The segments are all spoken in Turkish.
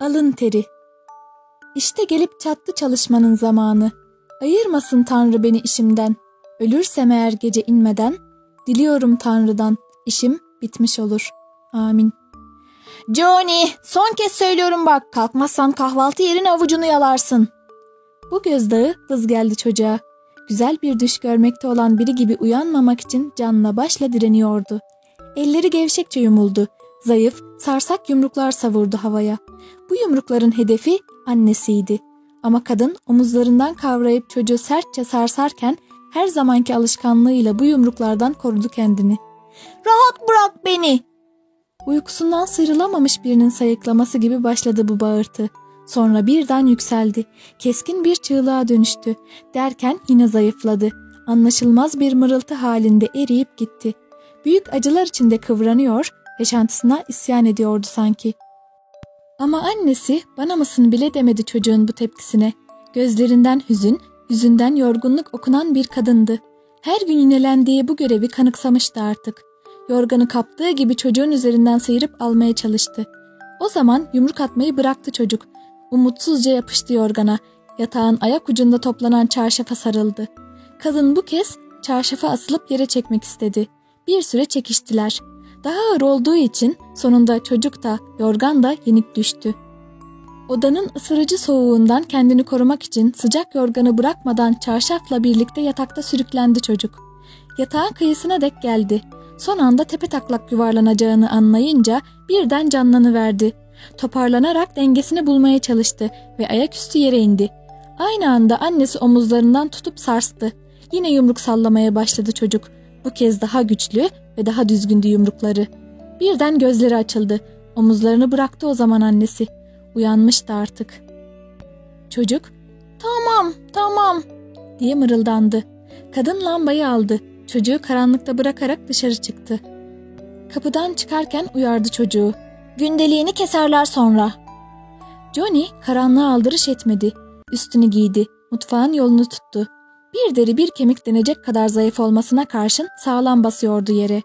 Alın teri. İşte gelip çattı çalışmanın zamanı. Ayırmasın Tanrı beni işimden. Ölürsem eğer gece inmeden, diliyorum Tanrı'dan, işim bitmiş olur. Amin. Johnny, son kez söylüyorum bak, kalkmazsan kahvaltı yerine avucunu yalarsın. Bu gözdağı vız geldi çocuğa. Güzel bir düş görmekte olan biri gibi uyanmamak için canla başla direniyordu. Elleri gevşekçe yumuldu. Zayıf, sarsak yumruklar savurdu havaya. Bu yumrukların hedefi annesiydi. Ama kadın omuzlarından kavrayıp çocuğu sertçe sarsarken her zamanki alışkanlığıyla bu yumruklardan korudu kendini. Rahat bırak beni. Uykusundan sıyrılamamış birinin sayıklaması gibi başladı bu bağırtı. Sonra birden yükseldi. Keskin bir çığlığa dönüştü. Derken yine zayıfladı. Anlaşılmaz bir mırıltı halinde eriyip gitti. Büyük acılar içinde kıvranıyor, yaşantısına isyan ediyordu sanki. Ama annesi bana mısın bile demedi çocuğun bu tepkisine. Gözlerinden hüzün, yüzünden yorgunluk okunan bir kadındı. Her gün yinelendiği bu görevi kanıksamıştı artık. Yorganı kaptığı gibi çocuğun üzerinden sıyırıp almaya çalıştı. O zaman yumruk atmayı bıraktı çocuk. Umutsuzca yapıştı yorgana. Yatağın ayak ucunda toplanan çarşafa sarıldı. Kadın bu kez çarşafa asılıp yere çekmek istedi. Bir süre çekiştiler. Daha ağır olduğu için sonunda çocuk da yorgan da yenik düştü. Odanın ısırıcı soğuğundan kendini korumak için sıcak yorganı bırakmadan çarşafla birlikte yatakta sürüklendi çocuk. Yatağın kıyısına dek geldi. Son anda tepe taklak yuvarlanacağını anlayınca birden canlanıverdi. Toparlanarak dengesini bulmaya çalıştı ve ayaküstü yere indi. Aynı anda annesi omuzlarından tutup sarstı. Yine yumruk sallamaya başladı çocuk. Bu kez daha güçlü ve daha düzgündü yumrukları. Birden gözleri açıldı. Omuzlarını bıraktı o zaman annesi. Uyanmıştı artık. Çocuk, tamam, tamam diye mırıldandı. Kadın lambayı aldı. Çocuğu karanlıkta bırakarak dışarı çıktı. Kapıdan çıkarken uyardı çocuğu. Gündeliğini keserler sonra. Johnny karanlığa aldırış etmedi. Üstünü giydi. Mutfağın yolunu tuttu. Bir deri bir kemik denecek kadar zayıf olmasına karşın sağlam basıyordu yere.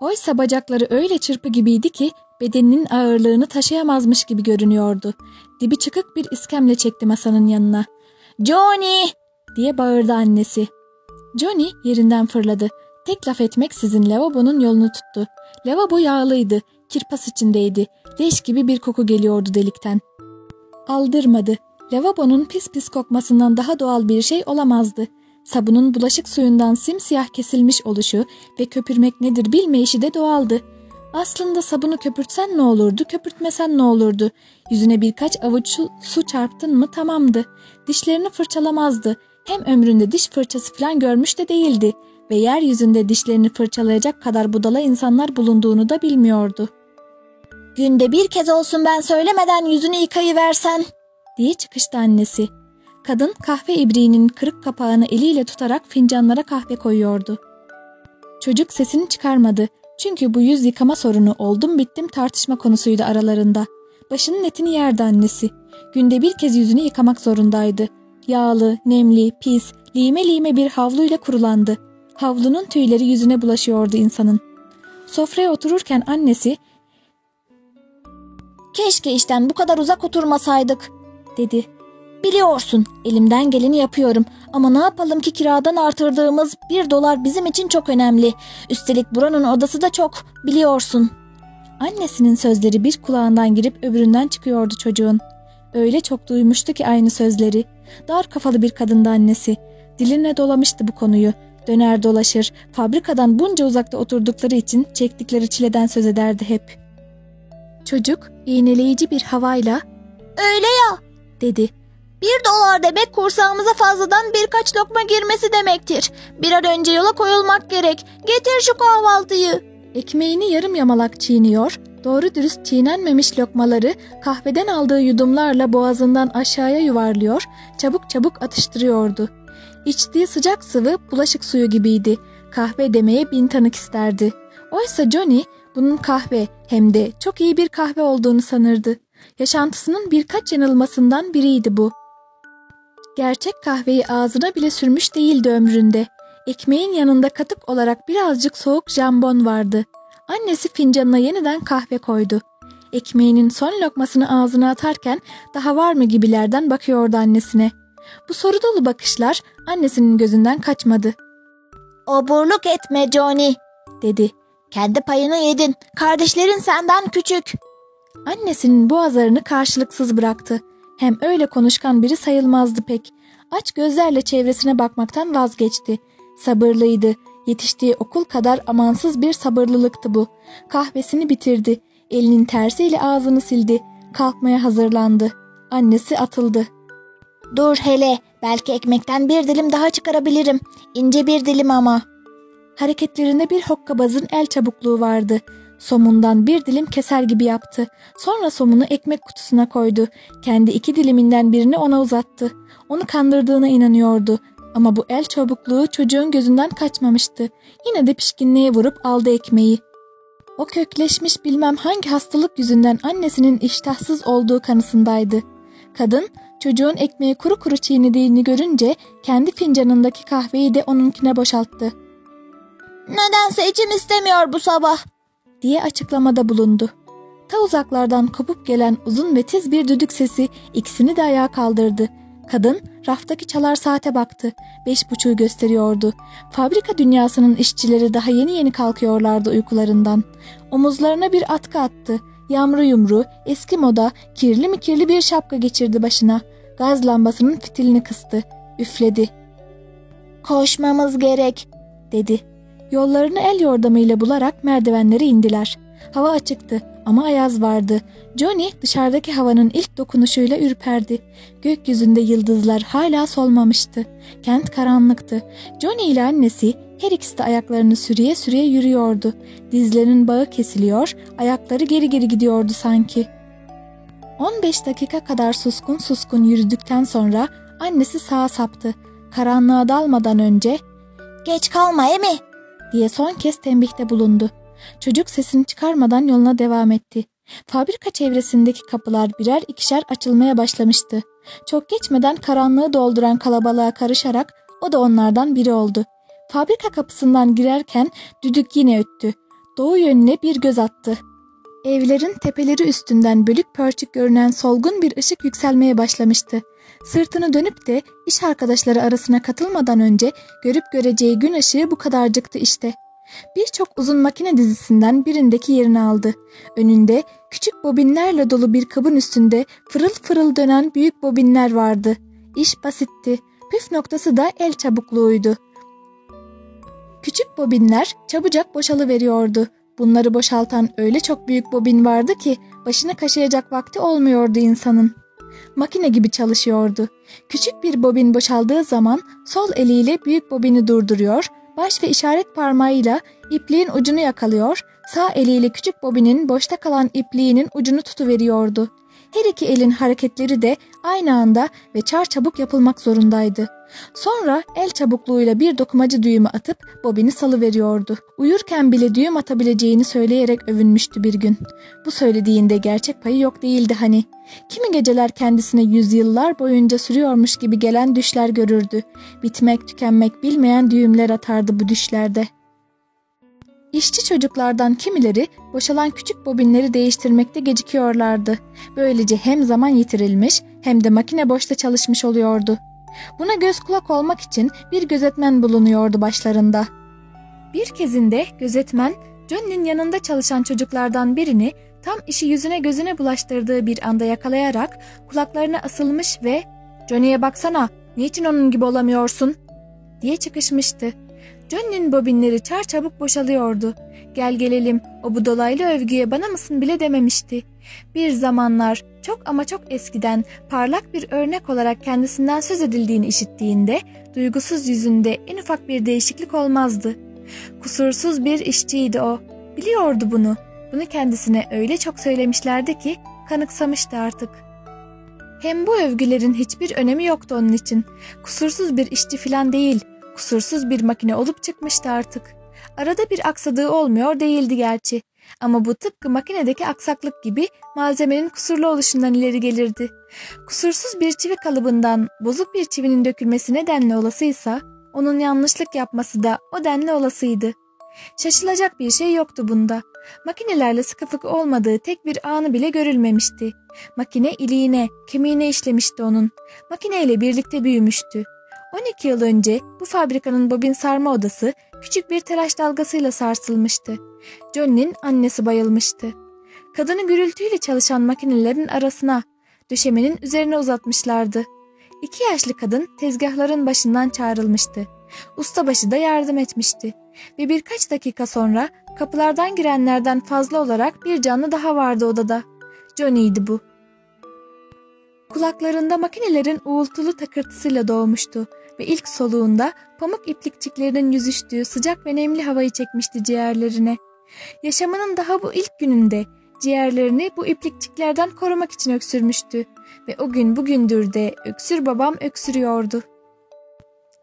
Oysa bacakları öyle çırpı gibiydi ki bedeninin ağırlığını taşıyamazmış gibi görünüyordu. Dibi çıkık bir iskemle çekti masanın yanına. ''Johnny!'' diye bağırdı annesi. Johnny yerinden fırladı. Tek laf etmeksizin lavabonun yolunu tuttu. Lavabo yağlıydı, kirpas içindeydi. Leş gibi bir koku geliyordu delikten. Aldırmadı. Lavabonun pis pis kokmasından daha doğal bir şey olamazdı. Sabunun bulaşık suyundan simsiyah kesilmiş oluşu ve köpürmek nedir bilmeyişi de doğaldı. Aslında sabunu köpürtsen ne olurdu, köpürtmesen ne olurdu? Yüzüne birkaç avuç su çarptın mı tamamdı. Dişlerini fırçalamazdı. Hem ömründe diş fırçası falan görmüş de değildi ve yeryüzünde dişlerini fırçalayacak kadar budala insanlar bulunduğunu da bilmiyordu. Günde bir kez olsun ben söylemeden yüzünü yıkayıversen diye çıkıştı annesi. Kadın kahve ibriğinin kırık kapağını eliyle tutarak fincanlara kahve koyuyordu. Çocuk sesini çıkarmadı. Çünkü bu yüz yıkama sorunu oldum bittim tartışma konusuydu aralarında. Başının etini yerdi annesi. Günde bir kez yüzünü yıkamak zorundaydı. Yağlı, nemli, pis, lime lime bir havluyla kurulandı. Havlunun tüyleri yüzüne bulaşıyordu insanın. Sofraya otururken annesi ''Keşke işten bu kadar uzak oturmasaydık.'' Dedi. Biliyorsun elimden geleni yapıyorum ama ne yapalım ki kiradan artırdığımız bir dolar bizim için çok önemli. Üstelik buranın odası da çok biliyorsun. Annesinin sözleri bir kulağından girip öbüründen çıkıyordu çocuğun. Öyle çok duymuştu ki aynı sözleri. Dar kafalı bir kadındı annesi. Diline dolamıştı bu konuyu. Döner dolaşır, fabrikadan bunca uzakta oturdukları için çektikleri çileden söz ederdi hep. Çocuk iğneleyici bir havayla ''Öyle ya'' dedi. Bir dolar demek kursağımıza fazladan birkaç lokma girmesi demektir. Bir an önce yola koyulmak gerek. Getir şu kahvaltıyı. Ekmeğini yarım yamalak çiğniyor, doğru dürüst çiğnenmemiş lokmaları kahveden aldığı yudumlarla boğazından aşağıya yuvarlıyor, çabuk çabuk atıştırıyordu. İçtiği sıcak sıvı bulaşık suyu gibiydi. Kahve demeye bin tanık isterdi. Oysa Johnny bunun kahve hem de çok iyi bir kahve olduğunu sanırdı. Yaşantısının birkaç yanılmasından biriydi bu. Gerçek kahveyi ağzına bile sürmüş değildi ömründe. Ekmeğin yanında katık olarak birazcık soğuk jambon vardı. Annesi fincanına yeniden kahve koydu. Ekmeğinin son lokmasını ağzına atarken daha var mı gibilerden bakıyordu annesine. Bu soru dolu bakışlar annesinin gözünden kaçmadı. Oburluk etme Johnny dedi. Kendi payını yedin. Kardeşlerin senden küçük. Annesinin bu azarını karşılıksız bıraktı. Hem öyle konuşkan biri sayılmazdı pek. Aç gözlerle çevresine bakmaktan vazgeçti. Sabırlıydı. Yetiştiği okul kadar amansız bir sabırlılıktı bu. Kahvesini bitirdi. Elinin tersiyle ağzını sildi. Kalkmaya hazırlandı. Annesi atıldı. Dur hele. Belki ekmekten bir dilim daha çıkarabilirim. İnce bir dilim ama. Hareketlerinde bir hokkabazın el çabukluğu vardı. Somundan bir dilim keser gibi yaptı. Sonra somunu ekmek kutusuna koydu. Kendi iki diliminden birini ona uzattı. Onu kandırdığına inanıyordu. Ama bu el çabukluğu çocuğun gözünden kaçmamıştı. Yine de pişkinliğe vurup aldı ekmeği. O kökleşmiş bilmem hangi hastalık yüzünden annesinin iştahsız olduğu kanısındaydı. Kadın çocuğun ekmeği kuru kuru çiğnediğini görünce kendi fincanındaki kahveyi de onunkine boşalttı. Nedense içim istemiyor bu sabah diye açıklamada bulundu. Ta uzaklardan kopup gelen uzun ve tiz bir düdük sesi ikisini de ayağa kaldırdı. Kadın raftaki çalar saate baktı. Beş buçuğu gösteriyordu. Fabrika dünyasının işçileri daha yeni yeni kalkıyorlardı uykularından. Omuzlarına bir atkı attı. Yamru yumru, eski moda, kirli mi kirli bir şapka geçirdi başına. Gaz lambasının fitilini kıstı. Üfledi. Koşmamız gerek, dedi. Yollarını el yordamıyla bularak merdivenlere indiler. Hava açıktı ama ayaz vardı. Johnny dışarıdaki havanın ilk dokunuşuyla ürperdi. Gökyüzünde yıldızlar hala solmamıştı. Kent karanlıktı. Johnny ile annesi her ikisi de ayaklarını sürüye sürüye yürüyordu. Dizlerinin bağı kesiliyor, ayakları geri geri gidiyordu sanki. 15 dakika kadar suskun suskun yürüdükten sonra annesi sağa saptı. Karanlığa dalmadan önce ''Geç kalma Emi'' diye son kez tembihte bulundu. Çocuk sesini çıkarmadan yoluna devam etti. Fabrika çevresindeki kapılar birer ikişer açılmaya başlamıştı. Çok geçmeden karanlığı dolduran kalabalığa karışarak o da onlardan biri oldu. Fabrika kapısından girerken düdük yine öttü. Doğu yönüne bir göz attı. Evlerin tepeleri üstünden bölük pörçük görünen solgun bir ışık yükselmeye başlamıştı. Sırtını dönüp de iş arkadaşları arasına katılmadan önce görüp göreceği gün ışığı bu kadarcıktı işte. Birçok uzun makine dizisinden birindeki yerini aldı. Önünde küçük bobinlerle dolu bir kabın üstünde fırıl fırıl dönen büyük bobinler vardı. İş basitti. Püf noktası da el çabukluğuydu. Küçük bobinler çabucak boşalıveriyordu. Bunları boşaltan öyle çok büyük bobin vardı ki başını kaşıyacak vakti olmuyordu insanın. Makine gibi çalışıyordu. Küçük bir bobin boşaldığı zaman sol eliyle büyük bobini durduruyor, baş ve işaret parmağıyla ipliğin ucunu yakalıyor, sağ eliyle küçük bobinin boşta kalan ipliğinin ucunu tutuveriyordu. Her iki elin hareketleri de aynı anda ve çar çabuk yapılmak zorundaydı. Sonra el çabukluğuyla bir dokumacı düğümü atıp bobini salıveriyordu. Uyurken bile düğüm atabileceğini söyleyerek övünmüştü bir gün. Bu söylediğinde gerçek payı yok değildi hani. Kimi geceler kendisine yüzyıllar boyunca sürüyormuş gibi gelen düşler görürdü. Bitmek tükenmek bilmeyen düğümler atardı bu düşlerde. İşçi çocuklardan kimileri boşalan küçük bobinleri değiştirmekte gecikiyorlardı. Böylece hem zaman yitirilmiş hem de makine boşta çalışmış oluyordu. Buna göz kulak olmak için bir gözetmen bulunuyordu başlarında. Bir kezinde gözetmen Johnny'nin yanında çalışan çocuklardan birini tam işi yüzüne gözüne bulaştırdığı bir anda yakalayarak kulaklarına asılmış ve ''Johnny'ye baksana, niçin onun gibi olamıyorsun?'' diye çıkışmıştı. Johnny'nin bobinleri çarçabuk boşalıyordu. Gel gelelim o bu dolaylı övgüye bana mısın bile dememişti. Bir zamanlar çok ama çok eskiden parlak bir örnek olarak kendisinden söz edildiğini işittiğinde duygusuz yüzünde en ufak bir değişiklik olmazdı. Kusursuz bir işçiydi o. Biliyordu bunu. Bunu kendisine öyle çok söylemişlerdi ki kanıksamıştı artık. Hem bu övgülerin hiçbir önemi yoktu onun için. Kusursuz bir işçi filan değil, kusursuz bir makine olup çıkmıştı artık. Arada bir aksadığı olmuyor değildi gerçi. Ama bu tıpkı makinedeki aksaklık gibi malzemenin kusurlu oluşundan ileri gelirdi. Kusursuz bir çivi kalıbından bozuk bir çivinin dökülmesi nedenle olasıysa, onun yanlışlık yapması da o denli olasıydı. Şaşılacak bir şey yoktu bunda. Makinelerle sıkı fıkı olmadığı tek bir anı bile görülmemişti. Makine iliğine, kemiğine işlemişti onun. Makineyle birlikte büyümüştü. 12 yıl önce bu fabrikanın bobin sarma odası küçük bir telaş dalgasıyla sarsılmıştı. Johnny'nin annesi bayılmıştı. Kadını gürültüyle çalışan makinelerin arasına, döşemenin üzerine uzatmışlardı. İki yaşlı kadın tezgahların başından çağrılmıştı. Ustabaşı da yardım etmişti. Ve birkaç dakika sonra kapılardan girenlerden fazla olarak bir canlı daha vardı odada. Johnny'ydi bu. Kulaklarında makinelerin uğultulu takırtısıyla doğmuştu ve ilk soluğunda pamuk iplikçiklerinin yüzüştüğü sıcak ve nemli havayı çekmişti ciğerlerine. Yaşamının daha bu ilk gününde ciğerlerini bu iplikçiklerden korumak için öksürmüştü ve o gün bugündür de öksür babam öksürüyordu.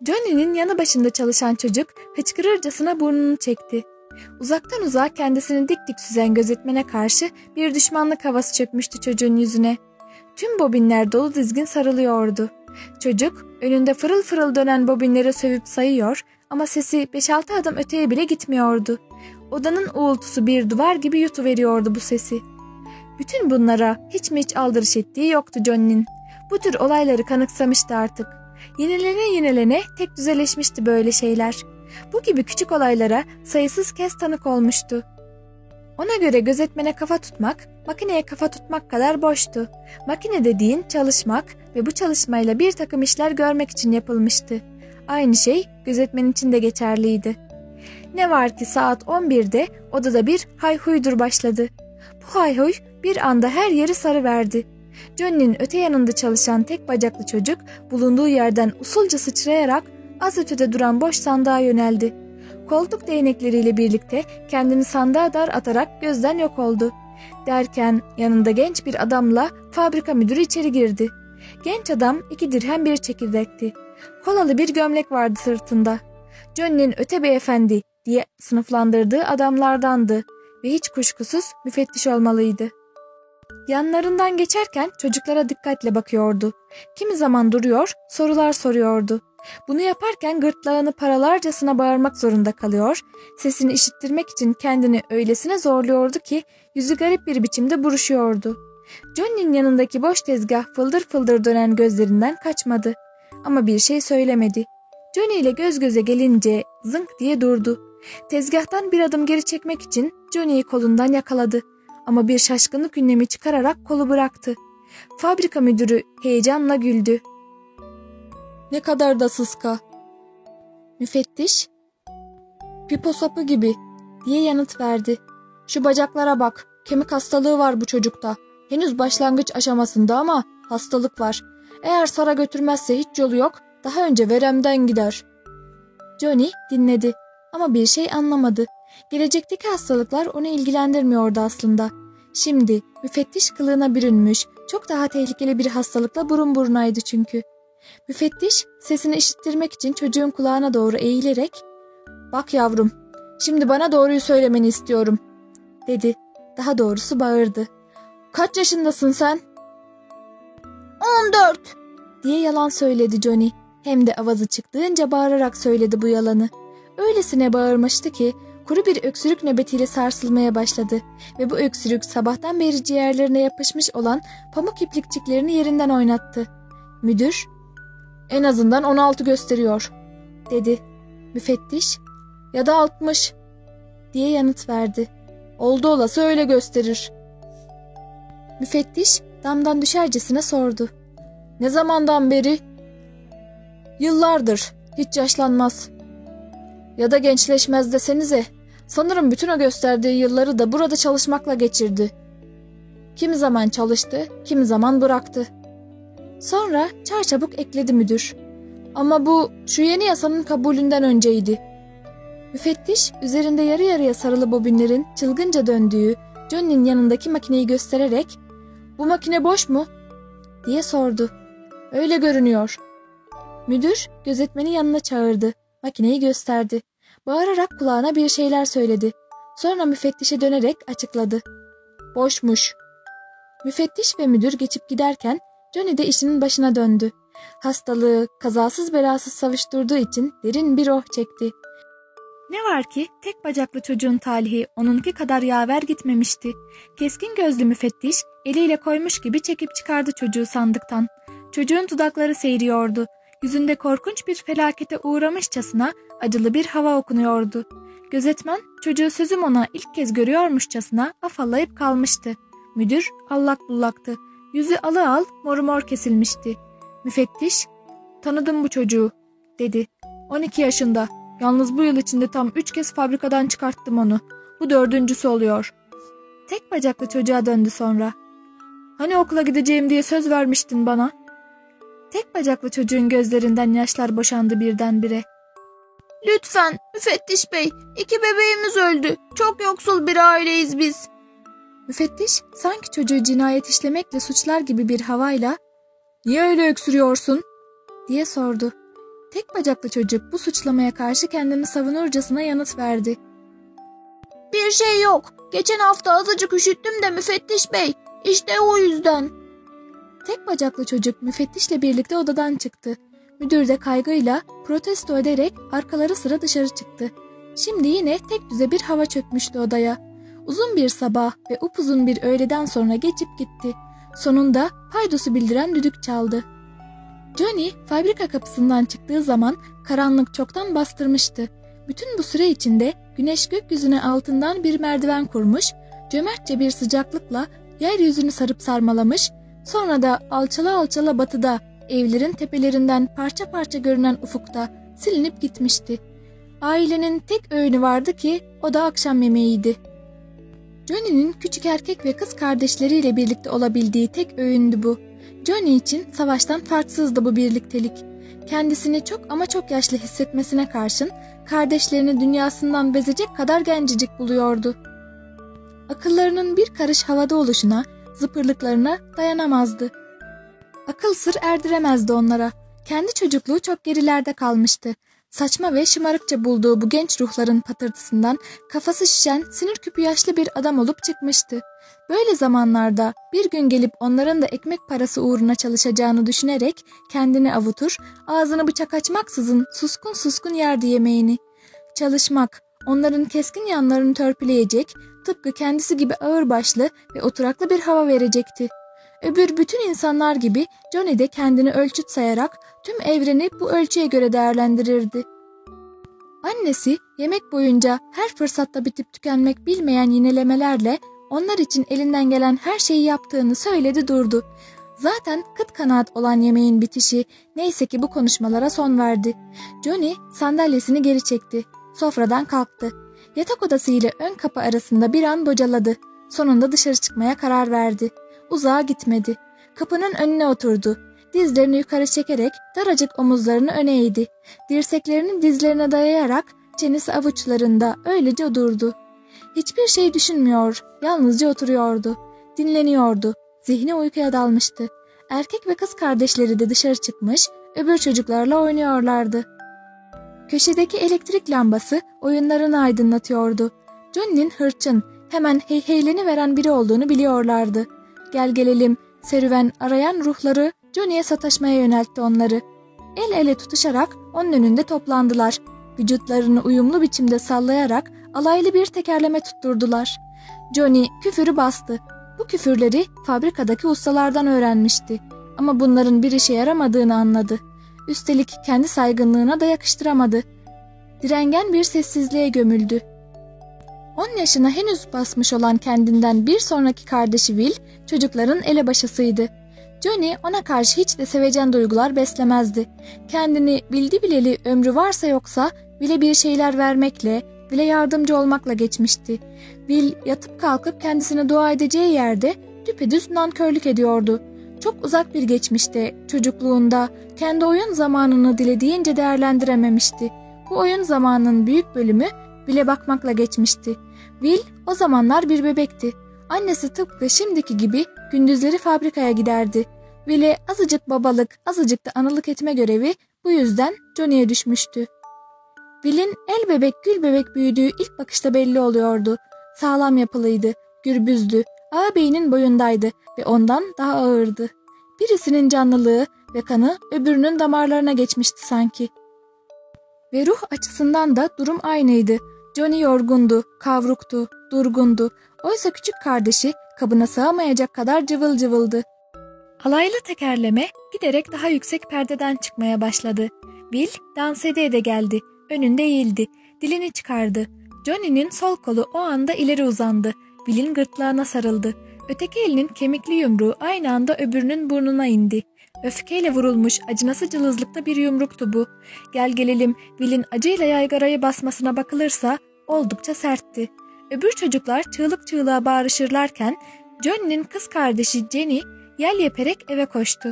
Johnny'nin yanı başında çalışan çocuk hıçkırırcasına burnunu çekti. Uzaktan uzağa kendisini dik dik süzen gözetmene karşı bir düşmanlık havası çökmüştü çocuğun yüzüne. Tüm bobinler dolu dizgin sarılıyordu. Çocuk önünde fırıl fırıl dönen bobinleri sövüp sayıyor ama sesi 5-6 adım öteye bile gitmiyordu. Odanın uğultusu bir duvar gibi yutuveriyordu bu sesi. Bütün bunlara hiç mi hiç aldırış ettiği yoktu Johnny'nin. Bu tür olayları kanıksamıştı artık. Yenilene yenilene tek düzeleşmişti böyle şeyler. Bu gibi küçük olaylara sayısız kez tanık olmuştu. Ona göre gözetmene kafa tutmak, makineye kafa tutmak kadar boştu. Makine dediğin çalışmak ve bu çalışmayla bir takım işler görmek için yapılmıştı. Aynı şey gözetmen için de geçerliydi. Ne var ki saat 11'de odada bir hayhuydur başladı. Bu hayhuy bir anda her yeri sarı verdi. Johnny'nin öte yanında çalışan tek bacaklı çocuk bulunduğu yerden usulca sıçrayarak az ötede duran boş sandığa yöneldi. Koltuk değnekleriyle birlikte kendini sandığa dar atarak gözden yok oldu. Derken yanında genç bir adamla fabrika müdürü içeri girdi. Genç adam iki dirhem bir çekirdekti. Kolalı bir gömlek vardı sırtında. Johnny'nin öte beyefendi diye sınıflandırdığı adamlardandı ve hiç kuşkusuz müfettiş olmalıydı. Yanlarından geçerken çocuklara dikkatle bakıyordu. Kimi zaman duruyor, sorular soruyordu. Bunu yaparken gırtlağını paralarcasına bağırmak zorunda kalıyor, sesini işittirmek için kendini öylesine zorluyordu ki yüzü garip bir biçimde buruşuyordu. Johnny'nin yanındaki boş tezgah fıldır fıldır dönen gözlerinden kaçmadı. Ama bir şey söylemedi. Johnny ile göz göze gelince zınk diye durdu. Tezgahtan bir adım geri çekmek için Johnny'yi kolundan yakaladı. Ama bir şaşkınlık ünlemi çıkararak kolu bıraktı. Fabrika müdürü heyecanla güldü. Ne kadar da sıska. Müfettiş, pipo sapı gibi diye yanıt verdi. Şu bacaklara bak, kemik hastalığı var bu çocukta. Henüz başlangıç aşamasında ama hastalık var. Eğer Sara götürmezse hiç yolu yok, daha önce veremden gider. Johnny dinledi ama bir şey anlamadı. Gelecekteki hastalıklar onu ilgilendirmiyordu aslında. Şimdi müfettiş kılığına bürünmüş, çok daha tehlikeli bir hastalıkla burun burunaydı çünkü. Müfettiş sesini işittirmek için çocuğun kulağına doğru eğilerek ''Bak yavrum, şimdi bana doğruyu söylemeni istiyorum.'' dedi. Daha doğrusu bağırdı. ''Kaç yaşındasın sen?'' ''14'' diye yalan söyledi Johnny. Hem de avazı çıktığınca bağırarak söyledi bu yalanı. Öylesine bağırmıştı ki kuru bir öksürük nöbetiyle sarsılmaya başladı ve bu öksürük sabahtan beri ciğerlerine yapışmış olan pamuk iplikçiklerini yerinden oynattı. Müdür, en azından 16 gösteriyor, dedi. Müfettiş, ya da 60 diye yanıt verdi. Oldu olası öyle gösterir. Müfettiş damdan düşercesine sordu. Ne zamandan beri? Yıllardır. Hiç yaşlanmaz. Ya da gençleşmez desenize. Sanırım bütün o gösterdiği yılları da burada çalışmakla geçirdi. Kimi zaman çalıştı, kimi zaman bıraktı. Sonra çarçabuk ekledi müdür. Ama bu şu yeni yasanın kabulünden önceydi. Müfettiş üzerinde yarı yarıya sarılı bobinlerin çılgınca döndüğü Johnny'nin yanındaki makineyi göstererek ''Bu makine boş mu?'' diye sordu. ''Öyle görünüyor.'' Müdür gözetmeni yanına çağırdı. Makineyi gösterdi. Bağırarak kulağına bir şeyler söyledi. Sonra müfettişe dönerek açıkladı. Boşmuş. Müfettiş ve müdür geçip giderken Johnny de işinin başına döndü. Hastalığı kazasız belasız savuşturduğu için derin bir oh çekti. Ne var ki tek bacaklı çocuğun talihi onunki kadar yaver gitmemişti. Keskin gözlü müfettiş eliyle koymuş gibi çekip çıkardı çocuğu sandıktan. Çocuğun dudakları seyiriyordu. Yüzünde korkunç bir felakete uğramışçasına acılı bir hava okunuyordu. Gözetmen çocuğu sözüm ona ilk kez görüyormuşçasına afallayıp kalmıştı. Müdür allak bullaktı. Yüzü alı al mor mor kesilmişti. Müfettiş tanıdım bu çocuğu dedi. 12 yaşında. Yalnız bu yıl içinde tam 3 kez fabrikadan çıkarttım onu. Bu dördüncüsü oluyor. Tek bacaklı çocuğa döndü sonra. Hani okula gideceğim diye söz vermiştin bana? Tek bacaklı çocuğun gözlerinden yaşlar boşandı birdenbire. Lütfen müfettiş bey iki bebeğimiz öldü. Çok yoksul bir aileyiz biz. Müfettiş sanki çocuğu cinayet işlemekle suçlar gibi bir havayla ''Niye öyle öksürüyorsun?'' diye sordu. Tek bacaklı çocuk bu suçlamaya karşı kendini savunurcasına yanıt verdi. Bir şey yok. Geçen hafta azıcık üşüttüm de müfettiş bey. İşte o yüzden. Tek bacaklı çocuk müfettişle birlikte odadan çıktı. Müdür de kaygıyla protesto ederek arkaları sıra dışarı çıktı. Şimdi yine tek düze bir hava çökmüştü odaya. Uzun bir sabah ve upuzun bir öğleden sonra geçip gitti. Sonunda paydosu bildiren düdük çaldı. Johnny fabrika kapısından çıktığı zaman karanlık çoktan bastırmıştı. Bütün bu süre içinde güneş gökyüzüne altından bir merdiven kurmuş, cömertçe bir sıcaklıkla yeryüzünü sarıp sarmalamış, sonra da alçala alçala batıda evlerin tepelerinden parça parça görünen ufukta silinip gitmişti. Ailenin tek öğünü vardı ki o da akşam yemeğiydi. Johnny'nin küçük erkek ve kız kardeşleriyle birlikte olabildiği tek öğündü bu. Johnny için savaştan farksızdı bu birliktelik. Kendisini çok ama çok yaşlı hissetmesine karşın kardeşlerini dünyasından bezecek kadar gencecik buluyordu. Akıllarının bir karış havada oluşuna, zıpırlıklarına dayanamazdı. Akıl sır erdiremezdi onlara. Kendi çocukluğu çok gerilerde kalmıştı. Saçma ve şımarıkça bulduğu bu genç ruhların patırtısından kafası şişen, sinir küpü yaşlı bir adam olup çıkmıştı. Böyle zamanlarda bir gün gelip onların da ekmek parası uğruna çalışacağını düşünerek kendini avutur, ağzını bıçak açmaksızın suskun suskun yerdi yemeğini. Çalışmak, onların keskin yanlarını törpüleyecek, tıpkı kendisi gibi ağırbaşlı ve oturaklı bir hava verecekti. Öbür bütün insanlar gibi Johnny de kendini ölçüt sayarak tüm evreni bu ölçüye göre değerlendirirdi. Annesi yemek boyunca her fırsatta bitip tükenmek bilmeyen yinelemelerle onlar için elinden gelen her şeyi yaptığını söyledi durdu. Zaten kıt kanaat olan yemeğin bitişi neyse ki bu konuşmalara son verdi. Johnny sandalyesini geri çekti. Sofradan kalktı. Yatak odası ile ön kapı arasında bir an bocaladı. Sonunda dışarı çıkmaya karar verdi. Uzağa gitmedi. Kapının önüne oturdu. Dizlerini yukarı çekerek daracık omuzlarını öne eğdi. Dirseklerini dizlerine dayayarak çenesi avuçlarında öylece durdu. Hiçbir şey düşünmüyor, yalnızca oturuyordu. Dinleniyordu. Zihni uykuya dalmıştı. Erkek ve kız kardeşleri de dışarı çıkmış, öbür çocuklarla oynuyorlardı. Köşedeki elektrik lambası oyunlarını aydınlatıyordu. Johnny'nin hırçın, hemen heyheyleni veren biri olduğunu biliyorlardı. Gel gelelim, serüven arayan ruhları Johnny'ye sataşmaya yöneltti onları. El ele tutuşarak onun önünde toplandılar. Vücutlarını uyumlu biçimde sallayarak alaylı bir tekerleme tutturdular. Johnny küfürü bastı. Bu küfürleri fabrikadaki ustalardan öğrenmişti. Ama bunların bir işe yaramadığını anladı. Üstelik kendi saygınlığına da yakıştıramadı. Direngen bir sessizliğe gömüldü. 10 yaşına henüz basmış olan kendinden bir sonraki kardeşi Will çocukların elebaşısıydı. Johnny ona karşı hiç de sevecen duygular beslemezdi. Kendini bildi bileli ömrü varsa yoksa Will'e bir şeyler vermekle, Will'e yardımcı olmakla geçmişti. Will yatıp kalkıp kendisine dua edeceği yerde düpedüz nankörlük ediyordu. Çok uzak bir geçmişte, çocukluğunda kendi oyun zamanını dilediğince değerlendirememişti. Bu oyun zamanının büyük bölümü bile bakmakla geçmişti. Will o zamanlar bir bebekti. Annesi tıpkı şimdiki gibi gündüzleri fabrikaya giderdi. Will'e azıcık babalık, azıcık da analık etme görevi bu yüzden Johnny'ye düşmüştü. Will'in el bebek gül bebek büyüdüğü ilk bakışta belli oluyordu. Sağlam yapılıydı, gürbüzdü, ağabeyinin boyundaydı ve ondan daha ağırdı. Birisinin canlılığı ve kanı öbürünün damarlarına geçmişti sanki. Ve ruh açısından da durum aynıydı. Johnny yorgundu, kavruktu, durgundu. Oysa küçük kardeşi kabına sığamayacak kadar cıvıl cıvıldı. Alaylı tekerleme giderek daha yüksek perdeden çıkmaya başladı. Bill dans ede de geldi. Önünde eğildi. Dilini çıkardı. Johnny'nin sol kolu o anda ileri uzandı. Bill'in gırtlağına sarıldı. Öteki elinin kemikli yumruğu aynı anda öbürünün burnuna indi. Öfkeyle vurulmuş acınası cılızlıkta bir yumruktu bu. Gel gelelim Bill'in acıyla yaygarayı basmasına bakılırsa oldukça sertti. Öbür çocuklar çığlık çığlığa bağırışırlarken Johnny'nin kız kardeşi Jenny yel yeperek eve koştu.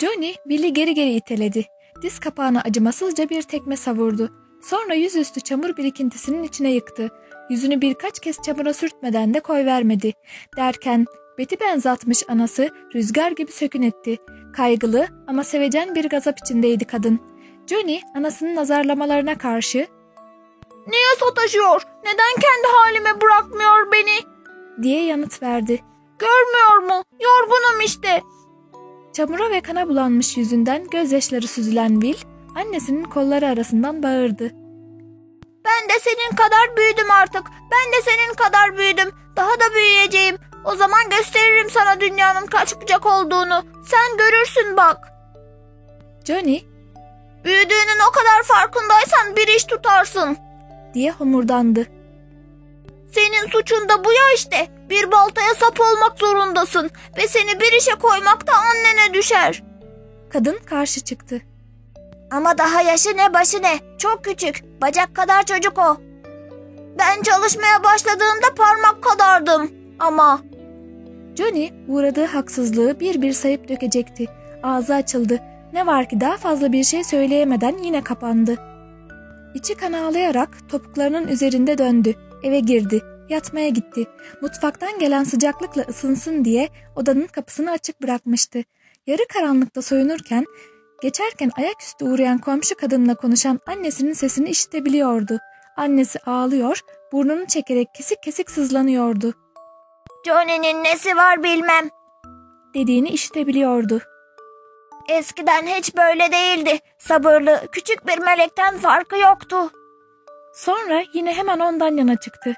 Johnny Bill'i geri geri iteledi. Diz kapağına acımasızca bir tekme savurdu. Sonra yüzüstü çamur birikintisinin içine yıktı. Yüzünü birkaç kez çamura sürtmeden de koy vermedi. Derken beti benzatmış anası rüzgar gibi sökün etti. Kaygılı ama sevecen bir gazap içindeydi kadın. Johnny anasının azarlamalarına karşı Niye sataşıyor? Neden kendi halime bırakmıyor beni? diye yanıt verdi. Görmüyor mu? Yorgunum işte. Çamura ve kana bulanmış yüzünden gözyaşları süzülen Will, annesinin kolları arasından bağırdı. Ben de senin kadar büyüdüm artık. Ben de senin kadar büyüdüm. Daha da büyüyeceğim. O zaman gösteririm sana dünyanın kaç bucak olduğunu. Sen görürsün bak. Johnny Büyüdüğünün o kadar farkındaysan bir iş tutarsın. diye homurdandı. Senin suçun da bu ya işte. Bir baltaya sap olmak zorundasın. Ve seni bir işe koymak da annene düşer. Kadın karşı çıktı. Ama daha yaşı ne başı ne. Çok küçük. Bacak kadar çocuk o. Ben çalışmaya başladığımda parmak kadardım. Ama Johnny uğradığı haksızlığı bir bir sayıp dökecekti. Ağzı açıldı. Ne var ki daha fazla bir şey söyleyemeden yine kapandı. İçi kan ağlayarak topuklarının üzerinde döndü. Eve girdi. Yatmaya gitti. Mutfaktan gelen sıcaklıkla ısınsın diye odanın kapısını açık bırakmıştı. Yarı karanlıkta soyunurken geçerken ayaküstü uğrayan komşu kadınla konuşan annesinin sesini işitebiliyordu. Annesi ağlıyor, burnunu çekerek kesik kesik sızlanıyordu. Johnny'nin nesi var bilmem. Dediğini işitebiliyordu. Eskiden hiç böyle değildi. Sabırlı, küçük bir melekten farkı yoktu. Sonra yine hemen ondan yana çıktı.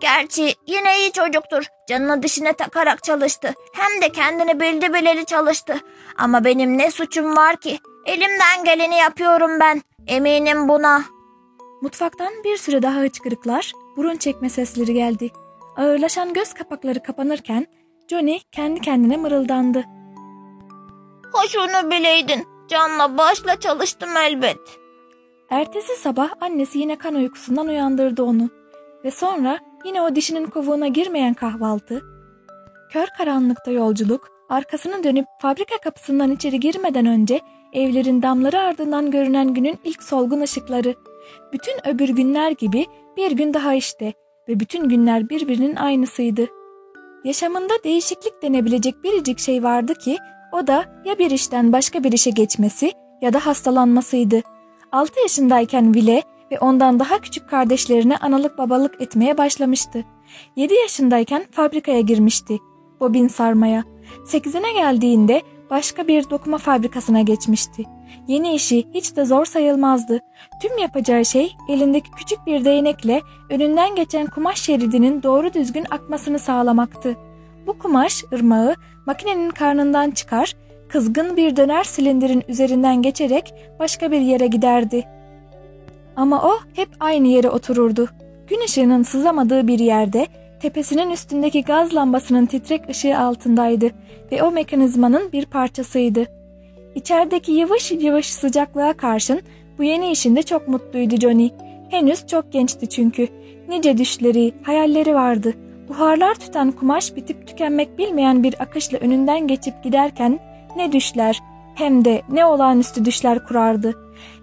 Gerçi yine iyi çocuktur. Canını dişine takarak çalıştı. Hem de kendini bildi bileli çalıştı. Ama benim ne suçum var ki? Elimden geleni yapıyorum ben. Eminim buna. Mutfaktan bir süre daha hıçkırıklar, burun çekme sesleri geldi. Ağırlaşan göz kapakları kapanırken Johnny kendi kendine mırıldandı. Hoş onu bileydin. Canla başla çalıştım elbet. Ertesi sabah annesi yine kan uykusundan uyandırdı onu. Ve sonra yine o dişinin kovuğuna girmeyen kahvaltı. Kör karanlıkta yolculuk, arkasını dönüp fabrika kapısından içeri girmeden önce evlerin damları ardından görünen günün ilk solgun ışıkları. Bütün öbür günler gibi bir gün daha işte ve bütün günler birbirinin aynısıydı. Yaşamında değişiklik denebilecek biricik şey vardı ki o da ya bir işten başka bir işe geçmesi ya da hastalanmasıydı. 6 yaşındayken Vile ve ondan daha küçük kardeşlerine analık babalık etmeye başlamıştı. 7 yaşındayken fabrikaya girmişti. Bobin sarmaya. 8'ine geldiğinde başka bir dokuma fabrikasına geçmişti. Yeni işi hiç de zor sayılmazdı. Tüm yapacağı şey elindeki küçük bir değnekle önünden geçen kumaş şeridinin doğru düzgün akmasını sağlamaktı. Bu kumaş ırmağı makinenin karnından çıkar, kızgın bir döner silindirin üzerinden geçerek başka bir yere giderdi. Ama o hep aynı yere otururdu. Gün ışığının sızamadığı bir yerde, tepesinin üstündeki gaz lambasının titrek ışığı altındaydı ve o mekanizmanın bir parçasıydı. İçerideki yavaş yavaş sıcaklığa karşın bu yeni işinde çok mutluydu Johnny. Henüz çok gençti çünkü. Nice düşleri, hayalleri vardı. Buharlar tüten kumaş bitip tükenmek bilmeyen bir akışla önünden geçip giderken ne düşler hem de ne olağanüstü düşler kurardı.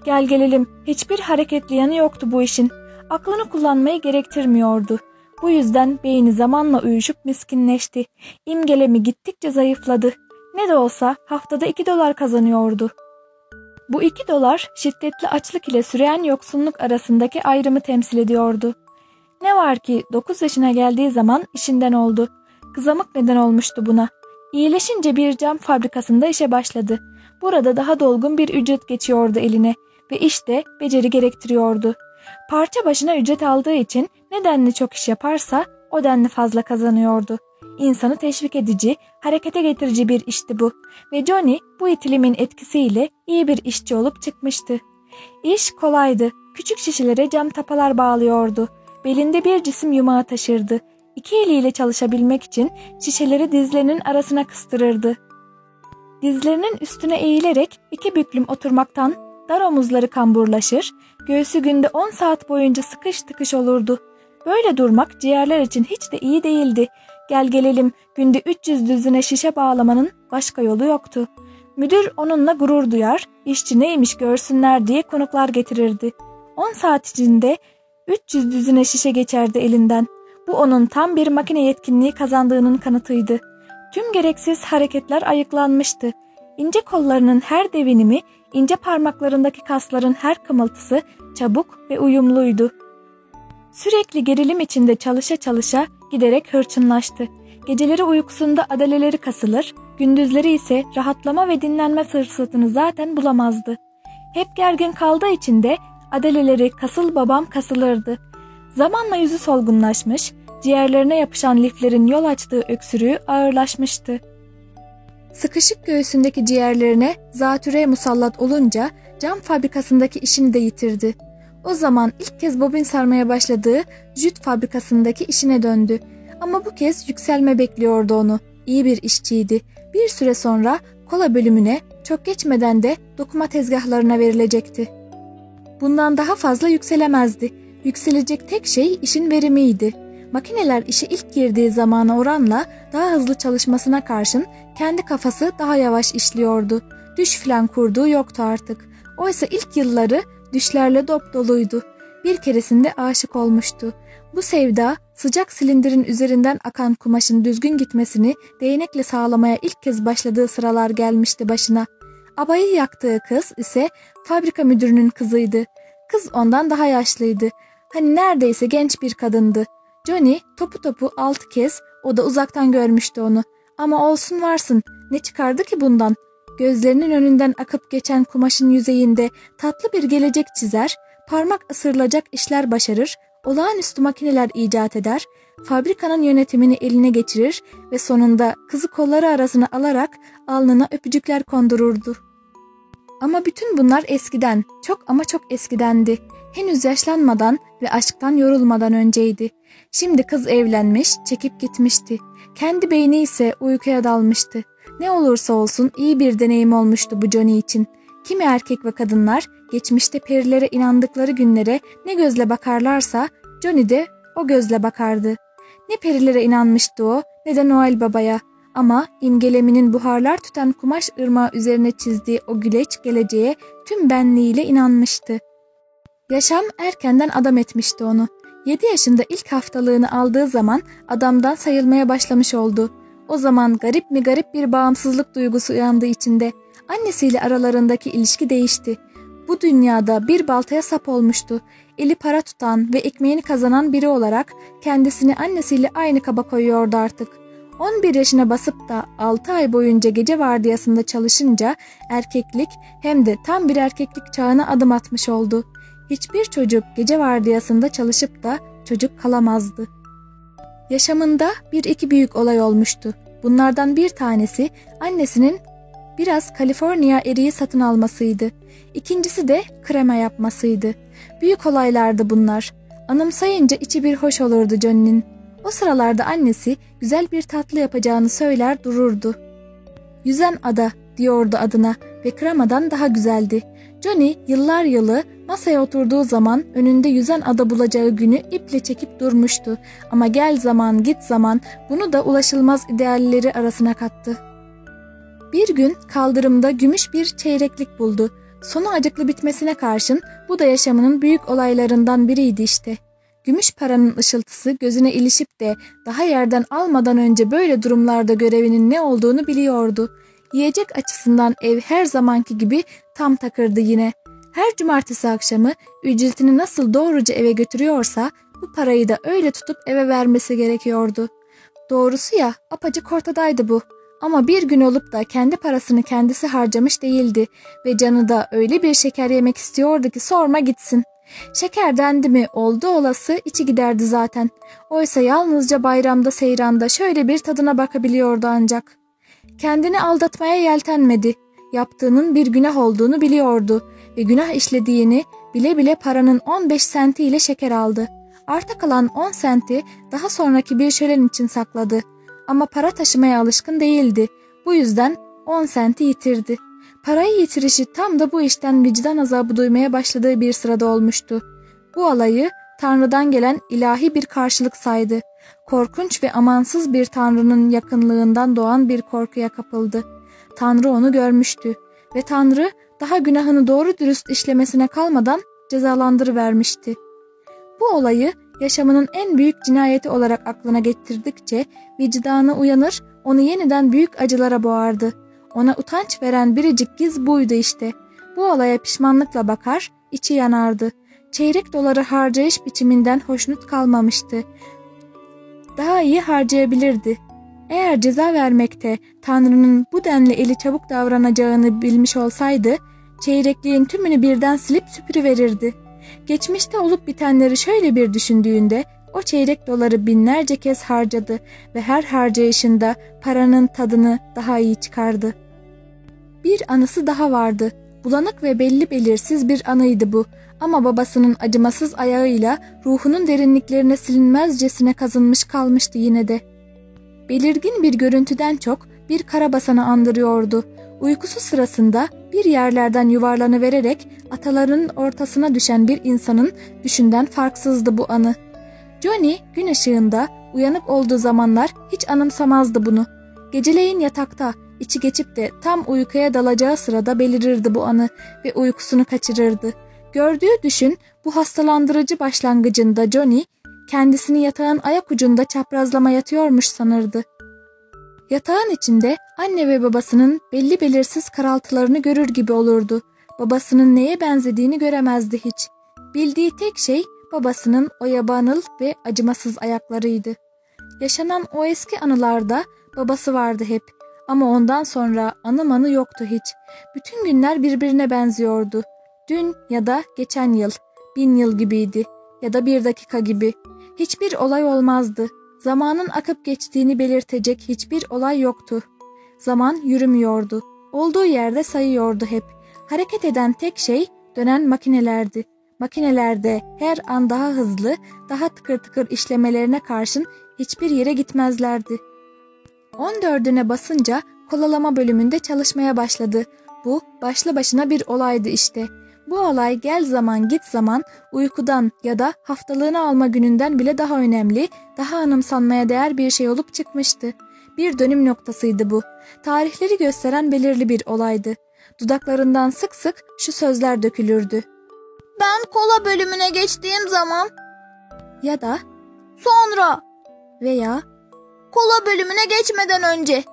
Gel gelelim hiçbir hareketli yanı yoktu bu işin. Aklını kullanmayı gerektirmiyordu. Bu yüzden beyni zamanla uyuşup miskinleşti. İmgelemi gittikçe zayıfladı. Ne de olsa haftada 2 dolar kazanıyordu. Bu 2 dolar şiddetli açlık ile süreyen yoksunluk arasındaki ayrımı temsil ediyordu. Ne var ki 9 yaşına geldiği zaman işinden oldu. Kızamık neden olmuştu buna. İyileşince bir cam fabrikasında işe başladı. Burada daha dolgun bir ücret geçiyordu eline. ve işte beceri gerektiriyordu. Parça başına ücret aldığı için nedenli çok iş yaparsa o denli fazla kazanıyordu. İnsanı teşvik edici, harekete getirici bir işti bu ve Johnny bu itilimin etkisiyle iyi bir işçi olup çıkmıştı. İş kolaydı. Küçük şişelere cam tapalar bağlıyordu. Belinde bir cisim yumağı taşırdı. İki eliyle çalışabilmek için şişeleri dizlerinin arasına kıstırırdı. Dizlerinin üstüne eğilerek iki büklüm oturmaktan dar omuzları kamburlaşır, göğsü günde 10 saat boyunca sıkış tıkış olurdu. Böyle durmak ciğerler için hiç de iyi değildi. Gel gelelim günde 300 düzine şişe bağlamanın başka yolu yoktu. Müdür onunla gurur duyar, işçi neymiş görsünler diye konuklar getirirdi. 10 saat içinde 300 düzine şişe geçerdi elinden. Bu onun tam bir makine yetkinliği kazandığının kanıtıydı. Tüm gereksiz hareketler ayıklanmıştı. İnce kollarının her devinimi, ince parmaklarındaki kasların her kımıltısı çabuk ve uyumluydu. Sürekli gerilim içinde çalışa çalışa giderek hırçınlaştı. Geceleri uykusunda adaleleri kasılır, gündüzleri ise rahatlama ve dinlenme fırsatını zaten bulamazdı. Hep gergin kaldığı için de adaleleri kasıl babam kasılırdı. Zamanla yüzü solgunlaşmış, ciğerlerine yapışan liflerin yol açtığı öksürüğü ağırlaşmıştı. Sıkışık göğsündeki ciğerlerine zatüre musallat olunca cam fabrikasındaki işini de yitirdi. O zaman ilk kez bobin sarmaya başladığı jüt fabrikasındaki işine döndü. Ama bu kez yükselme bekliyordu onu. İyi bir işçiydi. Bir süre sonra kola bölümüne çok geçmeden de dokuma tezgahlarına verilecekti. Bundan daha fazla yükselemezdi. Yükselecek tek şey işin verimiydi. Makineler işe ilk girdiği zamana oranla daha hızlı çalışmasına karşın kendi kafası daha yavaş işliyordu. Düş filan kurduğu yoktu artık. Oysa ilk yılları düşlerle dop doluydu. Bir keresinde aşık olmuştu. Bu sevda sıcak silindirin üzerinden akan kumaşın düzgün gitmesini değnekle sağlamaya ilk kez başladığı sıralar gelmişti başına. Abayı yaktığı kız ise fabrika müdürünün kızıydı. Kız ondan daha yaşlıydı. Hani neredeyse genç bir kadındı. Johnny topu topu altı kez o da uzaktan görmüştü onu. Ama olsun varsın ne çıkardı ki bundan? Gözlerinin önünden akıp geçen kumaşın yüzeyinde tatlı bir gelecek çizer, parmak ısırılacak işler başarır, olağanüstü makineler icat eder, fabrikanın yönetimini eline geçirir ve sonunda kızı kolları arasına alarak alnına öpücükler kondururdu. Ama bütün bunlar eskiden, çok ama çok eskidendi. Henüz yaşlanmadan ve aşktan yorulmadan önceydi. Şimdi kız evlenmiş, çekip gitmişti. Kendi beyni ise uykuya dalmıştı. Ne olursa olsun iyi bir deneyim olmuştu bu Johnny için. Kimi erkek ve kadınlar geçmişte perilere inandıkları günlere ne gözle bakarlarsa Johnny de o gözle bakardı. Ne perilere inanmıştı o ne de Noel Baba'ya. Ama imgeleminin buharlar tüten kumaş ırmağı üzerine çizdiği o güleç geleceğe tüm benliğiyle inanmıştı. Yaşam erkenden adam etmişti onu. 7 yaşında ilk haftalığını aldığı zaman adamdan sayılmaya başlamış oldu. O zaman garip mi garip bir bağımsızlık duygusu uyandı içinde. Annesiyle aralarındaki ilişki değişti. Bu dünyada bir baltaya sap olmuştu. Eli para tutan ve ekmeğini kazanan biri olarak kendisini annesiyle aynı kaba koyuyordu artık. 11 yaşına basıp da 6 ay boyunca gece vardiyasında çalışınca erkeklik hem de tam bir erkeklik çağına adım atmış oldu. Hiçbir çocuk gece vardiyasında çalışıp da çocuk kalamazdı. Yaşamında bir iki büyük olay olmuştu. Bunlardan bir tanesi annesinin biraz Kaliforniya eriği satın almasıydı. İkincisi de krema yapmasıydı. Büyük olaylardı bunlar. Anımsayınca içi bir hoş olurdu Johnny'nin. O sıralarda annesi güzel bir tatlı yapacağını söyler dururdu. Yüzen ada diyordu adına ve kremadan daha güzeldi. Johnny yıllar yılı masaya oturduğu zaman önünde yüzen ada bulacağı günü iple çekip durmuştu. Ama gel zaman git zaman bunu da ulaşılmaz idealleri arasına kattı. Bir gün kaldırımda gümüş bir çeyreklik buldu. Sonu acıklı bitmesine karşın bu da yaşamının büyük olaylarından biriydi işte. Gümüş paranın ışıltısı gözüne ilişip de daha yerden almadan önce böyle durumlarda görevinin ne olduğunu biliyordu. Yiyecek açısından ev her zamanki gibi tam takırdı yine. Her cumartesi akşamı ücretini nasıl doğruca eve götürüyorsa bu parayı da öyle tutup eve vermesi gerekiyordu. Doğrusu ya apacık ortadaydı bu. Ama bir gün olup da kendi parasını kendisi harcamış değildi ve canı da öyle bir şeker yemek istiyordu ki sorma gitsin. Şeker dendi mi oldu olası içi giderdi zaten. Oysa yalnızca bayramda seyranda şöyle bir tadına bakabiliyordu ancak. Kendini aldatmaya yeltenmedi. Yaptığının bir günah olduğunu biliyordu ve günah işlediğini bile bile paranın 15 senti ile şeker aldı. Arta kalan 10 senti daha sonraki bir şölen için sakladı. Ama para taşımaya alışkın değildi. Bu yüzden 10 senti yitirdi. Parayı yitirişi tam da bu işten vicdan azabı duymaya başladığı bir sırada olmuştu. Bu alayı Tanrı'dan gelen ilahi bir karşılık saydı. Korkunç ve amansız bir Tanrı'nın yakınlığından doğan bir korkuya kapıldı. Tanrı onu görmüştü ve Tanrı daha günahını doğru dürüst işlemesine kalmadan cezalandırıvermişti. Bu olayı yaşamının en büyük cinayeti olarak aklına getirdikçe vicdanı uyanır, onu yeniden büyük acılara boğardı. Ona utanç veren biricik giz buydu işte. Bu olaya pişmanlıkla bakar, içi yanardı. Çeyrek doları harcayış biçiminden hoşnut kalmamıştı. Daha iyi harcayabilirdi. Eğer ceza vermekte Tanrı'nın bu denli eli çabuk davranacağını bilmiş olsaydı, çeyrekliğin tümünü birden silip süpürüverirdi. Geçmişte olup bitenleri şöyle bir düşündüğünde o çeyrek doları binlerce kez harcadı ve her harcayışında paranın tadını daha iyi çıkardı. Bir anısı daha vardı. Bulanık ve belli belirsiz bir anıydı bu. Ama babasının acımasız ayağıyla ruhunun derinliklerine silinmezcesine kazınmış kalmıştı yine de. Belirgin bir görüntüden çok bir karabasanı andırıyordu. Uykusu sırasında bir yerlerden yuvarlanıvererek ataların ortasına düşen bir insanın düşünden farksızdı bu anı. Johnny gün ışığında uyanık olduğu zamanlar hiç anımsamazdı bunu. Geceleyin yatakta içi geçip de tam uykuya dalacağı sırada belirirdi bu anı ve uykusunu kaçırırdı. Gördüğü düşün bu hastalandırıcı başlangıcında Johnny kendisini yatağın ayak ucunda çaprazlama yatıyormuş sanırdı. Yatağın içinde anne ve babasının belli belirsiz karaltılarını görür gibi olurdu. Babasının neye benzediğini göremezdi hiç. Bildiği tek şey babasının o yabanıl ve acımasız ayaklarıydı. Yaşanan o eski anılarda babası vardı hep. Ama ondan sonra anı manı yoktu hiç. Bütün günler birbirine benziyordu. Dün ya da geçen yıl, bin yıl gibiydi ya da bir dakika gibi. Hiçbir olay olmazdı. Zamanın akıp geçtiğini belirtecek hiçbir olay yoktu. Zaman yürümüyordu. Olduğu yerde sayıyordu hep. Hareket eden tek şey dönen makinelerdi. Makinelerde her an daha hızlı, daha tıkır tıkır işlemelerine karşın hiçbir yere gitmezlerdi. 14'üne basınca kolalama bölümünde çalışmaya başladı. Bu başlı başına bir olaydı işte. Bu olay gel zaman git zaman uykudan ya da haftalığını alma gününden bile daha önemli, daha anımsanmaya değer bir şey olup çıkmıştı. Bir dönüm noktasıydı bu. Tarihleri gösteren belirli bir olaydı. Dudaklarından sık sık şu sözler dökülürdü. Ben kola bölümüne geçtiğim zaman Ya da sonra veya kola bölümüne geçmeden önce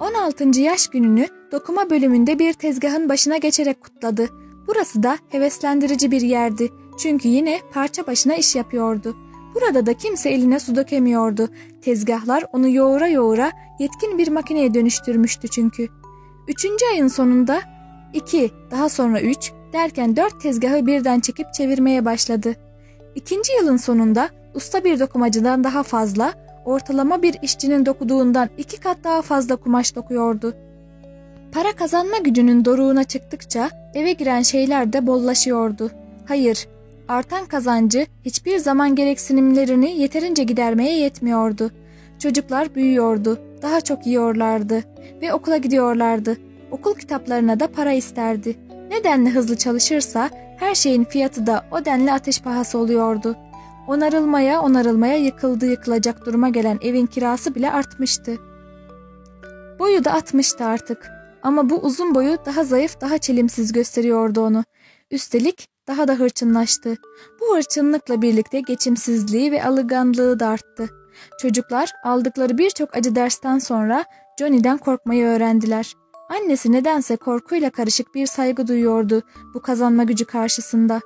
16. yaş gününü dokuma bölümünde bir tezgahın başına geçerek kutladı. Burası da heveslendirici bir yerdi. Çünkü yine parça başına iş yapıyordu. Burada da kimse eline su dökemiyordu. Tezgahlar onu yoğura yoğura yetkin bir makineye dönüştürmüştü çünkü. Üçüncü ayın sonunda iki, daha sonra üç derken dört tezgahı birden çekip çevirmeye başladı. İkinci yılın sonunda usta bir dokumacıdan daha fazla, ortalama bir işçinin dokuduğundan iki kat daha fazla kumaş dokuyordu. Para kazanma gücünün doruğuna çıktıkça eve giren şeyler de bollaşıyordu. Hayır, artan kazancı hiçbir zaman gereksinimlerini yeterince gidermeye yetmiyordu. Çocuklar büyüyordu, daha çok yiyorlardı ve okula gidiyorlardı. Okul kitaplarına da para isterdi. Ne denli hızlı çalışırsa her şeyin fiyatı da o denli ateş pahası oluyordu. Onarılmaya onarılmaya yıkıldı yıkılacak duruma gelen evin kirası bile artmıştı. Boyu da atmıştı artık. Ama bu uzun boyu daha zayıf daha çelimsiz gösteriyordu onu. Üstelik daha da hırçınlaştı. Bu hırçınlıkla birlikte geçimsizliği ve alınganlığı da arttı. Çocuklar aldıkları birçok acı dersten sonra Johnny'den korkmayı öğrendiler. Annesi nedense korkuyla karışık bir saygı duyuyordu bu kazanma gücü karşısında.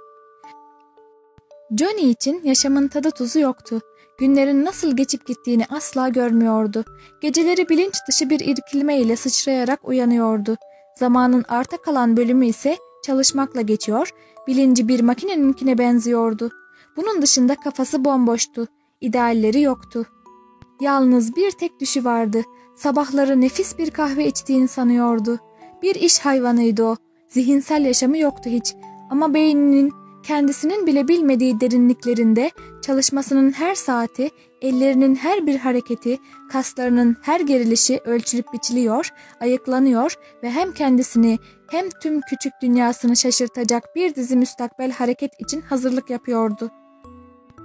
Johnny için yaşamın tadı tuzu yoktu. Günlerin nasıl geçip gittiğini asla görmüyordu. Geceleri bilinç dışı bir irkilme ile sıçrayarak uyanıyordu. Zamanın arta kalan bölümü ise çalışmakla geçiyor, bilinci bir makineninkine benziyordu. Bunun dışında kafası bomboştu, idealleri yoktu. Yalnız bir tek düşü vardı. Sabahları nefis bir kahve içtiğini sanıyordu. Bir iş hayvanıydı o. Zihinsel yaşamı yoktu hiç. Ama beyninin kendisinin bile bilmediği derinliklerinde çalışmasının her saati, ellerinin her bir hareketi, kaslarının her gerilişi ölçülüp biçiliyor, ayıklanıyor ve hem kendisini hem tüm küçük dünyasını şaşırtacak bir dizi müstakbel hareket için hazırlık yapıyordu.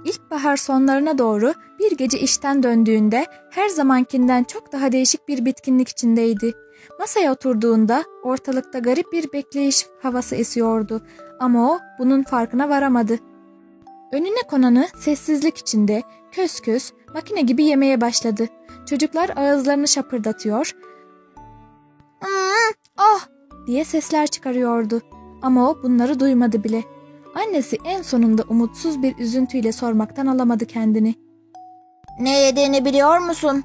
İlkbahar sonlarına doğru bir gece işten döndüğünde her zamankinden çok daha değişik bir bitkinlik içindeydi. Masaya oturduğunda ortalıkta garip bir bekleyiş havası esiyordu ama o bunun farkına varamadı. Önüne konanı sessizlik içinde kös kös makine gibi yemeye başladı. Çocuklar ağızlarını şapırdatıyor. Ah diye sesler çıkarıyordu. Ama o bunları duymadı bile. Annesi en sonunda umutsuz bir üzüntüyle sormaktan alamadı kendini. Ne yediğini biliyor musun?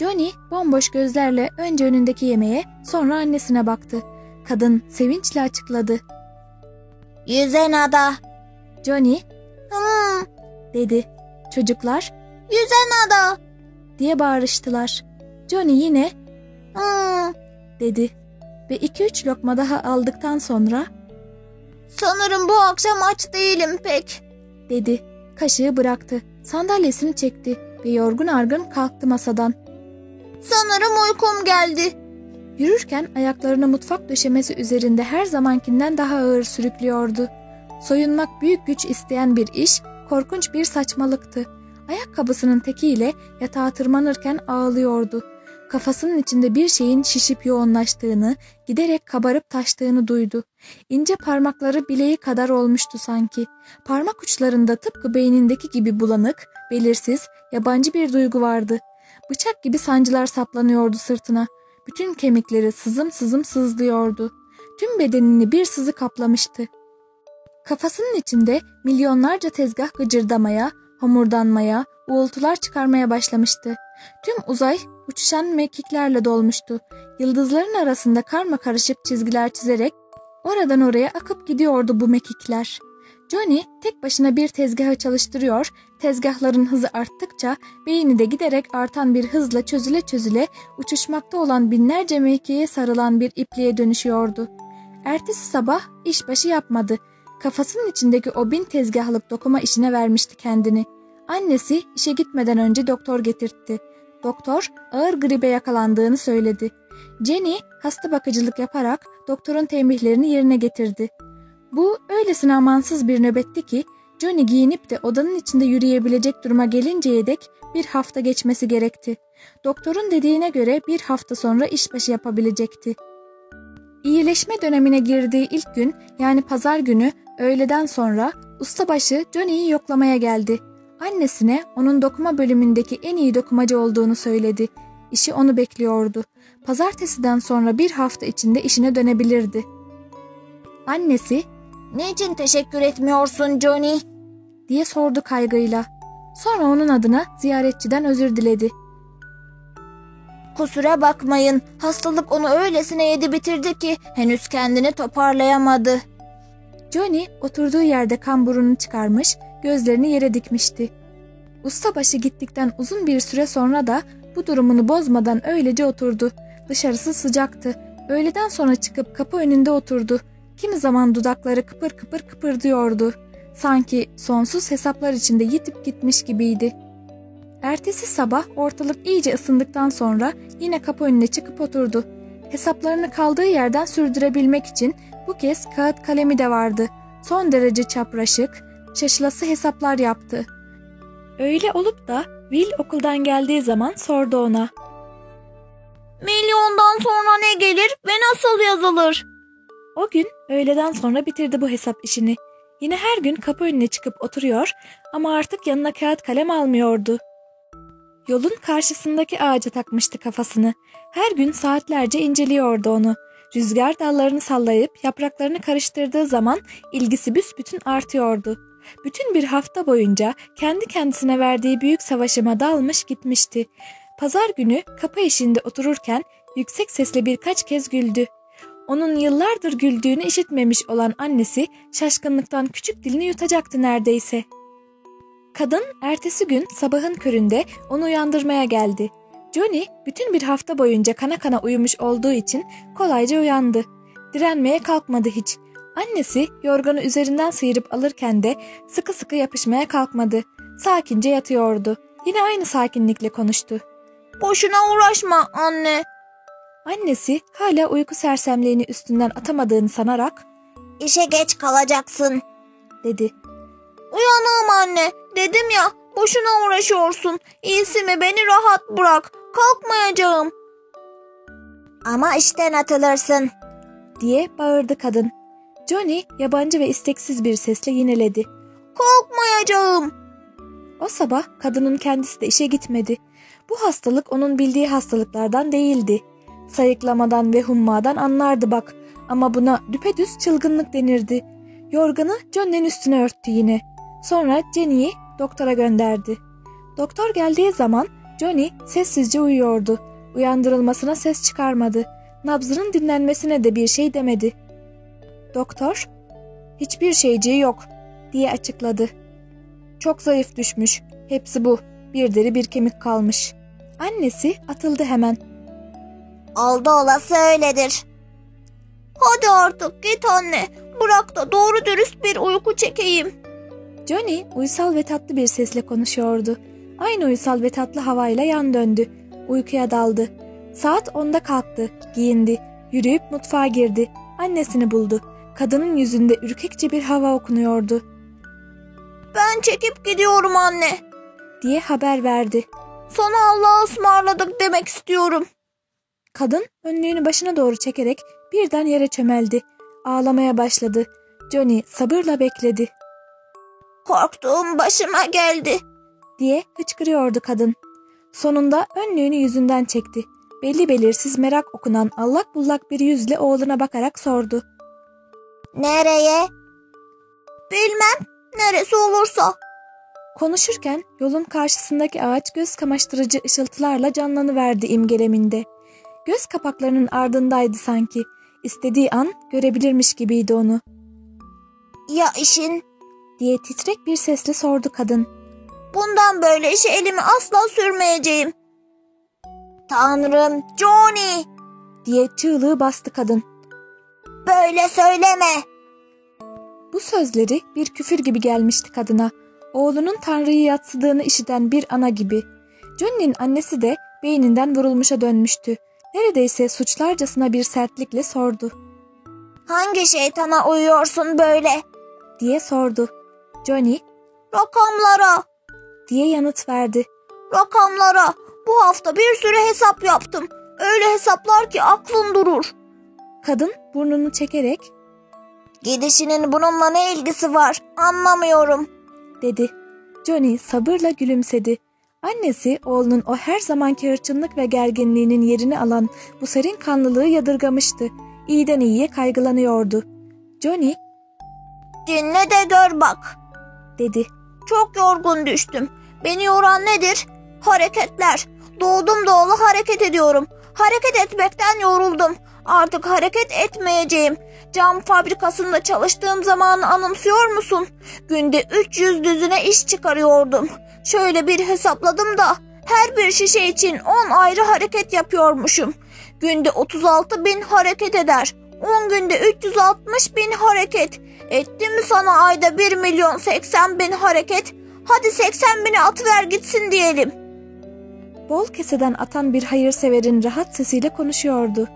Johnny bomboş gözlerle önce önündeki yemeğe sonra annesine baktı. Kadın sevinçle açıkladı. Yüzen ada. Johnny Hmm, dedi. Çocuklar yüzen ada. diye bağırıştılar. Johnny yine Hmm, dedi ve iki üç lokma daha aldıktan sonra sanırım bu akşam aç değilim pek. dedi. Kaşığı bıraktı. Sandalyesini çekti ve yorgun argın kalktı masadan. Sanırım uykum geldi. Yürürken ayaklarını mutfak döşemesi üzerinde her zamankinden daha ağır sürüklüyordu. Soyunmak büyük güç isteyen bir iş, korkunç bir saçmalıktı. Ayakkabısının tekiyle yatağa tırmanırken ağlıyordu. Kafasının içinde bir şeyin şişip yoğunlaştığını, giderek kabarıp taştığını duydu. İnce parmakları bileği kadar olmuştu sanki. Parmak uçlarında tıpkı beynindeki gibi bulanık, belirsiz, yabancı bir duygu vardı. Bıçak gibi sancılar saplanıyordu sırtına. Bütün kemikleri sızım sızım sızlıyordu. Tüm bedenini bir sızı kaplamıştı. Kafasının içinde milyonlarca tezgah gıcırdamaya, homurdanmaya, uğultular çıkarmaya başlamıştı. Tüm uzay uçuşan mekiklerle dolmuştu. Yıldızların arasında karma karışık çizgiler çizerek oradan oraya akıp gidiyordu bu mekikler. Johnny tek başına bir tezgahı çalıştırıyor, tezgahların hızı arttıkça beyni de giderek artan bir hızla çözüle çözüle uçuşmakta olan binlerce mekiğe sarılan bir ipliğe dönüşüyordu. Ertesi sabah işbaşı yapmadı. Kafasının içindeki o bin tezgahlık dokuma işine vermişti kendini. Annesi işe gitmeden önce doktor getirtti. Doktor ağır gribe yakalandığını söyledi. Jenny hasta bakıcılık yaparak doktorun tembihlerini yerine getirdi. Bu öylesine amansız bir nöbetti ki Johnny giyinip de odanın içinde yürüyebilecek duruma gelinceye dek bir hafta geçmesi gerekti. Doktorun dediğine göre bir hafta sonra işbaşı yapabilecekti. İyileşme dönemine girdiği ilk gün yani pazar günü öğleden sonra ustabaşı Johnny'yi yoklamaya geldi. Annesine onun dokuma bölümündeki en iyi dokumacı olduğunu söyledi. İşi onu bekliyordu. Pazartesiden sonra bir hafta içinde işine dönebilirdi. Annesi Niçin teşekkür etmiyorsun Johnny? diye sordu kaygıyla. Sonra onun adına ziyaretçiden özür diledi. Kusura bakmayın. Hastalık onu öylesine yedi bitirdi ki henüz kendini toparlayamadı. Johnny oturduğu yerde kamburunu çıkarmış, gözlerini yere dikmişti. Ustabaşı gittikten uzun bir süre sonra da bu durumunu bozmadan öylece oturdu. Dışarısı sıcaktı. Öğleden sonra çıkıp kapı önünde oturdu. Kimi zaman dudakları kıpır kıpır kıpırdıyordu. Sanki sonsuz hesaplar içinde yitip gitmiş gibiydi. Ertesi sabah ortalık iyice ısındıktan sonra yine kapı önüne çıkıp oturdu. Hesaplarını kaldığı yerden sürdürebilmek için bu kez kağıt kalemi de vardı. Son derece çapraşık, şaşılası hesaplar yaptı. Öyle olup da Will okuldan geldiği zaman sordu ona. Milyondan sonra ne gelir ve nasıl yazılır? O gün öğleden sonra bitirdi bu hesap işini. Yine her gün kapı önüne çıkıp oturuyor ama artık yanına kağıt kalem almıyordu. Yolun karşısındaki ağaca takmıştı kafasını. Her gün saatlerce inceliyordu onu. Rüzgar dallarını sallayıp yapraklarını karıştırdığı zaman ilgisi büsbütün artıyordu. bütün bir hafta boyunca kendi kendisine verdiği büyük savaşıma dalmış gitmişti. Pazar günü kapı eşiğinde otururken yüksek sesle birkaç kez güldü. Onun yıllardır güldüğünü işitmemiş olan annesi şaşkınlıktan küçük dilini yutacaktı neredeyse. Kadın ertesi gün sabahın köründe onu uyandırmaya geldi. Johnny bütün bir hafta boyunca kana kana uyumuş olduğu için kolayca uyandı. Direnmeye kalkmadı hiç. Annesi yorganı üzerinden sıyırıp alırken de sıkı sıkı yapışmaya kalkmadı. Sakince yatıyordu. Yine aynı sakinlikle konuştu. Boşuna uğraşma anne. Annesi hala uyku sersemliğini üstünden atamadığını sanarak İşe geç kalacaksın. dedi. Uyanığım anne. Dedim ya boşuna uğraşıyorsun. İyisi mi beni rahat bırak. Kalkmayacağım. Ama işten atılırsın. diye bağırdı kadın. Johnny yabancı ve isteksiz bir sesle yineledi. Kalkmayacağım. O sabah kadının kendisi de işe gitmedi. Bu hastalık onun bildiği hastalıklardan değildi. Sayıklamadan ve hummadan anlardı bak ama buna düpedüz çılgınlık denirdi. Yorganı Johnny'nin üstüne örttü yine. Sonra Jenny'i doktora gönderdi. Doktor geldiği zaman Johnny sessizce uyuyordu. Uyandırılmasına ses çıkarmadı. Nabzının dinlenmesine de bir şey demedi. Doktor, hiçbir şeyciği yok diye açıkladı. Çok zayıf düşmüş. Hepsi bu. Bir deri bir kemik kalmış. Annesi atıldı hemen. Oldu olası öyledir. Hadi artık git anne. Bırak da doğru dürüst bir uyku çekeyim. Johnny uysal ve tatlı bir sesle konuşuyordu. Aynı uysal ve tatlı havayla yan döndü. Uykuya daldı. Saat onda kalktı, giyindi, yürüyüp mutfağa girdi. Annesini buldu. Kadının yüzünde ürkekçe bir hava okunuyordu Ben çekip gidiyorum anne. diye haber verdi. Sana Allah'a ısmarladık demek istiyorum. Kadın önlüğünü başına doğru çekerek birden yere çömeldi. Ağlamaya başladı. Johnny sabırla bekledi Korktuğum başıma geldi. diye hıçkırıyordu kadın. Sonunda önlüğünü yüzünden çekti. Belli belirsiz merak okunan allak bullak bir yüzle oğluna bakarak sordu. Nereye? Bilmem. Neresi olursa. Konuşurken yolun karşısındaki ağaç göz kamaştırıcı ışıltılarla canlanıverdi imgeleminde. Göz kapaklarının ardındaydı sanki. İstediği an görebilirmiş gibiydi onu. Ya işin? diye titrek bir sesle sordu kadın. Bundan böyle işe elimi asla sürmeyeceğim. Tanrım, Johnny! diye çığlığı bastı kadın. Böyle söyleme. Bu sözleri bir küfür gibi gelmişti kadına. Oğlunun Tanrı'yı yatsıdığını işiten bir ana gibi. Johnny'nin annesi de beyninden vurulmuşa dönmüştü. Neredeyse suçlarcasına bir sertlikle sordu. Hangi şeytana uyuyorsun böyle? diye sordu. Johnny Rakamlara, diye yanıt verdi. rakamlara. Bu hafta bir sürü hesap yaptım. Öyle hesaplar ki aklın durur. Kadın burnunu çekerek Gidişinin bununla ne ilgisi var? Anlamıyorum. dedi. Johnny sabırla gülümsedi. Annesi oğlunun o her zamanki hırçınlık ve gerginliğinin yerini alan bu serin kanlılığı yadırgamıştı. İyiden iyiye kaygılanıyordu. Johnny Dinle de gör bak. dedi. Çok yorgun düştüm. Beni yoran nedir? Hareketler. Doğdum doğalı hareket ediyorum. Hareket etmekten yoruldum. Artık hareket etmeyeceğim. Cam fabrikasında çalıştığım zamanı anımsıyor musun? Günde 300 düzine iş çıkarıyordum. Şöyle bir hesapladım da her bir şişe için 10 ayrı hareket yapıyormuşum. Günde 36 bin hareket eder. 10 günde 360 bin hareket. Etti mi sana ayda 1 milyon 80 bin hareket? Hadi 80 bini atıver gitsin diyelim. Bol keseden atan bir hayırseverin rahat sesiyle konuşuyordu.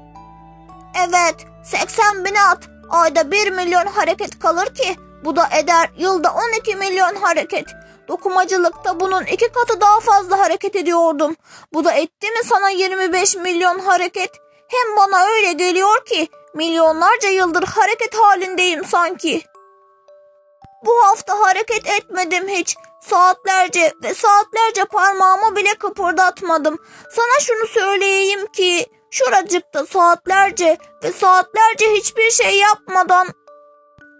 Evet 80 bini at. Ayda 1 milyon hareket kalır ki. Bu da eder yılda 12 milyon hareket. Dokumacılıkta bunun iki katı daha fazla hareket ediyordum. Bu da etti mi sana 25 milyon hareket? Hem bana öyle geliyor ki milyonlarca yıldır hareket halindeyim sanki. Bu hafta hareket etmedim hiç. Saatlerce ve saatlerce parmağımı bile kıpırdatmadım. Sana şunu söyleyeyim ki şuracıkta saatlerce ve saatlerce hiçbir şey yapmadan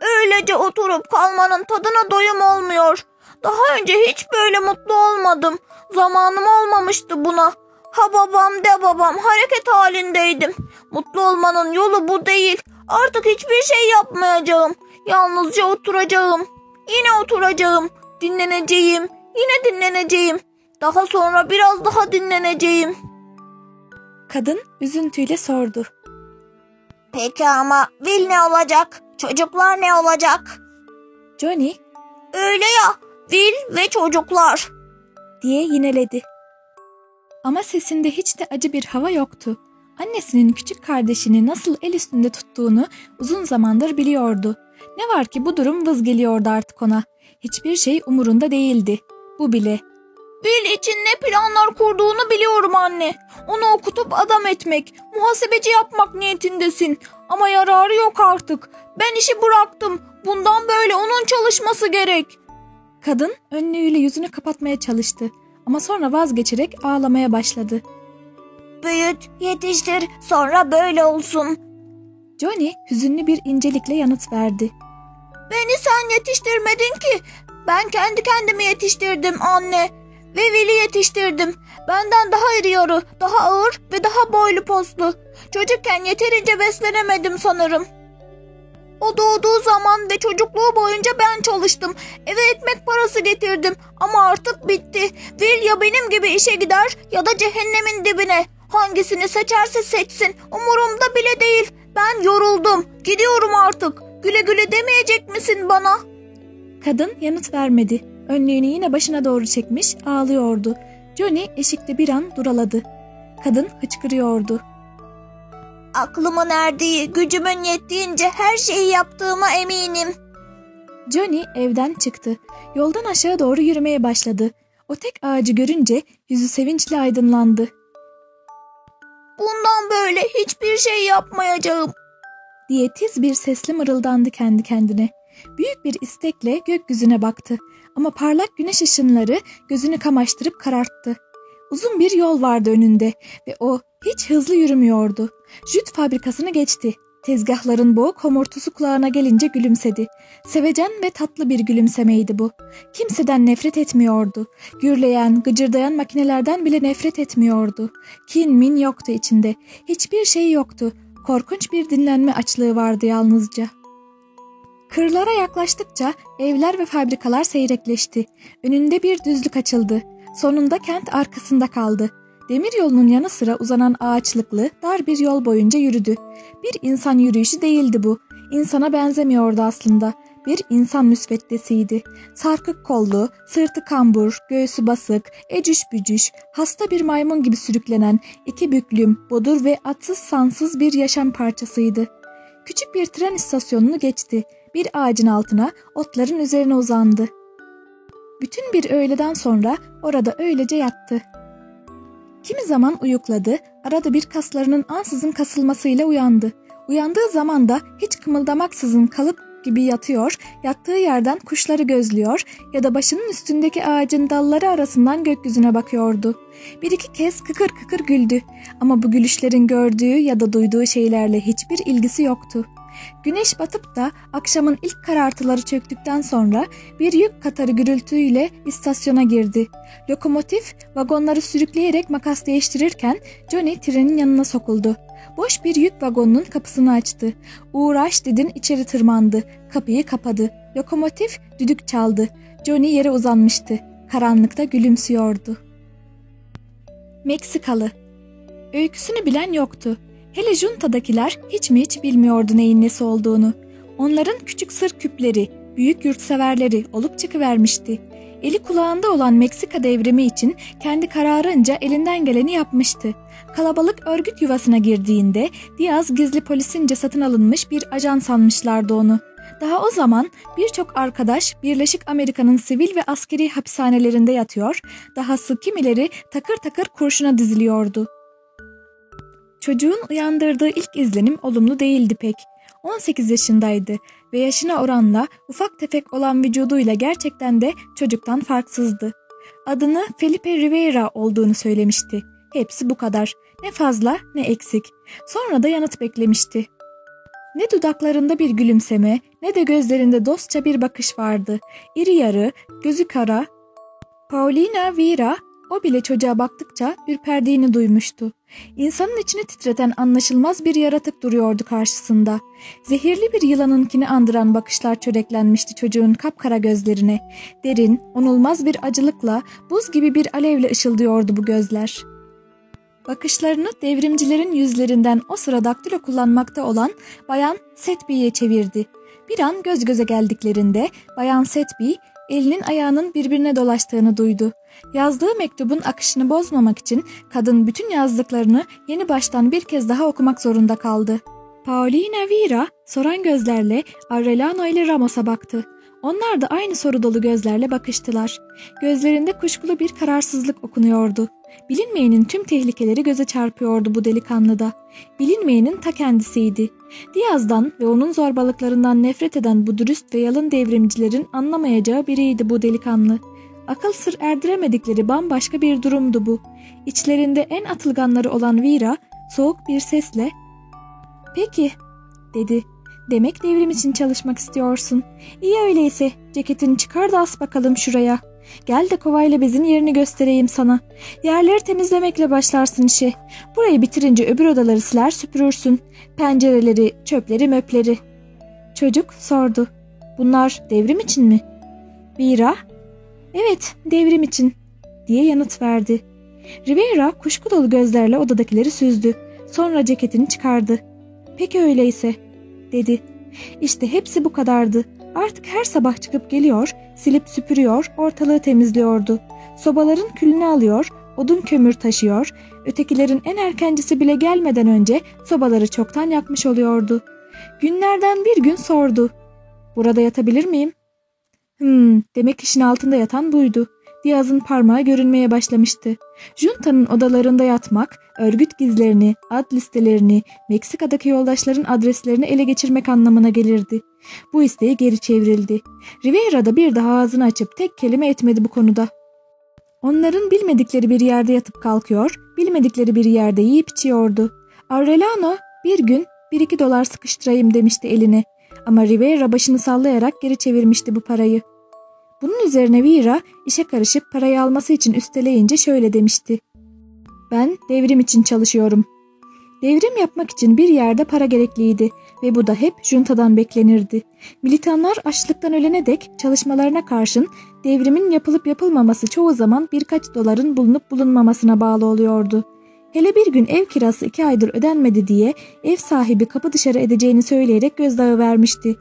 Öylece oturup kalmanın tadına doyum olmuyor. Daha önce hiç böyle mutlu olmadım. Zamanım olmamıştı buna. Ha babam de babam hareket halindeydim. Mutlu olmanın yolu bu değil. Artık hiçbir şey yapmayacağım. Yalnızca oturacağım. Yine oturacağım. Dinleneceğim. Yine dinleneceğim. Daha sonra biraz daha dinleneceğim. Kadın üzüntüyle sordu. Peki ama Will ne olacak? Çocuklar ne olacak? Johnny Öyle ya. Will ve çocuklar. diye yineledi. Ama sesinde hiç de acı bir hava yoktu. Annesinin küçük kardeşini nasıl el üstünde tuttuğunu uzun zamandır biliyordu. Ne var ki bu durum vız geliyordu artık ona. Hiçbir şey umurunda değildi. Bu bile. Will için ne planlar kurduğunu biliyorum anne. Onu okutup adam etmek, muhasebeci yapmak niyetindesin. Ama yararı yok artık. Ben işi bıraktım. Bundan böyle onun çalışması gerek. Kadın önlüğüyle yüzünü kapatmaya çalıştı. Ama sonra vazgeçerek ağlamaya başladı. Büyüt, yetiştir, sonra böyle olsun. Johnny hüzünlü bir incelikle yanıt verdi. Beni sen yetiştirmedin ki. Ben kendi kendimi yetiştirdim anne. Ve Will'i yetiştirdim. Benden daha iri yarı, daha ağır ve daha boylu poslu. Çocukken yeterince beslenemedim sanırım. O doğduğu zaman ve çocukluğu boyunca ben çalıştım. Eve ekmek parası getirdim ama artık bitti. Will ya benim gibi işe gider ya da cehennemin dibine. Hangisini seçerse seçsin. Umurumda bile değil. Ben yoruldum. Gidiyorum artık. Güle güle demeyecek misin bana? Kadın yanıt vermedi. Önlüğünü yine başına doğru çekmiş ağlıyordu. Johnny eşikte bir an duraladı. Kadın hıçkırıyordu. Aklımın erdiği, gücümün yettiğince her şeyi yaptığıma eminim. Johnny evden çıktı. Yoldan aşağı doğru yürümeye başladı. O tek ağacı görünce yüzü sevinçle aydınlandı. Bundan böyle hiçbir şey yapmayacağım. diye tiz bir sesle mırıldandı kendi kendine. Büyük bir istekle gökyüzüne baktı ama parlak güneş ışınları gözünü kamaştırıp kararttı. Uzun bir yol vardı önünde ve o hiç hızlı yürümüyordu. Jüt fabrikasını geçti. Tezgahların boğuk homurtusu kulağına gelince gülümsedi. Sevecen ve tatlı bir gülümsemeydi bu. Kimseden nefret etmiyordu. Gürleyen, gıcırdayan makinelerden bile nefret etmiyordu. Kin min yoktu içinde. Hiçbir şey yoktu. Korkunç bir dinlenme açlığı vardı yalnızca. Kırlara yaklaştıkça evler ve fabrikalar seyrekleşti. Önünde bir düzlük açıldı. Sonunda kent arkasında kaldı. Demir yolunun yanı sıra uzanan ağaçlıklı dar bir yol boyunca yürüdü. Bir insan yürüyüşü değildi bu. İnsana benzemiyordu aslında. Bir insan müsveddesiydi. Sarkık kollu, sırtı kambur, göğsü basık, ecüş bücüş, hasta bir maymun gibi sürüklenen, iki büklüm, bodur ve atsız sansız bir yaşam parçasıydı. Küçük bir tren istasyonunu geçti. Bir ağacın altına, otların üzerine uzandı. Bütün bir öğleden sonra orada öylece yattı. Kimi zaman uyukladı, arada bir kaslarının ansızın kasılmasıyla uyandı. Uyandığı zaman da hiç kımıldamaksızın kalıp gibi yatıyor, yattığı yerden kuşları gözlüyor ya da başının üstündeki ağacın dalları arasından gökyüzüne bakıyordu. Bir iki kez kıkır kıkır güldü ama bu gülüşlerin gördüğü ya da duyduğu şeylerle hiçbir ilgisi yoktu. Güneş batıp da akşamın ilk karartıları çöktükten sonra bir yük katarı gürültüyle istasyona girdi. Lokomotif vagonları sürükleyerek makas değiştirirken Johnny trenin yanına sokuldu. Boş bir yük vagonunun kapısını açtı. Uğraş dedin içeri tırmandı. Kapıyı kapadı. Lokomotif düdük çaldı. Johnny yere uzanmıştı. Karanlıkta gülümsüyordu. Meksikalı Öyküsünü bilen yoktu. Hele juntadakiler hiç mi hiç bilmiyordu neyin nesi olduğunu. Onların küçük sır küpleri, büyük yurtseverleri olup çıkıvermişti. Eli kulağında olan Meksika devrimi için kendi kararınca elinden geleni yapmıştı. Kalabalık örgüt yuvasına girdiğinde Diaz gizli polisince satın alınmış bir ajan sanmışlardı onu. Daha o zaman birçok arkadaş Birleşik Amerika'nın sivil ve askeri hapishanelerinde yatıyor, dahası kimileri takır takır kurşuna diziliyordu. Çocuğun uyandırdığı ilk izlenim olumlu değildi pek. 18 yaşındaydı ve yaşına oranla ufak tefek olan vücuduyla gerçekten de çocuktan farksızdı. Adını Felipe Rivera olduğunu söylemişti. Hepsi bu kadar. Ne fazla ne eksik. Sonra da yanıt beklemişti. Ne dudaklarında bir gülümseme, ne de gözlerinde dostça bir bakış vardı. İri yarı, gözü kara. Paulina Vira o bile çocuğa baktıkça ürperdiğini duymuştu. İnsanın içini titreten anlaşılmaz bir yaratık duruyordu karşısında. Zehirli bir yılanınkini andıran bakışlar çöreklenmişti çocuğun kapkara gözlerine. Derin, onulmaz bir acılıkla, buz gibi bir alevle ışıldıyordu bu gözler. Bakışlarını devrimcilerin yüzlerinden o sıra daktilo kullanmakta olan Bayan Setbi'ye çevirdi. Bir an göz göze geldiklerinde Bayan Setbi elinin ayağının birbirine dolaştığını duydu. Yazdığı mektubun akışını bozmamak için kadın bütün yazdıklarını yeni baştan bir kez daha okumak zorunda kaldı. Paulina Vira soran gözlerle Arrelano ile Ramos'a baktı. Onlar da aynı soru dolu gözlerle bakıştılar. Gözlerinde kuşkulu bir kararsızlık okunuyordu. Bilinmeyenin tüm tehlikeleri göze çarpıyordu bu delikanlıda. Bilinmeyenin ta kendisiydi. Diaz'dan ve onun zorbalıklarından nefret eden bu dürüst ve yalın devrimcilerin anlamayacağı biriydi bu delikanlı. Akıl sır erdiremedikleri bambaşka bir durumdu bu. İçlerinde en atılganları olan Vira soğuk bir sesle ''Peki'' dedi. ''Demek devrim için çalışmak istiyorsun. İyi öyleyse ceketini çıkar da as bakalım şuraya.'' Gel de kovayla bezin yerini göstereyim sana. Yerleri temizlemekle başlarsın işe. Burayı bitirince öbür odaları siler süpürürsün. Pencereleri, çöpleri, möpleri. Çocuk sordu. Bunlar devrim için mi? Vira, evet devrim için diye yanıt verdi. Rivera kuşku dolu gözlerle odadakileri süzdü. Sonra ceketini çıkardı. Peki öyleyse dedi. İşte hepsi bu kadardı. Artık her sabah çıkıp geliyor, silip süpürüyor, ortalığı temizliyordu. Sobaların külünü alıyor, odun kömür taşıyor, ötekilerin en erkencisi bile gelmeden önce sobaları çoktan yakmış oluyordu. Günlerden bir gün sordu. Burada yatabilir miyim? Hmm, demek işin altında yatan buydu. Diaz'ın parmağı görünmeye başlamıştı. Junta'nın odalarında yatmak, örgüt gizlerini, ad listelerini, Meksika'daki yoldaşların adreslerini ele geçirmek anlamına gelirdi. Bu isteği geri çevrildi. Rivera da bir daha ağzını açıp tek kelime etmedi bu konuda. Onların bilmedikleri bir yerde yatıp kalkıyor, bilmedikleri bir yerde yiyip içiyordu. Aurelano bir gün bir iki dolar sıkıştırayım demişti eline. Ama Rivera başını sallayarak geri çevirmişti bu parayı. Bunun üzerine Vira işe karışıp parayı alması için üsteleyince şöyle demişti. Ben devrim için çalışıyorum. Devrim yapmak için bir yerde para gerekliydi ve bu da hep juntadan beklenirdi. Militanlar açlıktan ölene dek çalışmalarına karşın devrimin yapılıp yapılmaması çoğu zaman birkaç doların bulunup bulunmamasına bağlı oluyordu. Hele bir gün ev kirası iki aydır ödenmedi diye ev sahibi kapı dışarı edeceğini söyleyerek gözdağı vermişti.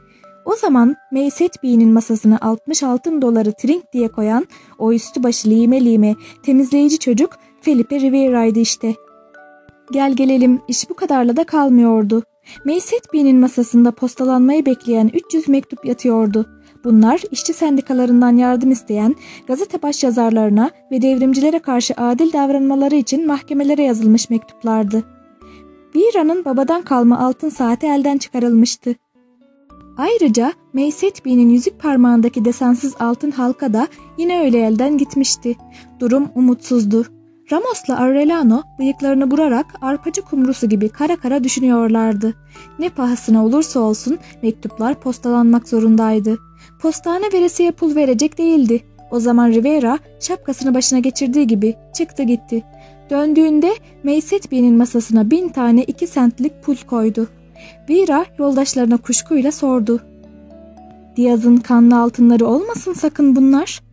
O zaman Meyset Bey'in masasına 60 altın doları trink diye koyan o üstü başı lime lime temizleyici çocuk Felipe Rivera'ydı işte. Gel gelelim iş bu kadarla da kalmıyordu. Meyset Bey'in masasında postalanmayı bekleyen 300 mektup yatıyordu. Bunlar işçi sendikalarından yardım isteyen gazete başyazarlarına ve devrimcilere karşı adil davranmaları için mahkemelere yazılmış mektuplardı. Vira'nın babadan kalma altın saati elden çıkarılmıştı. Ayrıca Meyset Bey'in yüzük parmağındaki desensiz altın halka da yine öyle elden gitmişti. Durum umutsuzdu. Ramos'la Aurelano bıyıklarını burarak arpacı kumrusu gibi kara kara düşünüyorlardı. Ne pahasına olursa olsun mektuplar postalanmak zorundaydı. Postane veresiye pul verecek değildi. O zaman Rivera şapkasını başına geçirdiği gibi çıktı gitti. Döndüğünde Meyset Bey'in masasına bin tane iki sentlik pul koydu. Vera yoldaşlarına kuşkuyla sordu. Diaz'ın kanlı altınları olmasın sakın bunlar.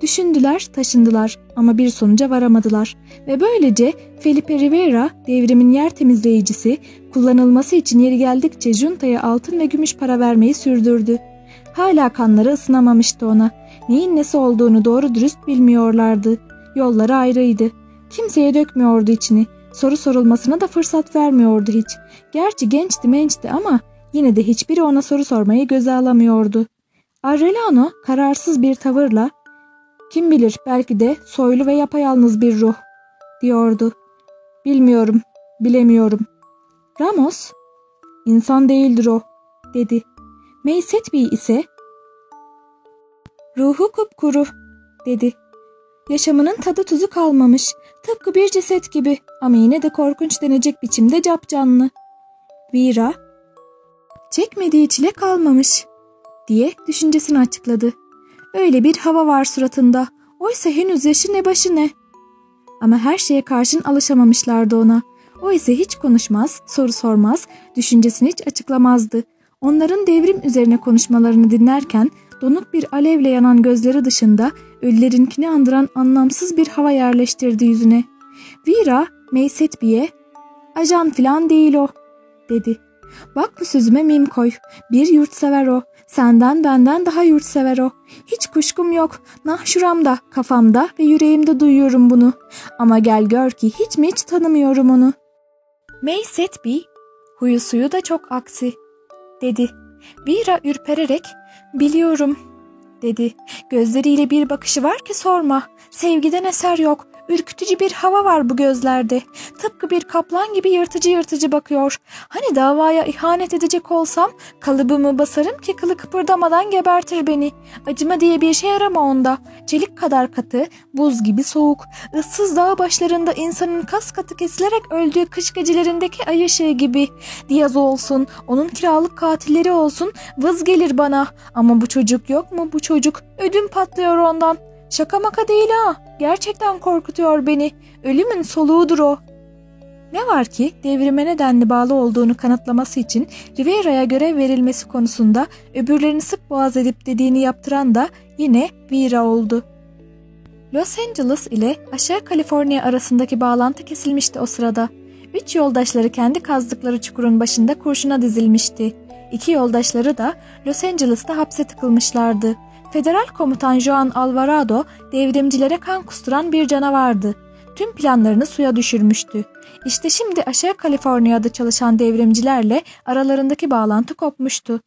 Düşündüler, taşındılar ama bir sonuca varamadılar ve böylece Felipe Rivera devrimin yer temizleyicisi kullanılması için yeri geldikçe juntaya altın ve gümüş para vermeyi sürdürdü. Hala kanları ısınamamıştı ona. Neyin nesi olduğunu doğru dürüst bilmiyorlardı. Yolları ayrıydı. Kimseye dökmüyordu içini. Soru sorulmasına da fırsat vermiyordu hiç. Gerçi gençti mençti ama yine de hiçbiri ona soru sormayı göze alamıyordu. Arrelano kararsız bir tavırla kim bilir belki de soylu ve yapayalnız bir ruh diyordu. Bilmiyorum, bilemiyorum. Ramos, insan değildir o dedi. Meysetbi ise ruhu kupkuru dedi. Yaşamının tadı tuzu kalmamış, tıpkı bir ceset gibi ama yine de korkunç denecek biçimde capcanlı. Vira, çekmediği çile kalmamış diye düşüncesini açıkladı. Öyle bir hava var suratında. Oysa henüz yaşı ne başı ne. Ama her şeye karşın alışamamışlardı ona. O ise hiç konuşmaz, soru sormaz, düşüncesini hiç açıklamazdı. Onların devrim üzerine konuşmalarını dinlerken donuk bir alevle yanan gözleri dışında ölülerinkini andıran anlamsız bir hava yerleştirdi yüzüne. Vira, Meysetbi'ye, ajan filan değil o, dedi. Bak bu sözüme mim koy. Bir yurtsever o. Senden benden daha yurtsever o. Hiç kuşkum yok. Nah şuramda, kafamda ve yüreğimde duyuyorum bunu. Ama gel gör ki hiç mi hiç tanımıyorum onu. Meysetbi, huyu suyu da çok aksi, dedi. Vira ürpererek, biliyorum, dedi. Gözleriyle bir bakışı var ki sorma. Sevgiden eser yok. Ürkütücü bir hava var bu gözlerde. Tıpkı bir kaplan gibi yırtıcı yırtıcı bakıyor. Hani davaya ihanet edecek olsam kalıbımı basarım ki kılı kıpırdamadan gebertir beni. Acıma diye bir şey arama onda. Çelik kadar katı, buz gibi soğuk. ıssız dağ başlarında insanın kas katı kesilerek öldüğü kış gecelerindeki ay ışığı gibi. Diyaz olsun, onun kiralık katilleri olsun vız gelir bana. Ama bu çocuk yok mu bu çocuk? Ödüm patlıyor ondan. Şaka maka değil ha. Gerçekten korkutuyor beni. Ölümün soluğudur o. Ne var ki devrime nedenli bağlı olduğunu kanıtlaması için Rivera'ya görev verilmesi konusunda öbürlerini sık boğaz edip dediğini yaptıran da yine Vira oldu. Los Angeles ile aşağı Kaliforniya arasındaki bağlantı kesilmişti o sırada. Üç yoldaşları kendi kazdıkları çukurun başında kurşuna dizilmişti. İki yoldaşları da Los Angeles'ta hapse tıkılmışlardı. Federal komutan Juan Alvarado devrimcilere kan kusturan bir canavardı. Tüm planlarını suya düşürmüştü. İşte şimdi aşağı Kaliforniya'da çalışan devrimcilerle aralarındaki bağlantı kopmuştu.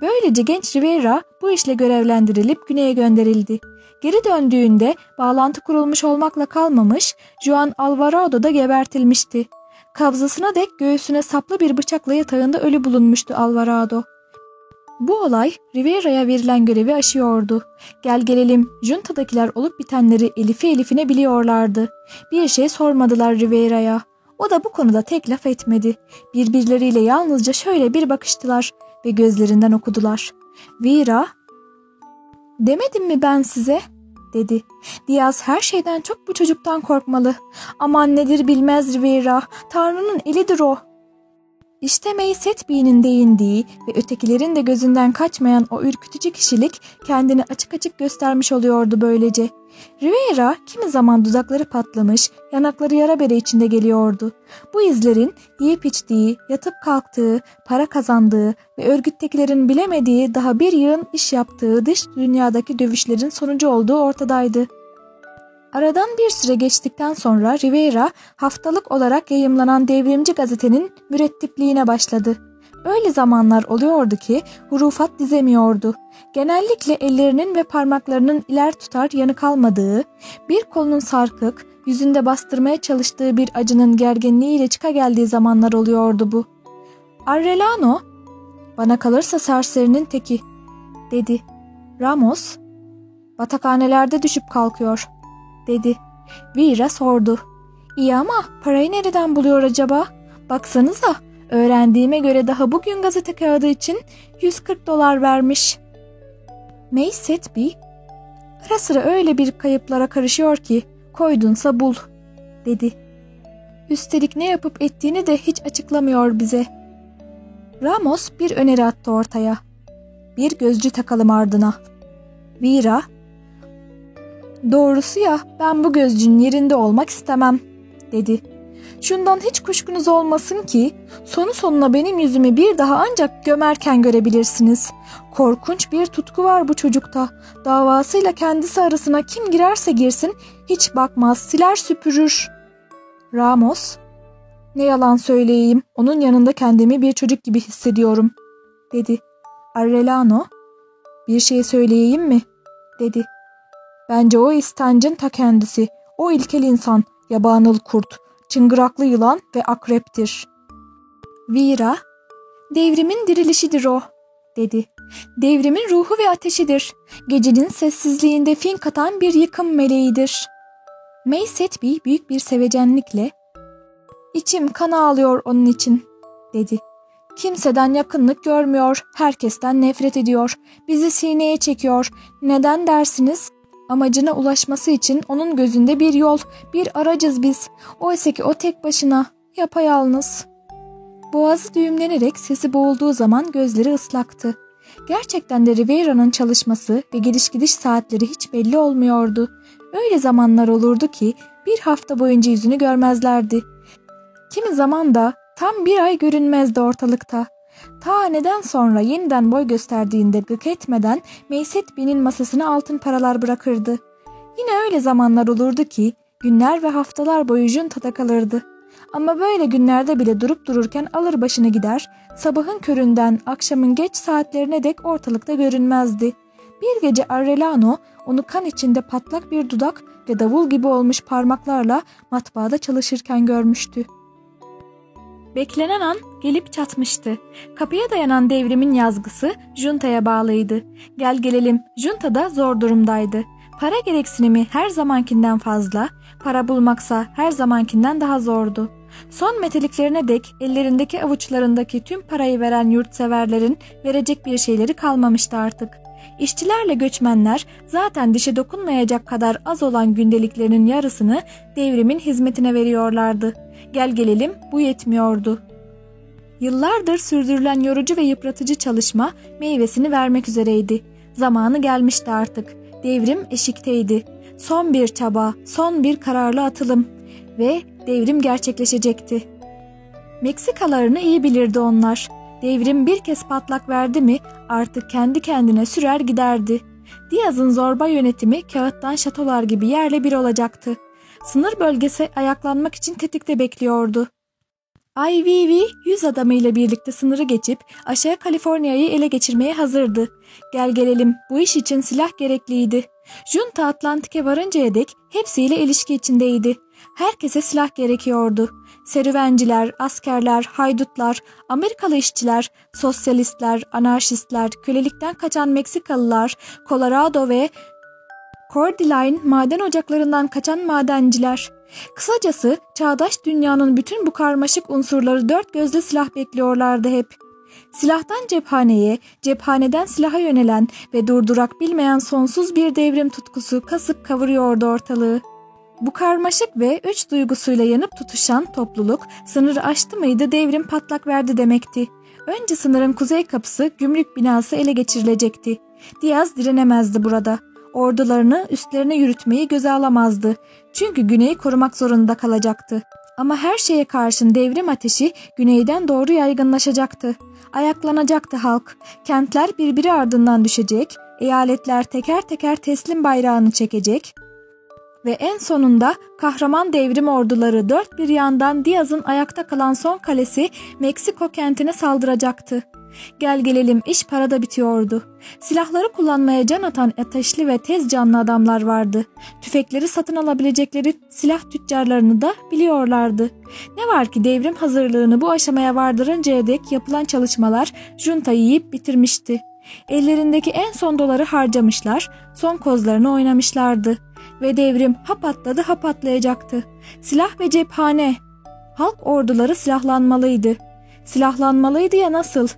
Böylece genç Rivera bu işle görevlendirilip güneye gönderildi. Geri döndüğünde bağlantı kurulmuş olmakla kalmamış, Juan Alvarado da gebertilmişti. Kabzasına dek göğsüne saplı bir bıçakla yatağında ölü bulunmuştu Alvarado. Bu olay Rivera'ya verilen görevi aşıyordu. Gel gelelim Junta'dakiler olup bitenleri elifi elifine biliyorlardı. Bir şey sormadılar Rivera'ya. O da bu konuda tek laf etmedi. Birbirleriyle yalnızca şöyle bir bakıştılar ve gözlerinden okudular. Vera, demedim mi ben size? dedi. Diaz her şeyden çok bu çocuktan korkmalı. Aman nedir bilmez Rivera, Tanrı'nın elidir o. İşte Meysetbi'nin değindiği ve ötekilerin de gözünden kaçmayan o ürkütücü kişilik kendini açık açık göstermiş oluyordu böylece. Rivera kimi zaman dudakları patlamış, yanakları yara bere içinde geliyordu. Bu izlerin yiyip içtiği, yatıp kalktığı, para kazandığı ve örgüttekilerin bilemediği daha bir yığın iş yaptığı dış dünyadaki dövüşlerin sonucu olduğu ortadaydı. Aradan bir süre geçtikten sonra Rivera haftalık olarak yayımlanan devrimci gazetenin mürettipliğine başladı. Öyle zamanlar oluyordu ki hurufat dizemiyordu. Genellikle ellerinin ve parmaklarının iler tutar yanı kalmadığı, bir kolunun sarkık, yüzünde bastırmaya çalıştığı bir acının gerginliğiyle çıka geldiği zamanlar oluyordu bu. Arrelano, bana kalırsa serserinin teki, dedi. Ramos, batakhanelerde düşüp kalkıyor dedi. Vira sordu. İyi ama parayı nereden buluyor acaba? Baksanıza öğrendiğime göre daha bugün gazete kağıdı için 140 dolar vermiş. May Setby ara sıra öyle bir kayıplara karışıyor ki koydunsa bul dedi. Üstelik ne yapıp ettiğini de hiç açıklamıyor bize. Ramos bir öneri attı ortaya. Bir gözcü takalım ardına. Vira Doğrusu ya ben bu gözcünün yerinde olmak istemem dedi. Şundan hiç kuşkunuz olmasın ki sonu sonuna benim yüzümü bir daha ancak gömerken görebilirsiniz. Korkunç bir tutku var bu çocukta. Davasıyla kendisi arasına kim girerse girsin hiç bakmaz siler süpürür. Ramos ne yalan söyleyeyim onun yanında kendimi bir çocuk gibi hissediyorum dedi. Arrelano bir şey söyleyeyim mi dedi. Bence o istancın ta kendisi. O ilkel insan, yabanıl kurt, çıngıraklı yılan ve akreptir. Vira, devrimin dirilişidir o, dedi. Devrimin ruhu ve ateşidir. Gecenin sessizliğinde fink atan bir yıkım meleğidir. May Setby büyük bir sevecenlikle, İçim kan ağlıyor onun için, dedi. Kimseden yakınlık görmüyor, herkesten nefret ediyor, bizi sineye çekiyor. Neden dersiniz? Amacına ulaşması için onun gözünde bir yol, bir aracız biz. Oysa ki o tek başına, yapayalnız. Boğazı düğümlenerek sesi boğulduğu zaman gözleri ıslaktı. Gerçekten de Ribeira'nın çalışması ve geliş gidiş saatleri hiç belli olmuyordu. Öyle zamanlar olurdu ki bir hafta boyunca yüzünü görmezlerdi. Kimi zaman da tam bir ay görünmezdi ortalıkta. Ta neden sonra yeniden boy gösterdiğinde gık etmeden Meyset Bey'in masasına altın paralar bırakırdı. Yine öyle zamanlar olurdu ki günler ve haftalar boyu juntada kalırdı. Ama böyle günlerde bile durup dururken alır başını gider, sabahın köründen akşamın geç saatlerine dek ortalıkta görünmezdi. Bir gece Arrelano onu kan içinde patlak bir dudak ve davul gibi olmuş parmaklarla matbaada çalışırken görmüştü. Beklenen an gelip çatmıştı. Kapıya dayanan devrimin yazgısı Junta'ya bağlıydı. Gel gelelim Junta da zor durumdaydı. Para gereksinimi her zamankinden fazla, para bulmaksa her zamankinden daha zordu. Son meteliklerine dek ellerindeki avuçlarındaki tüm parayı veren yurtseverlerin verecek bir şeyleri kalmamıştı artık. İşçilerle göçmenler zaten dişe dokunmayacak kadar az olan gündeliklerinin yarısını devrimin hizmetine veriyorlardı. Gel gelelim bu yetmiyordu. Yıllardır sürdürülen yorucu ve yıpratıcı çalışma meyvesini vermek üzereydi. Zamanı gelmişti artık. Devrim eşikteydi. Son bir çaba, son bir kararlı atılım ve devrim gerçekleşecekti. Meksikalarını iyi bilirdi onlar. Devrim bir kez patlak verdi mi artık kendi kendine sürer giderdi. Diaz'ın zorba yönetimi kağıttan şatolar gibi yerle bir olacaktı. Sınır bölgesi ayaklanmak için tetikte bekliyordu. IVV 100 adamıyla birlikte sınırı geçip aşağı Kaliforniya'yı ele geçirmeye hazırdı. Gel gelelim bu iş için silah gerekliydi. Junta Atlantik'e varıncaya dek hepsiyle ilişki içindeydi. Herkese silah gerekiyordu. Serüvenciler, askerler, haydutlar, Amerikalı işçiler, sosyalistler, anarşistler, kölelikten kaçan Meksikalılar, Colorado ve Cordyline maden ocaklarından kaçan madenciler. Kısacası çağdaş dünyanın bütün bu karmaşık unsurları dört gözle silah bekliyorlardı hep. Silahtan cephaneye, cephaneden silaha yönelen ve durdurak bilmeyen sonsuz bir devrim tutkusu kasıp kavuruyordu ortalığı. Bu karmaşık ve üç duygusuyla yanıp tutuşan topluluk sınırı aştı mıydı devrim patlak verdi demekti. Önce sınırın kuzey kapısı gümrük binası ele geçirilecekti. Diaz direnemezdi burada. Ordularını üstlerine yürütmeyi göze alamazdı. Çünkü güneyi korumak zorunda kalacaktı. Ama her şeye karşın devrim ateşi güneyden doğru yaygınlaşacaktı. Ayaklanacaktı halk. Kentler birbiri ardından düşecek, eyaletler teker teker teslim bayrağını çekecek, ve en sonunda kahraman devrim orduları dört bir yandan Diaz'ın ayakta kalan son kalesi Meksiko kentine saldıracaktı. Gel gelelim iş parada bitiyordu. Silahları kullanmaya can atan ateşli ve tez canlı adamlar vardı. Tüfekleri satın alabilecekleri silah tüccarlarını da biliyorlardı. Ne var ki devrim hazırlığını bu aşamaya vardırıncaya dek yapılan çalışmalar juntayı yiyip bitirmişti. Ellerindeki en son doları harcamışlar, son kozlarını oynamışlardı ve devrim ha patladı ha patlayacaktı. Silah ve cephane. Halk orduları silahlanmalıydı. Silahlanmalıydı ya nasıl?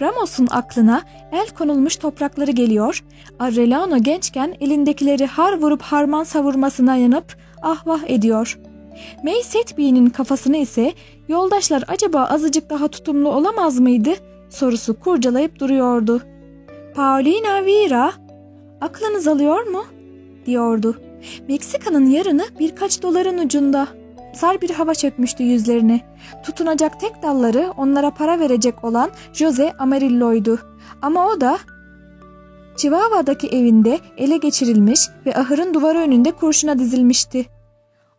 Ramos'un aklına el konulmuş toprakları geliyor. Arrelano gençken elindekileri har vurup harman savurmasına yanıp ah vah ediyor. May Setby'nin kafasını ise yoldaşlar acaba azıcık daha tutumlu olamaz mıydı sorusu kurcalayıp duruyordu. Paulina Vira, aklınız alıyor mu? diyordu. Meksika'nın yarını birkaç doların ucunda. Sar bir hava çökmüştü yüzlerini. Tutunacak tek dalları onlara para verecek olan Jose Amarillo'ydu. Ama o da Chihuahua'daki evinde ele geçirilmiş ve ahırın duvarı önünde kurşuna dizilmişti.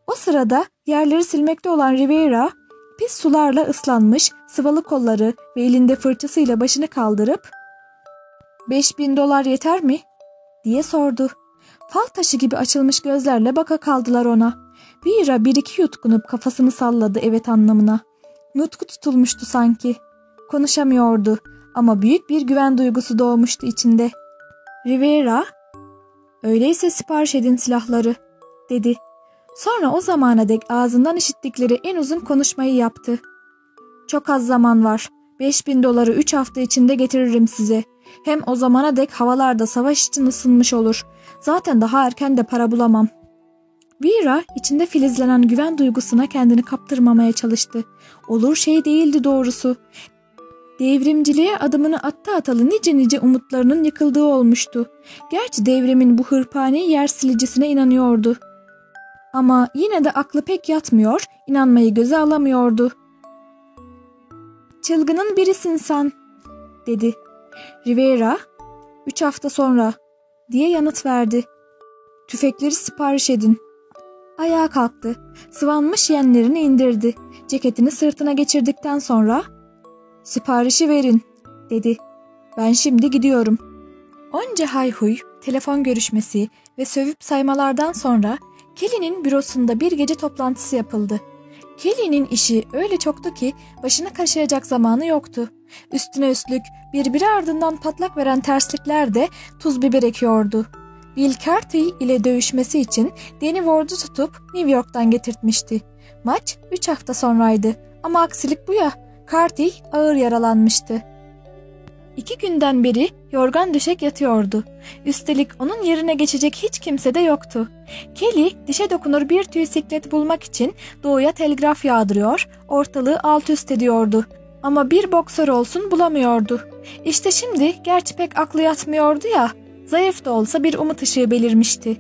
O sırada yerleri silmekte olan Rivera, pis sularla ıslanmış sıvalı kolları ve elinde fırçasıyla başını kaldırıp ''Beş bin dolar yeter mi?'' diye sordu. Fal taşı gibi açılmış gözlerle baka kaldılar ona. Vira bir iki yutkunup kafasını salladı evet anlamına. Nutku tutulmuştu sanki. Konuşamıyordu ama büyük bir güven duygusu doğmuştu içinde. Rivera, öyleyse sipariş edin silahları, dedi. Sonra o zamana dek ağzından işittikleri en uzun konuşmayı yaptı. Çok az zaman var. 5000 doları 3 hafta içinde getiririm size. Hem o zamana dek havalarda savaş için ısınmış olur. Zaten daha erken de para bulamam. Vera içinde filizlenen güven duygusuna kendini kaptırmamaya çalıştı. Olur şey değildi doğrusu. Devrimciliğe adımını attı atalı nice nice umutlarının yıkıldığı olmuştu. Gerçi devrimin bu hırpani yer silicisine inanıyordu. Ama yine de aklı pek yatmıyor, inanmayı göze alamıyordu. Çılgının birisin sen, dedi. Rivera, üç hafta sonra, diye yanıt verdi. Tüfekleri sipariş edin. Ayağa kalktı. Sıvanmış yenlerini indirdi. Ceketini sırtına geçirdikten sonra siparişi verin dedi. Ben şimdi gidiyorum. Onca hayhuy, telefon görüşmesi ve sövüp saymalardan sonra Kelly'nin bürosunda bir gece toplantısı yapıldı. Kelly'nin işi öyle çoktu ki başını kaşıyacak zamanı yoktu. Üstüne üstlük birbiri ardından patlak veren terslikler de tuz biber ekiyordu. Bill Carty ile dövüşmesi için Danny Ward'u tutup New York'tan getirtmişti. Maç 3 hafta sonraydı ama aksilik bu ya, Carty ağır yaralanmıştı. İki günden beri yorgan döşek yatıyordu. Üstelik onun yerine geçecek hiç kimse de yoktu. Kelly dişe dokunur bir tüy siklet bulmak için doğuya telgraf yağdırıyor, ortalığı alt üst ediyordu. Ama bir boksör olsun bulamıyordu. İşte şimdi gerçi pek aklı yatmıyordu ya, zayıf da olsa bir umut ışığı belirmişti.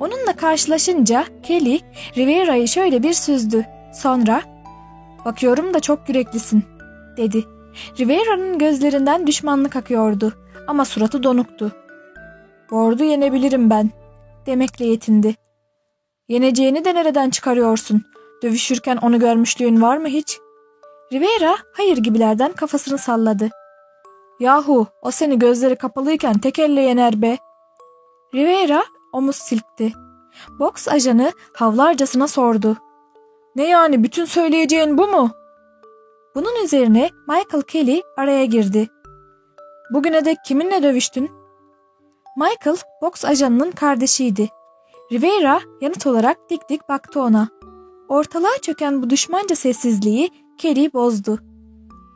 Onunla karşılaşınca Kelly Rivera'yı şöyle bir süzdü. Sonra ''Bakıyorum da çok yüreklisin.'' dedi. Rivera'nın gözlerinden düşmanlık akıyordu ama suratı donuktu. ''Ward'u yenebilirim ben.'' demekle yetindi. ''Yeneceğini de nereden çıkarıyorsun? Dövüşürken onu görmüşlüğün var mı hiç?'' Rivera hayır gibilerden kafasını salladı. Yahu o seni gözleri kapalıyken tek elle yener be. Rivera omuz silkti. Boks ajanı havlarcasına sordu. Ne yani bütün söyleyeceğin bu mu? Bunun üzerine Michael Kelly araya girdi. Bugüne dek kiminle dövüştün? Michael boks ajanının kardeşiydi. Rivera yanıt olarak dik dik baktı ona. Ortalığa çöken bu düşmanca sessizliği Kelly bozdu.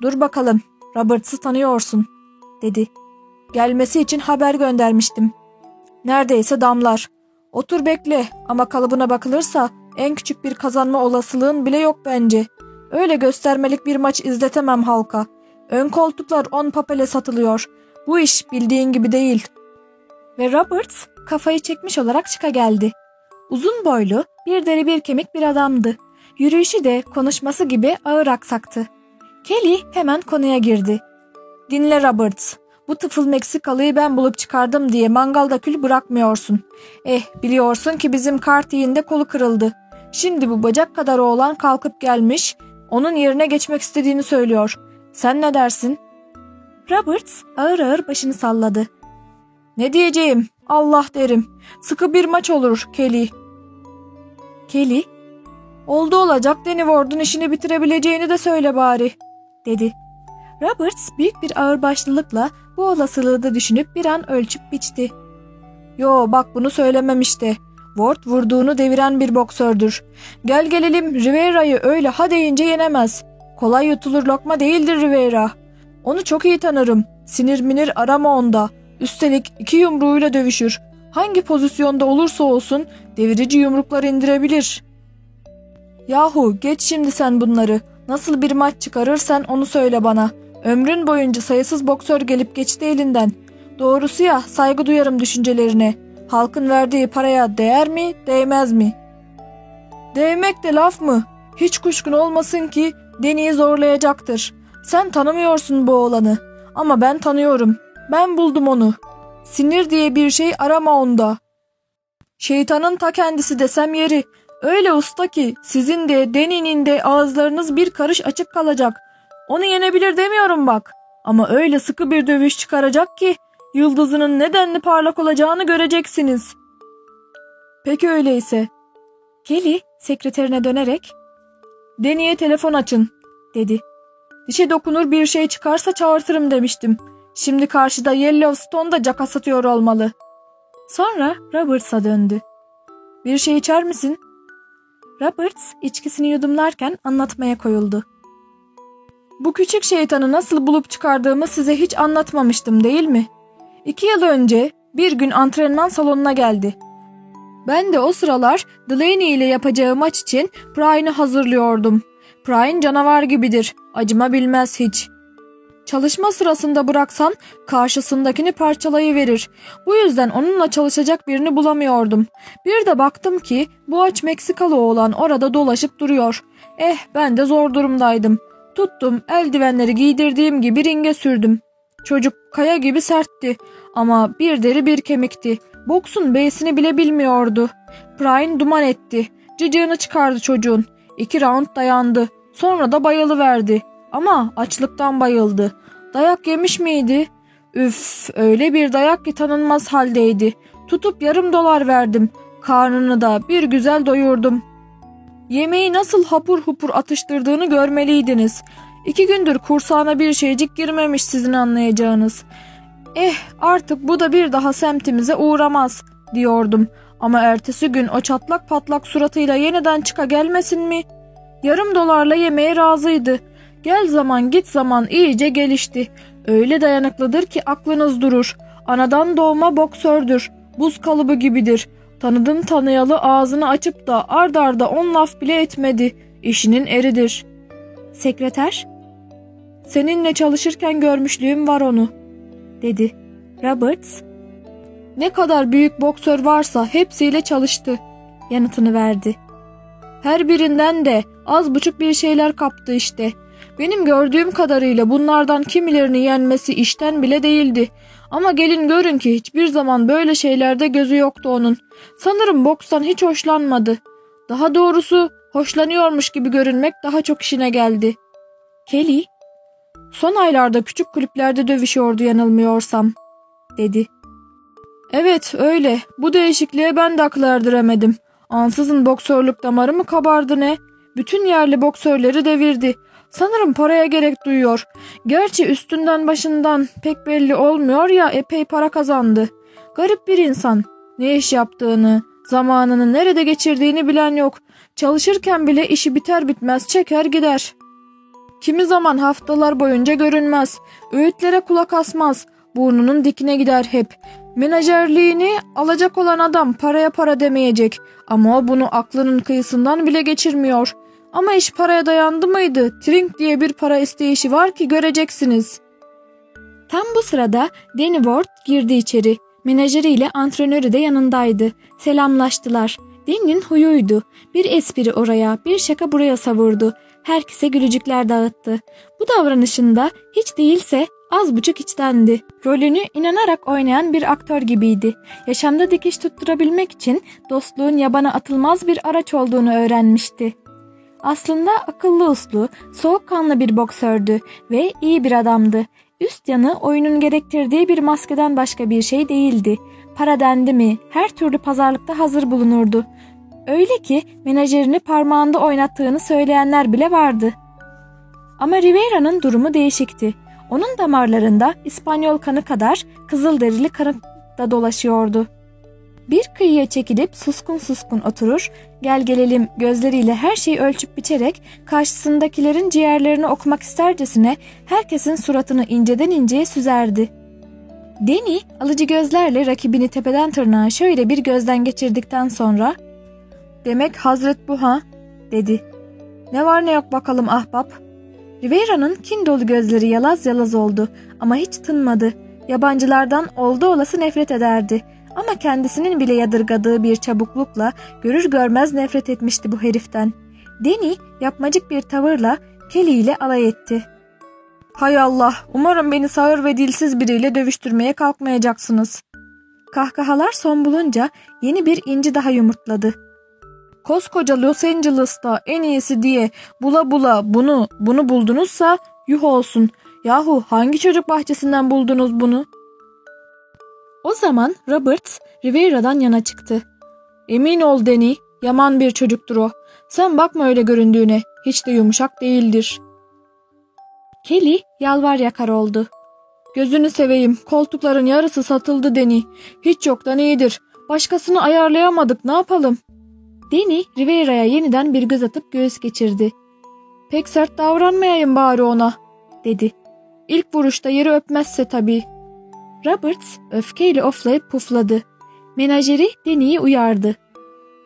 Dur bakalım Roberts'ı tanıyorsun dedi. Gelmesi için haber göndermiştim. Neredeyse damlar. Otur bekle ama kalıbına bakılırsa en küçük bir kazanma olasılığın bile yok bence. Öyle göstermelik bir maç izletemem halka. Ön koltuklar on papele satılıyor. Bu iş bildiğin gibi değil. Ve Roberts kafayı çekmiş olarak çıka geldi. Uzun boylu, bir deri bir kemik bir adamdı. Yürüyüşü de konuşması gibi ağır aksaktı. Kelly hemen konuya girdi. Dinle Roberts. Bu tıfıl Meksikalıyı ben bulup çıkardım diye mangalda kül bırakmıyorsun. Eh biliyorsun ki bizim Carty'in de kolu kırıldı. Şimdi bu bacak kadar oğlan kalkıp gelmiş, onun yerine geçmek istediğini söylüyor. Sen ne dersin? Roberts ağır ağır başını salladı. Ne diyeceğim? Allah derim. Sıkı bir maç olur Kelly. Kelly, oldu olacak Danny Ward'un işini bitirebileceğini de söyle bari, dedi. Roberts büyük bir ağırbaşlılıkla bu olasılığı da düşünüp bir an ölçüp biçti. Yo bak bunu söylememişti. Ward vurduğunu deviren bir boksördür. Gel gelelim Rivera'yı öyle ha deyince yenemez. Kolay yutulur lokma değildir Rivera. Onu çok iyi tanırım. Sinir minir arama onda. Üstelik iki yumruğuyla dövüşür. Hangi pozisyonda olursa olsun devirici yumruklar indirebilir. Yahu geç şimdi sen bunları. Nasıl bir maç çıkarırsan onu söyle bana. Ömrün boyunca sayısız boksör gelip geçti elinden. Doğrusu ya saygı duyarım düşüncelerine. Halkın verdiği paraya değer mi, değmez mi? Değmek de laf mı? Hiç kuşkun olmasın ki Deni'yi zorlayacaktır. Sen tanımıyorsun bu oğlanı. Ama ben tanıyorum. Ben buldum onu. Sinir diye bir şey arama onda. Şeytanın ta kendisi desem yeri. Öyle usta ki sizin de Deni'nin de ağızlarınız bir karış açık kalacak. Onu yenebilir demiyorum bak. Ama öyle sıkı bir dövüş çıkaracak ki yıldızının nedenli parlak olacağını göreceksiniz. Peki öyleyse. Kelly sekreterine dönerek Deni'ye telefon açın dedi. Dişe dokunur bir şey çıkarsa çağırtırım demiştim. Şimdi karşıda Yellowstone'da caka satıyor olmalı. Sonra Roberts'a döndü. Bir şey içer misin? Roberts içkisini yudumlarken anlatmaya koyuldu. Bu küçük şeytanı nasıl bulup çıkardığımı size hiç anlatmamıştım değil mi? İki yıl önce bir gün antrenman salonuna geldi. Ben de o sıralar Delaney ile yapacağı maç için Brian'ı hazırlıyordum. Brian canavar gibidir. Acıma bilmez hiç. Çalışma sırasında bıraksan karşısındakini parçalayıverir. Bu yüzden onunla çalışacak birini bulamıyordum. Bir de baktım ki bu aç Meksikalı oğlan orada dolaşıp duruyor. Eh ben de zor durumdaydım. Tuttum eldivenleri giydirdiğim gibi ringe sürdüm. Çocuk kaya gibi sertti ama bir deri bir kemikti. Boksun beysini bile bilmiyordu. Brian duman etti. Cıcığını çıkardı çocuğun. İki round dayandı. Sonra da bayılıverdi. Ama açlıktan bayıldı. Dayak yemiş miydi? Üf öyle bir dayak ki tanınmaz haldeydi. Tutup yarım dolar verdim. Karnını da bir güzel doyurdum. Yemeği nasıl hapur hupur atıştırdığını görmeliydiniz. İki gündür kursağına bir şeycik girmemiş sizin anlayacağınız. Eh artık bu da bir daha semtimize uğramaz diyordum. Ama ertesi gün o çatlak patlak suratıyla yeniden çıka gelmesin mi? Yarım dolarla yemeğe razıydı. Gel zaman git zaman iyice gelişti. Öyle dayanıklıdır ki aklınız durur. Anadan doğma boksördür. Buz kalıbı gibidir. Tanıdım tanıyalı ağzını açıp da ard arda on laf bile etmedi. İşinin eridir. Sekreter? Seninle çalışırken görmüşlüğüm var onu, dedi. Roberts, ne kadar büyük boksör varsa hepsiyle çalıştı, yanıtını verdi. Her birinden de az buçuk bir şeyler kaptı işte. Benim gördüğüm kadarıyla bunlardan kimilerini yenmesi işten bile değildi. Ama gelin görün ki hiçbir zaman böyle şeylerde gözü yoktu onun. Sanırım bokstan hiç hoşlanmadı. Daha doğrusu hoşlanıyormuş gibi görünmek daha çok işine geldi. Kelly, son aylarda küçük kulüplerde dövüşüyordu yanılmıyorsam, dedi. Evet öyle. Bu değişikliğe ben de akıl erdiremedim. Ansızın boksörlük damarı mı kabardı ne? Bütün yerli boksörleri devirdi. Sanırım paraya gerek duyuyor. Gerçi üstünden başından pek belli olmuyor ya epey para kazandı. Garip bir insan. Ne iş yaptığını, zamanını nerede geçirdiğini bilen yok. Çalışırken bile işi biter bitmez çeker gider. Kimi zaman haftalar boyunca görünmez. Öğütlere kulak asmaz. Burnunun dikine gider hep. Menajerliğini alacak olan adam paraya para demeyecek. Ama o bunu aklının kıyısından bile geçirmiyor. Ama iş paraya dayandı mıydı? Trink diye bir para isteyişi var ki göreceksiniz. Tam bu sırada Danny Ward girdi içeri. Menajeriyle antrenörü de yanındaydı. Selamlaştılar. Danny'nin huyuydu. Bir espri oraya, bir şaka buraya savurdu. Herkese gülücükler dağıttı. Bu davranışında hiç değilse az buçuk içtendi. Rolünü inanarak oynayan bir aktör gibiydi. Yaşamda dikiş tutturabilmek için dostluğun yabana atılmaz bir araç olduğunu öğrenmişti. Aslında akıllı uslu, soğukkanlı bir boksördü ve iyi bir adamdı. Üst yanı oyunun gerektirdiği bir maskeden başka bir şey değildi. Para dendi mi her türlü pazarlıkta hazır bulunurdu. Öyle ki menajerini parmağında oynattığını söyleyenler bile vardı. Ama Rivera'nın durumu değişikti. Onun damarlarında İspanyol kanı kadar kızıl derili kanı da dolaşıyordu. Bir kıyıya çekilip suskun suskun oturur, gel gelelim gözleriyle her şeyi ölçüp biçerek karşısındakilerin ciğerlerini okumak istercesine herkesin suratını inceden inceye süzerdi. Deni alıcı gözlerle rakibini tepeden tırnağa şöyle bir gözden geçirdikten sonra ''Demek Hazret bu ha?'' dedi. ''Ne var ne yok bakalım ahbap?'' Rivera'nın kin dolu gözleri yalaz yalaz oldu ama hiç tınmadı. Yabancılardan oldu olası nefret ederdi. Ama kendisinin bile yadırgadığı bir çabuklukla görür görmez nefret etmişti bu heriften. Deni yapmacık bir tavırla Kelly ile alay etti. Hay Allah, umarım beni sağır ve dilsiz biriyle dövüştürmeye kalkmayacaksınız. Kahkahalar son bulunca yeni bir inci daha yumurtladı. Koskoca Los Angeles'ta en iyisi diye bula bula bunu bunu buldunuzsa yuh olsun. Yahu hangi çocuk bahçesinden buldunuz bunu?'' O zaman Robert Rivera'dan yana çıktı. Emin ol Deni, yaman bir çocuktur o. Sen bakma öyle göründüğüne, hiç de yumuşak değildir. Kelly yalvar yakar oldu. Gözünü seveyim, koltukların yarısı satıldı Deni. Hiç yoktan iyidir. Başkasını ayarlayamadık, ne yapalım? Deni Rivera'ya yeniden bir göz atıp göğüs geçirdi. Pek sert davranmayayım bari ona, dedi. İlk vuruşta yeri öpmezse tabii. Roberts öfkeyle oflayıp pufladı. Menajeri Deni'yi uyardı.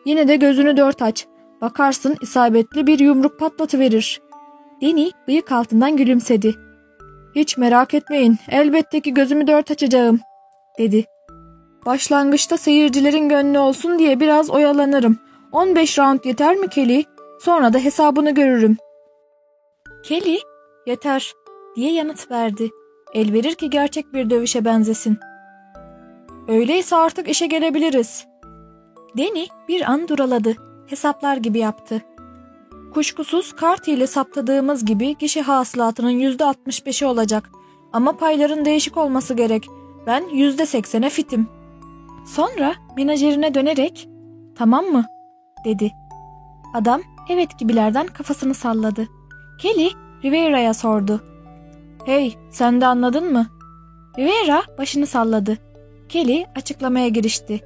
Yine de gözünü dört aç. Bakarsın isabetli bir yumruk patlatıverir. Deni bıyık altından gülümsedi. Hiç merak etmeyin elbette ki gözümü dört açacağım dedi. Başlangıçta seyircilerin gönlü olsun diye biraz oyalanırım. 15 round yeter mi Kelly? Sonra da hesabını görürüm. Kelly, yeter diye yanıt verdi. El verir ki gerçek bir dövüşe benzesin. Öyleyse artık işe gelebiliriz. Deni bir an duraladı. Hesaplar gibi yaptı. Kuşkusuz kart ile saptadığımız gibi kişi hasılatının %65'i olacak. Ama payların değişik olması gerek. Ben %80'e fitim. Sonra menajerine dönerek tamam mı dedi. Adam evet gibilerden kafasını salladı. Kelly Rivera'ya sordu. Hey sen de anladın mı? Rivera başını salladı. Kelly açıklamaya girişti.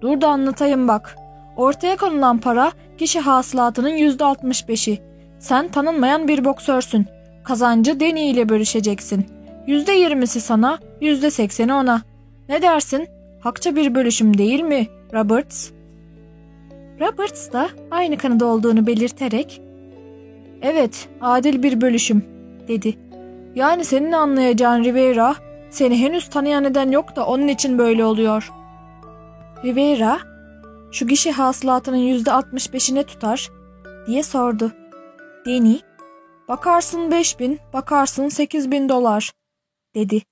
Dur da anlatayım bak. Ortaya konulan para kişi hasılatının yüzde altmış beşi. Sen tanınmayan bir boksörsün. Kazancı Deni ile bölüşeceksin. Yüzde yirmisi sana, yüzde sekseni ona. Ne dersin? Hakça bir bölüşüm değil mi, Roberts? Roberts da aynı kanıda olduğunu belirterek Evet, adil bir bölüşüm, dedi. Yani senin anlayacağın Rivera, seni henüz tanıyan neden yok da onun için böyle oluyor. Rivera, şu gişe hasılatının yüzde 65'ine tutar, diye sordu. Deni, bakarsın beş bin, bakarsın sekiz bin dolar, dedi.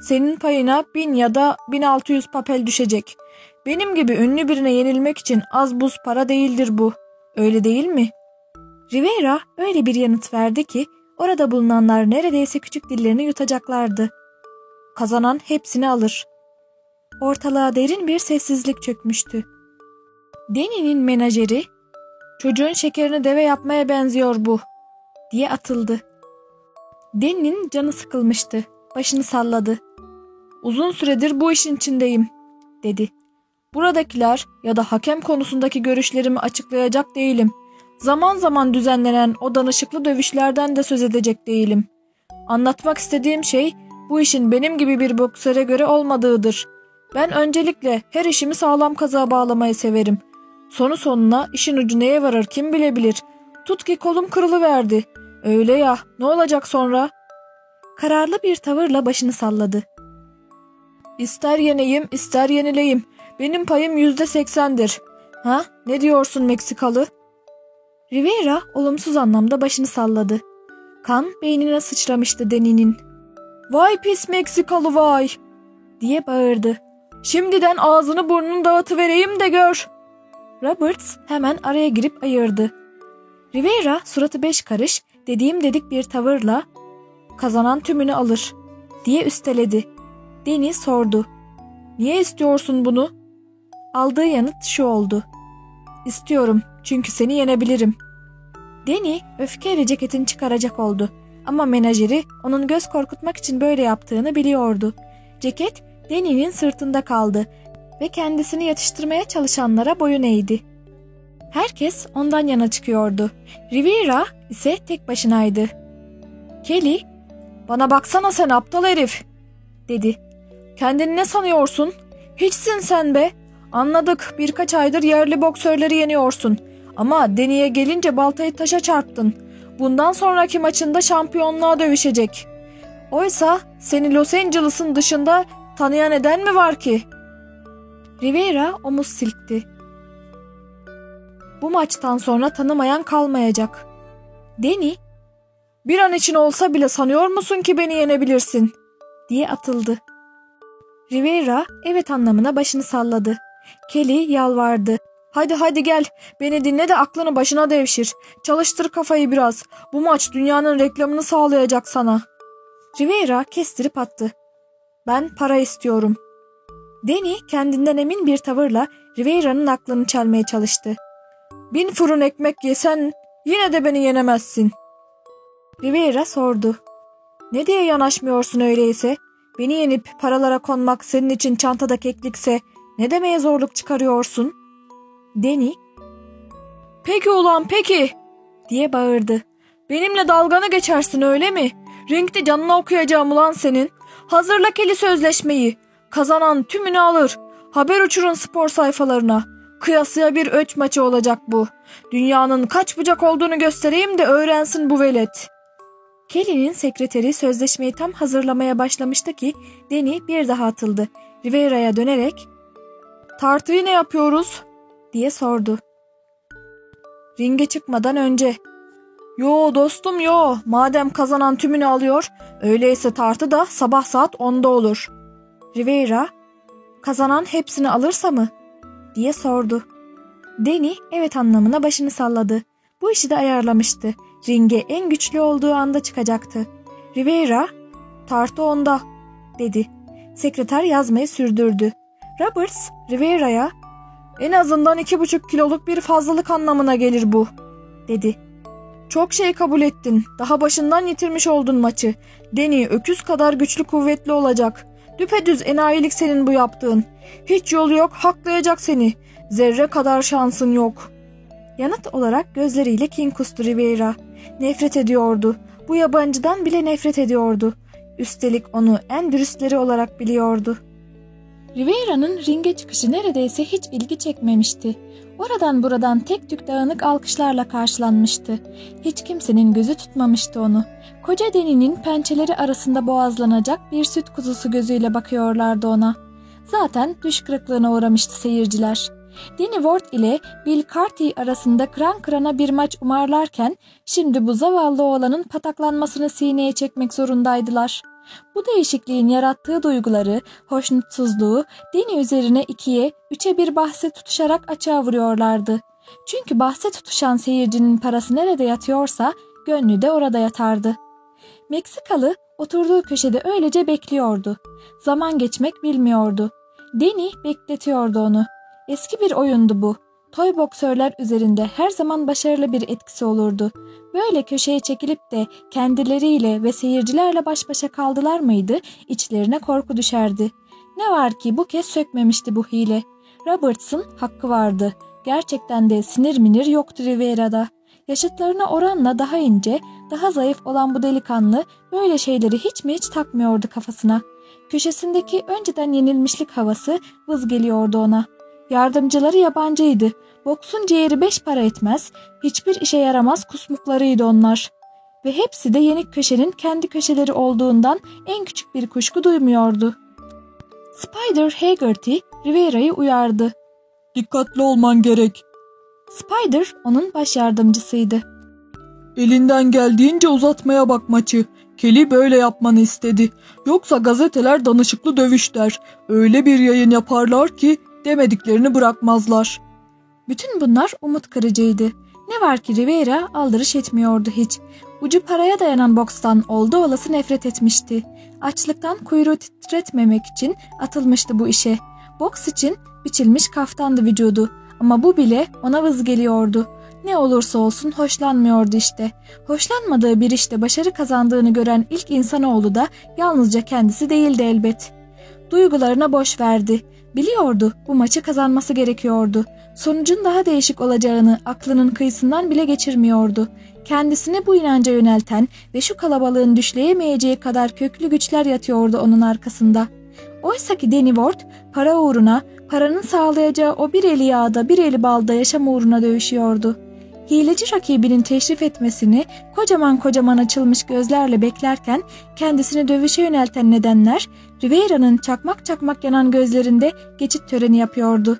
Senin payına bin ya da bin altı yüz papel düşecek. Benim gibi ünlü birine yenilmek için az buz para değildir bu. Öyle değil mi? Rivera öyle bir yanıt verdi ki orada bulunanlar neredeyse küçük dillerini yutacaklardı. Kazanan hepsini alır. Ortalığa derin bir sessizlik çökmüştü. Deni'nin menajeri, çocuğun şekerini deve yapmaya benziyor bu, diye atıldı. Deni'nin canı sıkılmıştı. Başını salladı. Uzun süredir bu işin içindeyim, dedi. Buradakiler ya da hakem konusundaki görüşlerimi açıklayacak değilim. Zaman zaman düzenlenen o danışıklı dövüşlerden de söz edecek değilim. Anlatmak istediğim şey bu işin benim gibi bir boksöre göre olmadığıdır. Ben öncelikle her işimi sağlam kaza bağlamayı severim. Sonu sonuna işin ucu neye varır kim bilebilir. Tut ki kolum kırılıverdi. Öyle ya ne olacak sonra? Kararlı bir tavırla başını salladı. İster yeneyim ister yenileyim. Benim payım yüzde seksendir. Ha ne diyorsun Meksikalı? Rivera olumsuz anlamda başını salladı. Kan beynine sıçramıştı Deni'nin. Vay pis Meksikalı vay diye bağırdı. Şimdiden ağzını burnunu dağıtıvereyim de gör. Roberts hemen araya girip ayırdı. Rivera suratı beş karış dediğim dedik bir tavırla kazanan tümünü alır diye üsteledi. Deni sordu. Niye istiyorsun bunu? Aldığı yanıt şu oldu. İstiyorum çünkü seni yenebilirim. Deni öfkeyle ceketini çıkaracak oldu. Ama menajeri onun göz korkutmak için böyle yaptığını biliyordu. Ceket Deni'nin sırtında kaldı ve kendisini yatıştırmaya çalışanlara boyun eğdi. Herkes ondan yana çıkıyordu. Rivera ise tek başınaydı. Kelly, bana baksana sen aptal herif, dedi. Kendini ne sanıyorsun? Hiçsin sen be. Anladık birkaç aydır yerli boksörleri yeniyorsun. Ama Deni'ye gelince baltayı taşa çarptın. Bundan sonraki maçında şampiyonluğa dövüşecek. Oysa seni Los Angeles'ın dışında tanıyan eden mi var ki? Rivera omuz silkti. Bu maçtan sonra tanımayan kalmayacak. Deni, bir an için olsa bile sanıyor musun ki beni yenebilirsin? diye atıldı. Rivera evet anlamına başını salladı. Kelly yalvardı. Hadi hadi gel. Beni dinle de aklını başına devşir. Çalıştır kafayı biraz. Bu maç dünyanın reklamını sağlayacak sana. Rivera kestirip attı. Ben para istiyorum. Deni kendinden emin bir tavırla Rivera'nın aklını çelmeye çalıştı. Bin fırın ekmek yesen yine de beni yenemezsin. Rivera sordu. Ne diye yanaşmıyorsun öyleyse? Beni yenip paralara konmak senin için çantada keklikse ne demeye zorluk çıkarıyorsun? Deni, peki ulan peki diye bağırdı. Benimle dalganı geçersin öyle mi? Ringde canına okuyacağım ulan senin. Hazırla Kelly sözleşmeyi. Kazanan tümünü alır. Haber uçurun spor sayfalarına. Kıyasıya bir öç maçı olacak bu. Dünyanın kaç bucak olduğunu göstereyim de öğrensin bu velet. Kelly'nin sekreteri sözleşmeyi tam hazırlamaya başlamıştı ki Deni bir daha atıldı. Rivera'ya dönerek ''Tartıyı ne yapıyoruz?'' Diye sordu. Ringe çıkmadan önce Yo dostum yo. Madem kazanan tümünü alıyor, öyleyse tartı da sabah saat 10'da olur. Rivera, kazanan hepsini alırsa mı? diye sordu. Deni evet anlamına başını salladı. Bu işi de ayarlamıştı. Ringe en güçlü olduğu anda çıkacaktı. Rivera, tartı onda, dedi. Sekreter yazmayı sürdürdü. Roberts, Rivera'ya, en azından iki buçuk kiloluk bir fazlalık anlamına gelir bu, dedi. Çok şey kabul ettin. Daha başından yitirmiş oldun maçı. Deni öküz kadar güçlü kuvvetli olacak. Düpedüz enayilik senin bu yaptığın. Hiç yolu yok haklayacak seni. Zerre kadar şansın yok. Yanıt olarak gözleriyle kin kustu Rivera. Nefret ediyordu. Bu yabancıdan bile nefret ediyordu. Üstelik onu en dürüstleri olarak biliyordu. Rivera'nın ringe çıkışı neredeyse hiç ilgi çekmemişti. Oradan buradan tek tük dağınık alkışlarla karşılanmıştı. Hiç kimsenin gözü tutmamıştı onu. Koca deninin pençeleri arasında boğazlanacak bir süt kuzusu gözüyle bakıyorlardı ona. Zaten düş kırıklığına uğramıştı seyirciler. Danny Ward ile Bill Carty arasında kıran kırana bir maç umarlarken şimdi bu zavallı oğlanın pataklanmasını sineye çekmek zorundaydılar. Bu değişikliğin yarattığı duyguları, hoşnutsuzluğu Deni üzerine ikiye, üçe bir bahse tutuşarak açığa vuruyorlardı. Çünkü bahse tutuşan seyircinin parası nerede yatıyorsa gönlü de orada yatardı. Meksikalı oturduğu köşede öylece bekliyordu. Zaman geçmek bilmiyordu. Deni bekletiyordu onu. Eski bir oyundu bu. Toy boksörler üzerinde her zaman başarılı bir etkisi olurdu. Böyle köşeye çekilip de kendileriyle ve seyircilerle baş başa kaldılar mıydı içlerine korku düşerdi. Ne var ki bu kez sökmemişti bu hile. Roberts'ın hakkı vardı. Gerçekten de sinir minir yoktu Rivera'da. Yaşıtlarına oranla daha ince, daha zayıf olan bu delikanlı böyle şeyleri hiç mi hiç takmıyordu kafasına. Köşesindeki önceden yenilmişlik havası vız geliyordu ona. Yardımcıları yabancıydı. Boksun ciğeri beş para etmez, hiçbir işe yaramaz kusmuklarıydı onlar. Ve hepsi de yenik köşenin kendi köşeleri olduğundan en küçük bir kuşku duymuyordu. Spider Haggerty Rivera'yı uyardı. Dikkatli olman gerek. Spider onun baş yardımcısıydı. Elinden geldiğince uzatmaya bak maçı. Kelly böyle yapmanı istedi. Yoksa gazeteler danışıklı dövüş der. Öyle bir yayın yaparlar ki demediklerini bırakmazlar. Bütün bunlar umut kırıcıydı. Ne var ki Rivera aldırış etmiyordu hiç. Ucu paraya dayanan bokstan oldu olası nefret etmişti. Açlıktan kuyruğu titretmemek için atılmıştı bu işe. Boks için biçilmiş kaftandı vücudu. Ama bu bile ona vız geliyordu. Ne olursa olsun hoşlanmıyordu işte. Hoşlanmadığı bir işte başarı kazandığını gören ilk insanoğlu da yalnızca kendisi değildi elbet. Duygularına boş verdi. Biliyordu bu maçı kazanması gerekiyordu. Sonucun daha değişik olacağını aklının kıyısından bile geçirmiyordu. Kendisini bu inanca yönelten ve şu kalabalığın düşleyemeyeceği kadar köklü güçler yatıyordu onun arkasında. Oysa ki Danny Ward para uğruna, paranın sağlayacağı o bir eli yağda bir eli balda yaşam uğruna dövüşüyordu. Hileci rakibinin teşrif etmesini kocaman kocaman açılmış gözlerle beklerken kendisini dövüşe yönelten nedenler Rivera'nın çakmak çakmak yanan gözlerinde geçit töreni yapıyordu.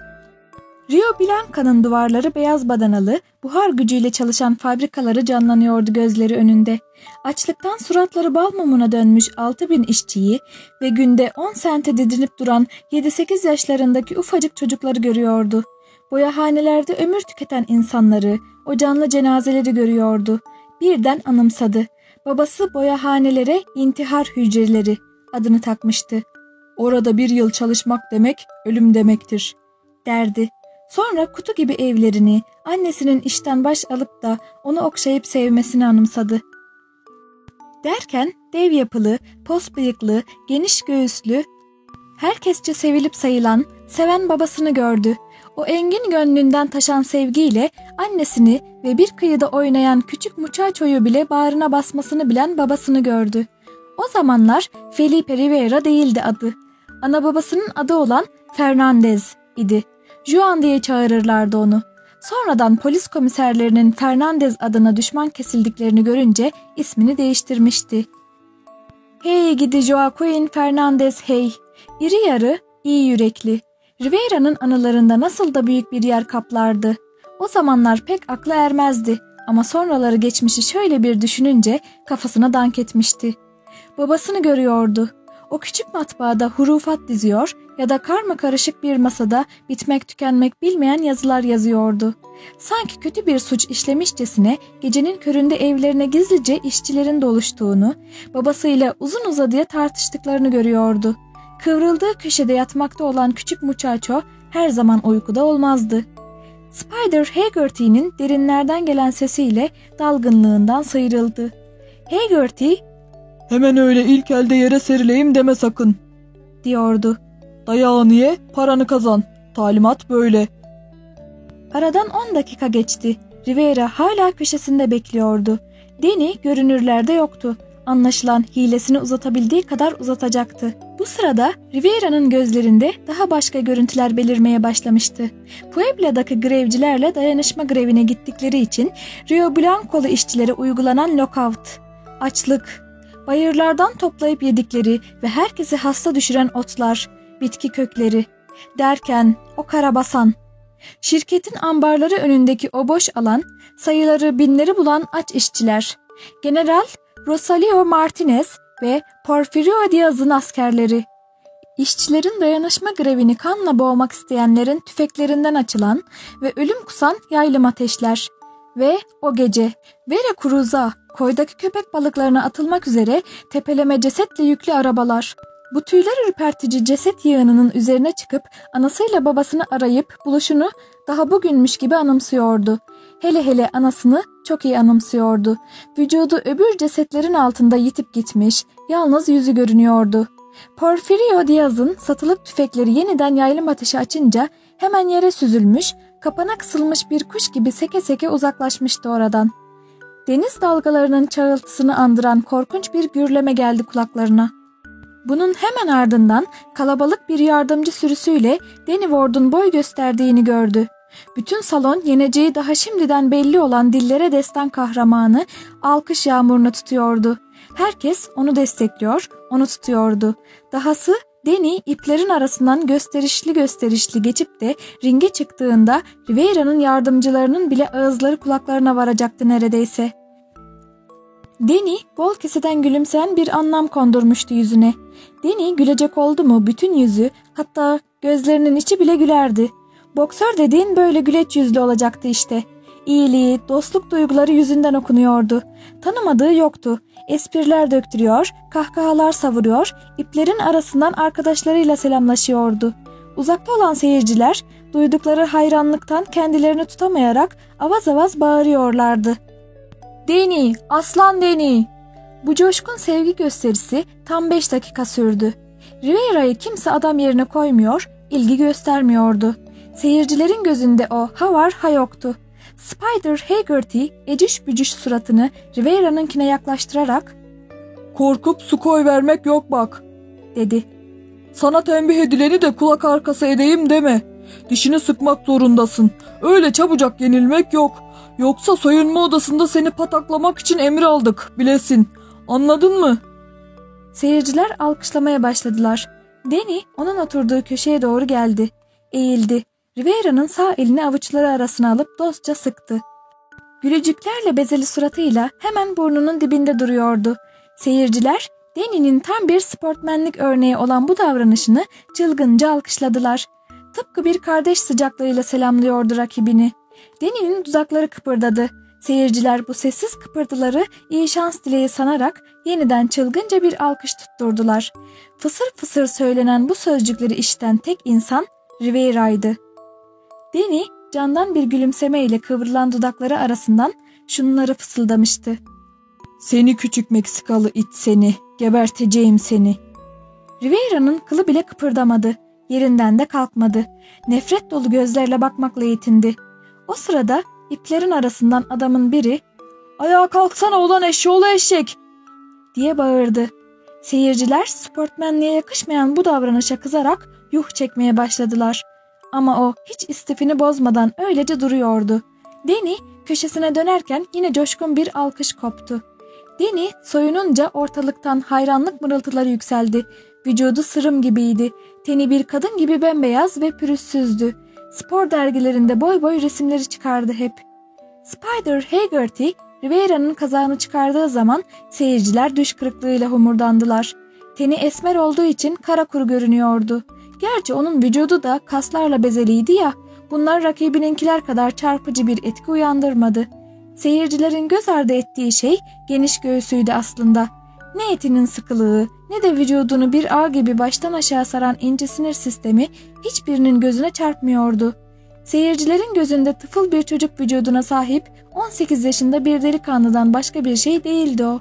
Rio Blanca'nın duvarları beyaz badanalı, buhar gücüyle çalışan fabrikaları canlanıyordu gözleri önünde. Açlıktan suratları bal mumuna dönmüş 6 bin işçiyi ve günde 10 sente didinip duran 7-8 yaşlarındaki ufacık çocukları görüyordu. Boyahanelerde ömür tüketen insanları, o canlı cenazeleri görüyordu. Birden anımsadı. Babası boyahanelere intihar hücreleri adını takmıştı. Orada bir yıl çalışmak demek ölüm demektir derdi. Sonra kutu gibi evlerini, annesinin işten baş alıp da onu okşayıp sevmesini anımsadı. Derken dev yapılı, pos bıyıklı, geniş göğüslü, herkesçe sevilip sayılan, seven babasını gördü. O engin gönlünden taşan sevgiyle annesini ve bir kıyıda oynayan küçük muçaçoyu bile bağrına basmasını bilen babasını gördü. O zamanlar Felipe Rivera değildi adı. Ana babasının adı olan Fernandez idi. Juan diye çağırırlardı onu. Sonradan polis komiserlerinin Fernandez adına düşman kesildiklerini görünce ismini değiştirmişti. Hey gidi Joaquin Fernandez hey. İri yarı, iyi yürekli. Rivera'nın anılarında nasıl da büyük bir yer kaplardı. O zamanlar pek aklı ermezdi ama sonraları geçmişi şöyle bir düşününce kafasına dank etmişti. Babasını görüyordu. O küçük matbaada hurufat diziyor ya da karma karışık bir masada bitmek tükenmek bilmeyen yazılar yazıyordu. Sanki kötü bir suç işlemişçesine gecenin köründe evlerine gizlice işçilerin doluştuğunu, babasıyla uzun uzadıya tartıştıklarını görüyordu. Kıvrıldığı köşede yatmakta olan küçük muchacho her zaman uykuda olmazdı. Spider Haggerty'nin derinlerden gelen sesiyle dalgınlığından sıyrıldı. Haggerty Hemen öyle ilk elde yere serileyim deme sakın. diyordu. Dayağını ye, paranı kazan. Talimat böyle. Aradan 10 dakika geçti. Rivera hala köşesinde bekliyordu. Deni görünürlerde yoktu. Anlaşılan hilesini uzatabildiği kadar uzatacaktı. Bu sırada Rivera'nın gözlerinde daha başka görüntüler belirmeye başlamıştı. Puebla'daki grevcilerle dayanışma grevine gittikleri için Rio Blanco'lu işçilere uygulanan lockout, açlık, bayırlardan toplayıp yedikleri ve herkesi hasta düşüren otlar, bitki kökleri derken o karabasan, şirketin ambarları önündeki o boş alan, sayıları binleri bulan aç işçiler, General Rosalio Martinez ve Porfirio Diaz'ın askerleri, işçilerin dayanışma grevini kanla boğmak isteyenlerin tüfeklerinden açılan ve ölüm kusan yaylım ateşler. Ve o gece Vera Cruz'a koydaki köpek balıklarına atılmak üzere tepeleme cesetle yüklü arabalar. Bu tüyler ürpertici ceset yığınının üzerine çıkıp anasıyla babasını arayıp buluşunu daha bugünmüş gibi anımsıyordu. Hele hele anasını çok iyi anımsıyordu. Vücudu öbür cesetlerin altında yitip gitmiş, yalnız yüzü görünüyordu. Porfirio Diaz'ın satılık tüfekleri yeniden yaylım ateşi açınca hemen yere süzülmüş, kapana kısılmış bir kuş gibi seke seke uzaklaşmıştı oradan. Deniz dalgalarının çağıltısını andıran korkunç bir gürleme geldi kulaklarına. Bunun hemen ardından kalabalık bir yardımcı sürüsüyle Danny Ward'un boy gösterdiğini gördü. Bütün salon yeneceği daha şimdiden belli olan dillere destan kahramanı alkış yağmurunu tutuyordu. Herkes onu destekliyor, onu tutuyordu. Dahası Danny iplerin arasından gösterişli gösterişli geçip de ringe çıktığında Rivera'nın yardımcılarının bile ağızları kulaklarına varacaktı neredeyse. Danny bol keseden gülümseyen bir anlam kondurmuştu yüzüne. Danny gülecek oldu mu bütün yüzü hatta gözlerinin içi bile gülerdi. Boksör dediğin böyle güleç yüzlü olacaktı işte. İyiliği, dostluk duyguları yüzünden okunuyordu. Tanımadığı yoktu. Espriler döktürüyor, kahkahalar savuruyor, iplerin arasından arkadaşlarıyla selamlaşıyordu. Uzakta olan seyirciler duydukları hayranlıktan kendilerini tutamayarak avaz avaz bağırıyorlardı. Deni, aslan Deni. Bu coşkun sevgi gösterisi tam 5 dakika sürdü. Rivera'yı kimse adam yerine koymuyor, ilgi göstermiyordu. Seyircilerin gözünde o ha var ha yoktu. Spider Haggerty eciş bücüş suratını Rivera'nınkine yaklaştırarak Korkup su koy vermek yok bak. dedi. Sana tembih edileni de kulak arkası edeyim deme. Dişini sıkmak zorundasın. Öyle çabucak yenilmek yok. Yoksa soyunma odasında seni pataklamak için emir aldık bilesin. Anladın mı? Seyirciler alkışlamaya başladılar. Danny onun oturduğu köşeye doğru geldi. Eğildi. Rivera'nın sağ elini avuçları arasına alıp dostça sıktı. Gülücüklerle bezeli suratıyla hemen burnunun dibinde duruyordu. Seyirciler Danny'nin tam bir sportmenlik örneği olan bu davranışını çılgınca alkışladılar. Tıpkı bir kardeş sıcaklığıyla selamlıyordu rakibini. Danny'nin dudakları kıpırdadı. Seyirciler bu sessiz kıpırdıları iyi şans dileği sanarak yeniden çılgınca bir alkış tutturdular. Fısır fısır söylenen bu sözcükleri işiten tek insan Rivera'ydı. Danny candan bir gülümsemeyle kıvrılan dudakları arasından şunları fısıldamıştı. Seni küçük Meksikalı it seni. Geberteceğim seni. Rivera'nın kılı bile kıpırdamadı. Yerinden de kalkmadı. Nefret dolu gözlerle bakmakla yetindi. O sırada iplerin arasından adamın biri Ayağa kalksana ulan eşşoğlu eşek. diye bağırdı. Seyirciler sportmenliğe yakışmayan bu davranışa kızarak yuh çekmeye başladılar. Ama o hiç istifini bozmadan öylece duruyordu. Deni köşesine dönerken yine coşkun bir alkış koptu. Deni soyununca ortalıktan hayranlık mırıltıları yükseldi. Vücudu sırım gibiydi. Teni bir kadın gibi bembeyaz ve pürüzsüzdü. Spor dergilerinde boy boy resimleri çıkardı hep. Spider Haggerty, Riviera'nın kazağını çıkardığı zaman seyirciler düş kırıklığıyla homurdandılar. Teni esmer olduğu için kara kuru görünüyordu. Gerçi onun vücudu da kaslarla bezeliydi ya, bunlar rakibininkiler kadar çarpıcı bir etki uyandırmadı. Seyircilerin göz ardı ettiği şey geniş göğsüydü aslında. Ne etinin sıkılığı ne de vücudunu bir ağ gibi baştan aşağı saran ince sinir sistemi hiçbirinin gözüne çarpmıyordu. Seyircilerin gözünde tıfıl bir çocuk vücuduna sahip 18 yaşında bir delikanlıdan başka bir şey değildi o.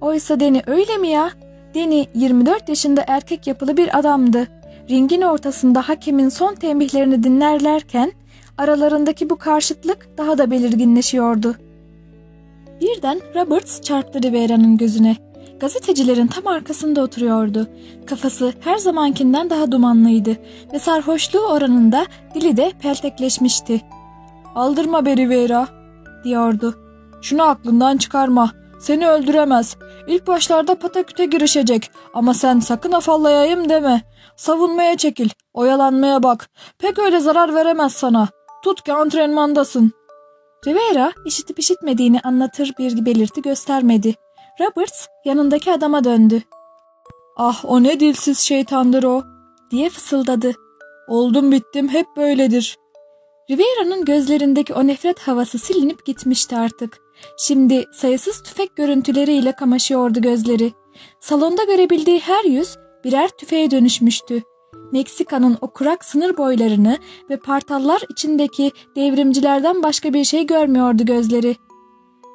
Oysa Deni öyle mi ya? Deni 24 yaşında erkek yapılı bir adamdı. Ringin ortasında hakemin son tembihlerini dinlerlerken aralarındaki bu karşıtlık daha da belirginleşiyordu. Birden Roberts çarptı Rivera'nın gözüne. Gazetecilerin tam arkasında oturuyordu. Kafası her zamankinden daha dumanlıydı ve sarhoşluğu oranında dili de peltekleşmişti. ''Aldırma be Rivera'' diyordu. ''Şunu aklından çıkarma. Seni öldüremez. İlk başlarda pataküte girişecek ama sen sakın afallayayım deme. Savunmaya çekil, oyalanmaya bak. Pek öyle zarar veremez sana. Tut ki antrenmandasın.'' Rivera işitip işitmediğini anlatır bir belirti göstermedi. Roberts yanındaki adama döndü. Ah o ne dilsiz şeytandır o diye fısıldadı. Oldum bittim hep böyledir. Rivera'nın gözlerindeki o nefret havası silinip gitmişti artık. Şimdi sayısız tüfek görüntüleriyle kamaşıyordu gözleri. Salonda görebildiği her yüz birer tüfeğe dönüşmüştü. Meksika'nın o kurak sınır boylarını ve partallar içindeki devrimcilerden başka bir şey görmüyordu gözleri.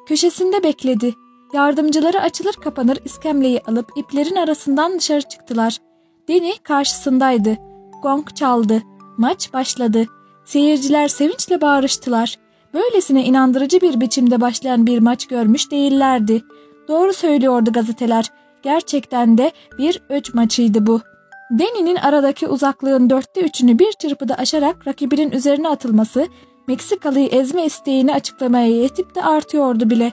Köşesinde bekledi. Yardımcıları açılır kapanır iskemleyi alıp iplerin arasından dışarı çıktılar. Deni karşısındaydı. Gong çaldı. Maç başladı. Seyirciler sevinçle bağırıştılar. Böylesine inandırıcı bir biçimde başlayan bir maç görmüş değillerdi. Doğru söylüyordu gazeteler. Gerçekten de bir öç maçıydı bu. Deni'nin aradaki uzaklığın dörtte üçünü bir çırpıda aşarak rakibinin üzerine atılması Meksikalı'yı ezme isteğini açıklamaya yetip de artıyordu bile.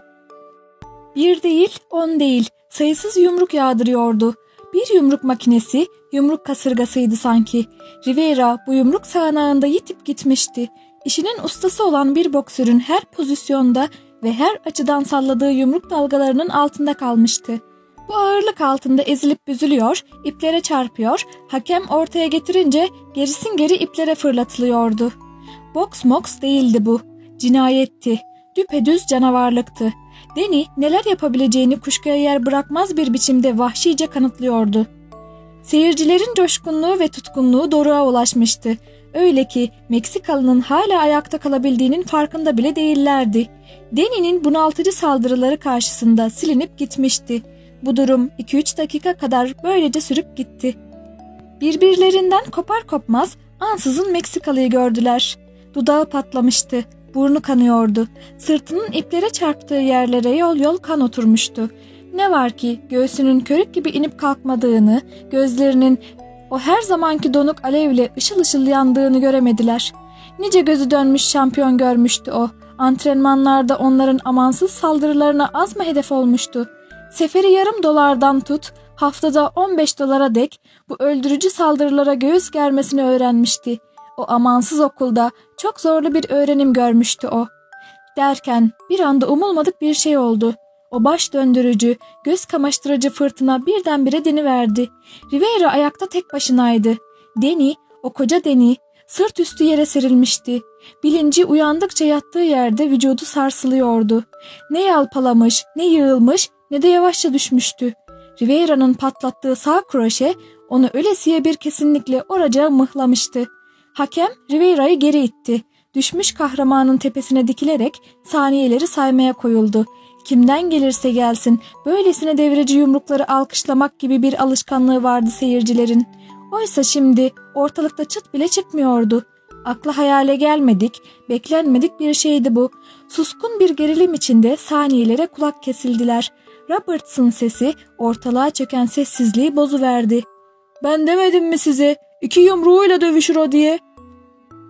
Bir değil, on değil, sayısız yumruk yağdırıyordu. Bir yumruk makinesi, yumruk kasırgasıydı sanki. Rivera bu yumruk sağanağında yitip gitmişti. İşinin ustası olan bir boksörün her pozisyonda ve her açıdan salladığı yumruk dalgalarının altında kalmıştı. Bu ağırlık altında ezilip büzülüyor, iplere çarpıyor, hakem ortaya getirince gerisin geri iplere fırlatılıyordu. Boks moks değildi bu. Cinayetti. Düpedüz canavarlıktı. Deni neler yapabileceğini kuşkuya yer bırakmaz bir biçimde vahşice kanıtlıyordu. Seyircilerin coşkunluğu ve tutkunluğu doruğa ulaşmıştı. Öyle ki Meksikalı'nın hala ayakta kalabildiğinin farkında bile değillerdi. Deni'nin bunaltıcı saldırıları karşısında silinip gitmişti. Bu durum 2-3 dakika kadar böylece sürüp gitti. Birbirlerinden kopar kopmaz ansızın Meksikalıyı gördüler. Dudağı patlamıştı. Burnu kanıyordu. Sırtının iplere çarptığı yerlere yol yol kan oturmuştu. Ne var ki göğsünün körük gibi inip kalkmadığını, gözlerinin o her zamanki donuk alevle ışıl ışıl yandığını göremediler. Nice gözü dönmüş şampiyon görmüştü o. Antrenmanlarda onların amansız saldırılarına az mı hedef olmuştu? Seferi yarım dolardan tut, haftada 15 dolara dek bu öldürücü saldırılara göğüs germesini öğrenmişti. O amansız okulda çok zorlu bir öğrenim görmüştü o. Derken bir anda umulmadık bir şey oldu. O baş döndürücü, göz kamaştırıcı fırtına birdenbire deniverdi. Rivera ayakta tek başınaydı. Deni, o koca Deni, sırt üstü yere serilmişti. Bilinci uyandıkça yattığı yerde vücudu sarsılıyordu. Ne yalpalamış, ne yığılmış, ne de yavaşça düşmüştü. Rivera'nın patlattığı sağ kroşe onu ölesiye bir kesinlikle oracağı mıhlamıştı. Hakem Rivera'yı geri itti. Düşmüş kahramanın tepesine dikilerek saniyeleri saymaya koyuldu. Kimden gelirse gelsin böylesine devreci yumrukları alkışlamak gibi bir alışkanlığı vardı seyircilerin. Oysa şimdi ortalıkta çıt bile çıkmıyordu. Akla hayale gelmedik, beklenmedik bir şeydi bu. Suskun bir gerilim içinde saniyelere kulak kesildiler. Robertson sesi ortalığa çöken sessizliği bozuverdi. Ben demedim mi size iki yumruğuyla dövüşür o diye.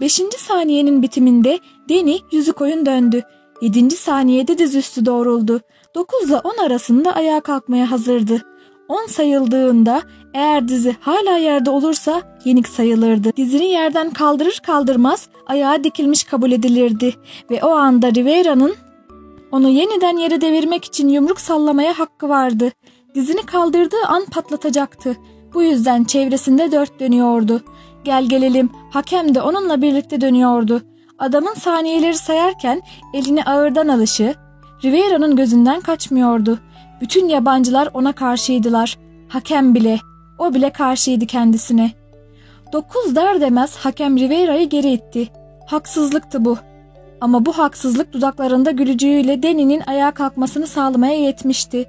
Beşinci saniyenin bitiminde Deni yüzü koyun döndü. Yedinci saniyede dizüstü doğruldu. Dokuzla on arasında ayağa kalkmaya hazırdı. On sayıldığında eğer dizi hala yerde olursa yenik sayılırdı. Dizini yerden kaldırır kaldırmaz ayağa dikilmiş kabul edilirdi. Ve o anda Rivera'nın onu yeniden yere devirmek için yumruk sallamaya hakkı vardı. Dizini kaldırdığı an patlatacaktı. Bu yüzden çevresinde dört dönüyordu. Gel gelelim hakem de onunla birlikte dönüyordu. Adamın saniyeleri sayarken elini ağırdan alışı Rivera'nın gözünden kaçmıyordu. Bütün yabancılar ona karşıydılar. Hakem bile. O bile karşıydı kendisine. Dokuz der demez hakem Rivera'yı geri itti. Haksızlıktı bu. Ama bu haksızlık dudaklarında gülücüğüyle Deni'nin ayağa kalkmasını sağlamaya yetmişti.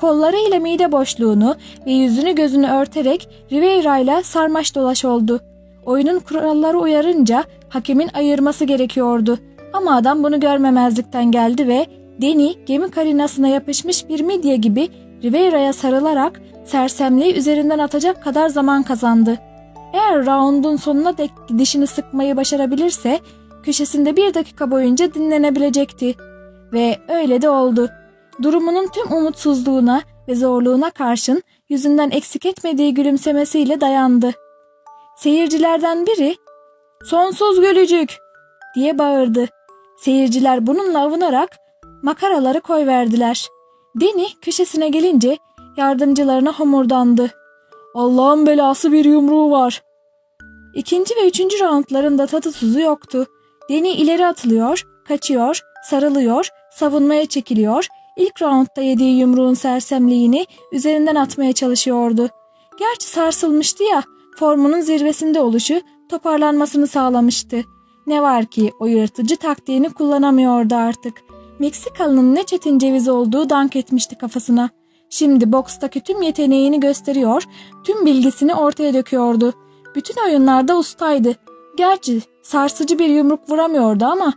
Kollarıyla mide boşluğunu ve yüzünü gözünü örterek Rivera ile sarmaş dolaş oldu. Oyunun kuralları uyarınca hakemin ayırması gerekiyordu. Ama adam bunu görmemezlikten geldi ve Deni gemi karinasına yapışmış bir midye gibi Rivera'ya sarılarak sersemliği üzerinden atacak kadar zaman kazandı. Eğer raundun sonuna dek dişini sıkmayı başarabilirse köşesinde bir dakika boyunca dinlenebilecekti. Ve öyle de oldu. Durumunun tüm umutsuzluğuna ve zorluğuna karşın yüzünden eksik etmediği gülümsemesiyle dayandı. Seyircilerden biri ''Sonsuz gülücük!'' diye bağırdı. Seyirciler bununla avunarak makaraları koyverdiler. Deni köşesine gelince yardımcılarına homurdandı. Allah'ın belası bir yumruğu var. İkinci ve üçüncü roundların da tadı tuzu yoktu. Deni ileri atılıyor, kaçıyor, sarılıyor, savunmaya çekiliyor, ilk roundda yediği yumruğun sersemliğini üzerinden atmaya çalışıyordu. Gerçi sarsılmıştı ya, formunun zirvesinde oluşu toparlanmasını sağlamıştı. Ne var ki o yırtıcı taktiğini kullanamıyordu artık. Meksikalı'nın ne çetin ceviz olduğu dank etmişti kafasına. Şimdi bokstaki tüm yeteneğini gösteriyor, tüm bilgisini ortaya döküyordu. Bütün oyunlarda ustaydı. Gerçi sarsıcı bir yumruk vuramıyordu ama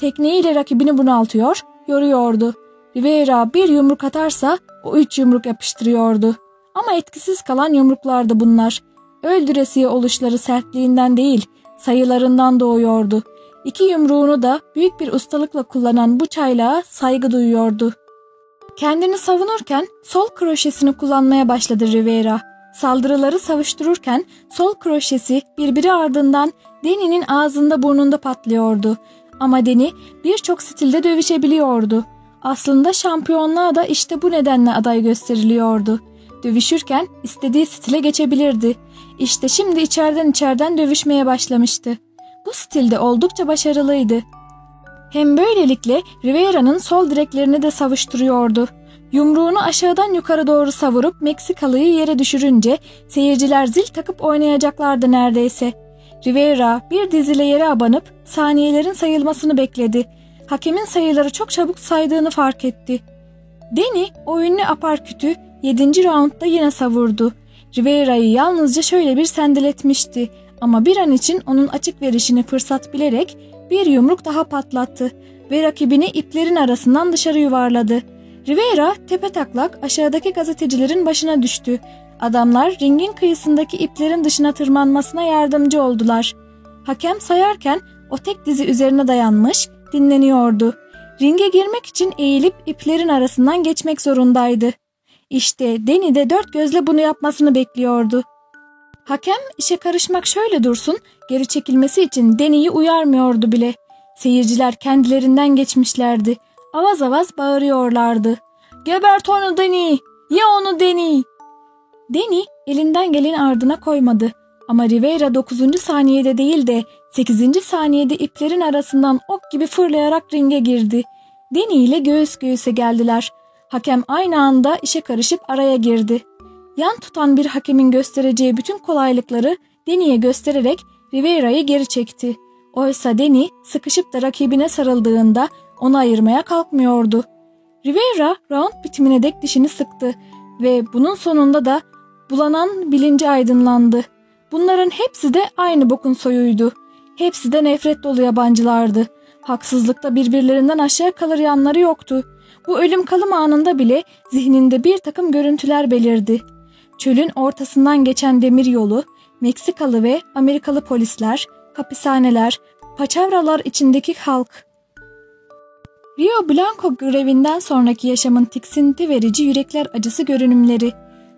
tekniğiyle rakibini bunaltıyor, yoruyordu. Rivera bir yumruk atarsa o üç yumruk yapıştırıyordu. Ama etkisiz kalan yumruklardı bunlar. Öldüresiye oluşları sertliğinden değil, sayılarından doğuyordu. İki yumruğunu da büyük bir ustalıkla kullanan bu çaylağa saygı duyuyordu. Kendini savunurken sol kroşesini kullanmaya başladı Rivera. Saldırıları savuştururken sol kroşesi birbiri ardından Deni'nin ağzında burnunda patlıyordu. Ama Deni birçok stilde dövüşebiliyordu. Aslında şampiyonluğa da işte bu nedenle aday gösteriliyordu. Dövüşürken istediği stile geçebilirdi. İşte şimdi içeriden içeriden dövüşmeye başlamıştı. Bu stilde oldukça başarılıydı. Hem böylelikle Rivera'nın sol direklerini de savuşturuyordu. Yumruğunu aşağıdan yukarı doğru savurup Meksikalıyı yere düşürünce seyirciler zil takıp oynayacaklardı neredeyse. Rivera bir dizile yere abanıp saniyelerin sayılmasını bekledi. Hakemin sayıları çok çabuk saydığını fark etti. Deni o ünlü aparkütü 7. roundda yine savurdu. Rivera'yı yalnızca şöyle bir sendeletmişti ama bir an için onun açık verişini fırsat bilerek bir yumruk daha patlattı ve rakibini iplerin arasından dışarı yuvarladı. Rivera tepe taklak aşağıdaki gazetecilerin başına düştü. Adamlar ringin kıyısındaki iplerin dışına tırmanmasına yardımcı oldular. Hakem sayarken o tek dizi üzerine dayanmış, dinleniyordu. Ringe girmek için eğilip iplerin arasından geçmek zorundaydı. İşte Deni de dört gözle bunu yapmasını bekliyordu. Hakem işe karışmak şöyle dursun, geri çekilmesi için Deni'yi uyarmıyordu bile. Seyirciler kendilerinden geçmişlerdi. Avaz avaz bağırıyorlardı. Gebert onu Deni! Ye onu Deni! Deni elinden geleni ardına koymadı. Ama Rivera 9. saniyede değil de 8. saniyede iplerin arasından ok gibi fırlayarak ringe girdi. Deni ile göğüs göğüse geldiler. Hakem aynı anda işe karışıp araya girdi. Yan tutan bir hakemin göstereceği bütün kolaylıkları Deni'ye göstererek Rivera'yı geri çekti. Oysa Deni sıkışıp da rakibine sarıldığında onu ayırmaya kalkmıyordu. Rivera round bitimine dek dişini sıktı ve bunun sonunda da bulanan bilinci aydınlandı. Bunların hepsi de aynı bokun soyuydu. Hepsi de nefret dolu yabancılardı. Haksızlıkta birbirlerinden aşağı kalır yanları yoktu. Bu ölüm kalım anında bile zihninde bir takım görüntüler belirdi. Çölün ortasından geçen demir yolu, Meksikalı ve Amerikalı polisler, hapishaneler, paçavralar içindeki halk. Rio Blanco grevinden sonraki yaşamın tiksinti verici yürekler acısı görünümleri.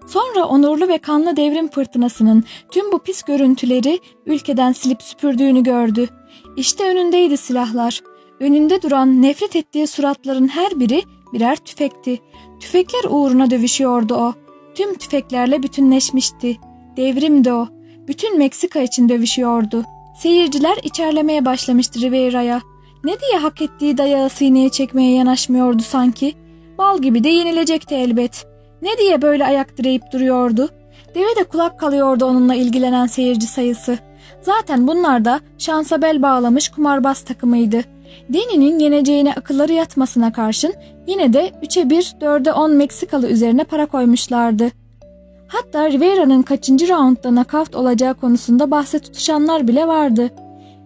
Sonra onurlu ve kanlı devrim fırtınasının tüm bu pis görüntüleri ülkeden silip süpürdüğünü gördü. İşte önündeydi silahlar. Önünde duran nefret ettiği suratların her biri birer tüfekti. Tüfekler uğruna dövüşüyordu o. Tüm tüfeklerle bütünleşmişti. Devrimdi o. Bütün Meksika için dövüşüyordu. Seyirciler içerlemeye başlamıştı Riviera'ya. Ne diye hak ettiği dayağı sineye çekmeye yanaşmıyordu sanki. Bal gibi de yenilecekti elbet. Ne diye böyle ayak direyip duruyordu. Deve de kulak kalıyordu onunla ilgilenen seyirci sayısı. Zaten bunlar da şansa bel bağlamış kumarbaz takımıydı. Deni'nin yeneceğine akılları yatmasına karşın yine de 3'e 1, 4'e 10 Meksikalı üzerine para koymuşlardı. Hatta Riviera'nın kaçıncı raundda nakavt olacağı konusunda bahse tutuşanlar bile vardı.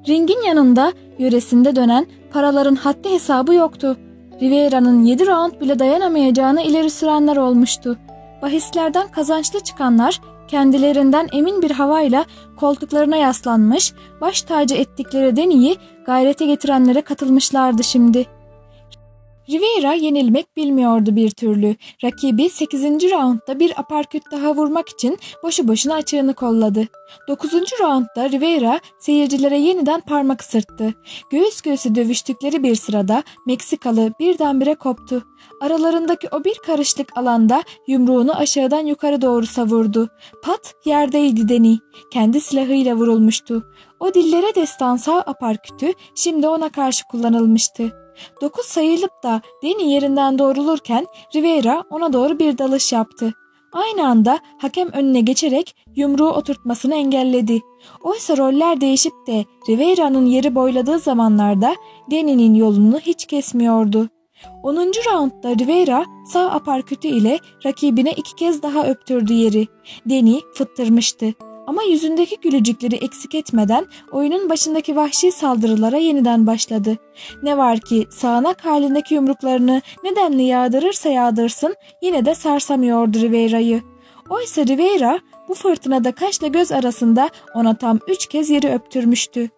Ringin yanında yöresinde dönen paraların haddi hesabı yoktu. Riviera'nın 7 round bile dayanamayacağını ileri sürenler olmuştu. Bahislerden kazançlı çıkanlar kendilerinden emin bir havayla koltuklarına yaslanmış, baş tacı ettikleri Deni'yi gayrete getirenlere katılmışlardı şimdi. Rivera yenilmek bilmiyordu bir türlü. Rakibi 8. raundda bir aparküt daha vurmak için boşu boşuna açığını kolladı. 9. raundda Rivera seyircilere yeniden parmak ısırttı. Göğüs göğüse dövüştükleri bir sırada Meksikalı birdenbire koptu. Aralarındaki o bir karışlık alanda yumruğunu aşağıdan yukarı doğru savurdu. Pat yerdeydi Deni. Kendi silahıyla vurulmuştu. O dillere destan sağ aparkütü şimdi ona karşı kullanılmıştı. Dokuz sayılıp da Deni yerinden doğrulurken Rivera ona doğru bir dalış yaptı. Aynı anda hakem önüne geçerek yumruğu oturtmasını engelledi. Oysa roller değişip de Rivera'nın yeri boyladığı zamanlarda Deni'nin yolunu hiç kesmiyordu. 10. raundda Rivera sağ aparkütü ile rakibine iki kez daha öptürdü yeri. Deni fıttırmıştı. Ama yüzündeki gülücükleri eksik etmeden oyunun başındaki vahşi saldırılara yeniden başladı. Ne var ki sağanak halindeki yumruklarını nedenli yağdırırsa yağdırsın yine de sarsamıyordu Rivera'yı. Oysa Rivera bu fırtınada kaşla göz arasında ona tam üç kez yeri öptürmüştü.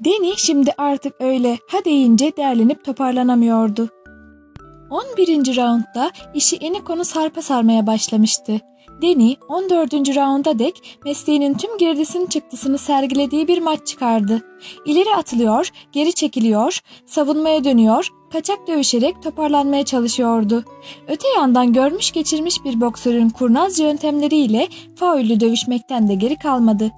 Deni şimdi artık öyle ha deyince derlenip toparlanamıyordu. 11. raundda işi eni konu sarpa sarmaya başlamıştı. Deni 14. raunda dek mesleğinin tüm girdisinin çıktısını sergilediği bir maç çıkardı. İleri atılıyor, geri çekiliyor, savunmaya dönüyor, kaçak dövüşerek toparlanmaya çalışıyordu. Öte yandan görmüş geçirmiş bir boksörün kurnaz yöntemleriyle faullü dövüşmekten de geri kalmadı.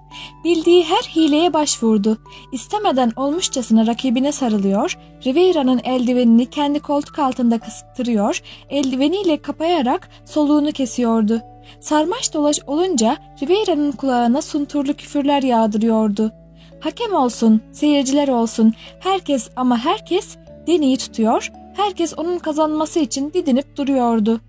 Bildiği her hileye başvurdu. İstemeden olmuşçasına rakibine sarılıyor, Rivera'nın eldivenini kendi koltuk altında kısıttırıyor, eldiveniyle kapayarak soluğunu kesiyordu. Sarmaş dolaş olunca Rivera'nın kulağına sunturlu küfürler yağdırıyordu. Hakem olsun, seyirciler olsun, herkes ama herkes Deni'yi tutuyor, herkes onun kazanması için didinip duruyordu.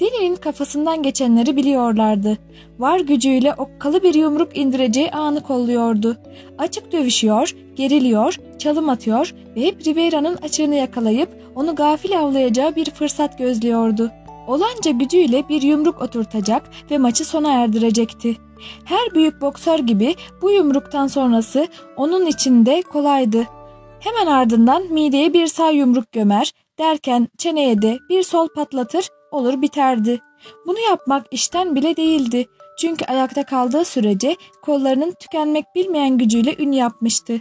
Deni'nin kafasından geçenleri biliyorlardı. Var gücüyle okkalı bir yumruk indireceği anı kolluyordu. Açık dövüşüyor, geriliyor, çalım atıyor ve hep Rivera'nın açığını yakalayıp onu gafil avlayacağı bir fırsat gözlüyordu. Olanca gücüyle bir yumruk oturtacak ve maçı sona erdirecekti. Her büyük boksör gibi bu yumruktan sonrası onun için de kolaydı. Hemen ardından mideye bir sağ yumruk gömer, derken çeneye de bir sol patlatır, olur biterdi. Bunu yapmak işten bile değildi. Çünkü ayakta kaldığı sürece kollarının tükenmek bilmeyen gücüyle ün yapmıştı.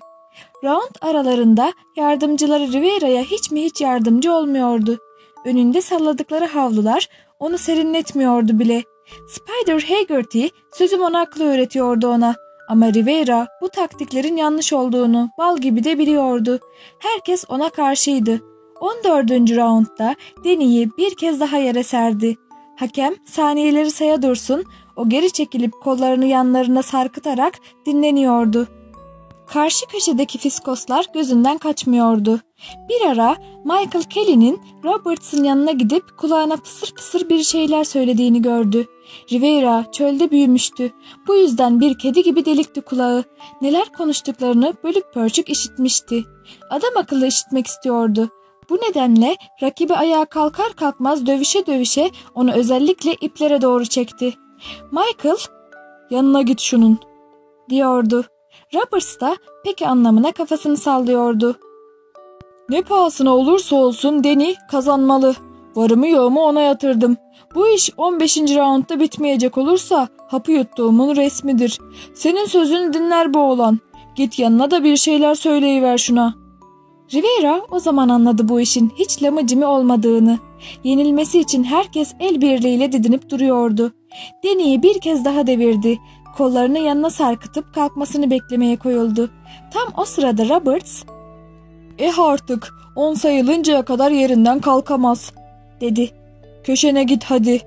Round aralarında yardımcıları Rivera'ya hiç mi hiç yardımcı olmuyordu. Önünde salladıkları havlular onu serinletmiyordu bile. Spider Haggerty sözüm ona aklı öğretiyordu ona. Ama Rivera bu taktiklerin yanlış olduğunu bal gibi de biliyordu. Herkes ona karşıydı. 14. raundda Deni'yi bir kez daha yere serdi. Hakem saniyeleri saya dursun, o geri çekilip kollarını yanlarına sarkıtarak dinleniyordu. Karşı köşedeki fiskoslar gözünden kaçmıyordu. Bir ara Michael Kelly'nin Roberts'ın yanına gidip kulağına fısır fısır bir şeyler söylediğini gördü. Rivera çölde büyümüştü. Bu yüzden bir kedi gibi delikti kulağı. Neler konuştuklarını bölük pörçük işitmişti. Adam akıllı işitmek istiyordu. Bu nedenle rakibi ayağa kalkar kalkmaz dövüşe dövüşe onu özellikle iplere doğru çekti. Michael Yanına git şunun. diyordu. Roberts da peki anlamına kafasını sallıyordu. Ne pahasına olursa olsun Deni kazanmalı. Varımı yoğumu ona yatırdım. Bu iş 15. roundda bitmeyecek olursa hapı yuttuğumun resmidir. Senin sözünü dinler bu oğlan. Git yanına da bir şeyler söyleyiver şuna. Rivera o zaman anladı bu işin hiç lamıcımı olmadığını. Yenilmesi için herkes el birliğiyle didinip duruyordu. Deni'yi bir kez daha devirdi. Kollarını yanına sarkıtıp kalkmasını beklemeye koyuldu. Tam o sırada Roberts Eh artık 10 sayılıncaya kadar yerinden kalkamaz. dedi. Köşene git hadi.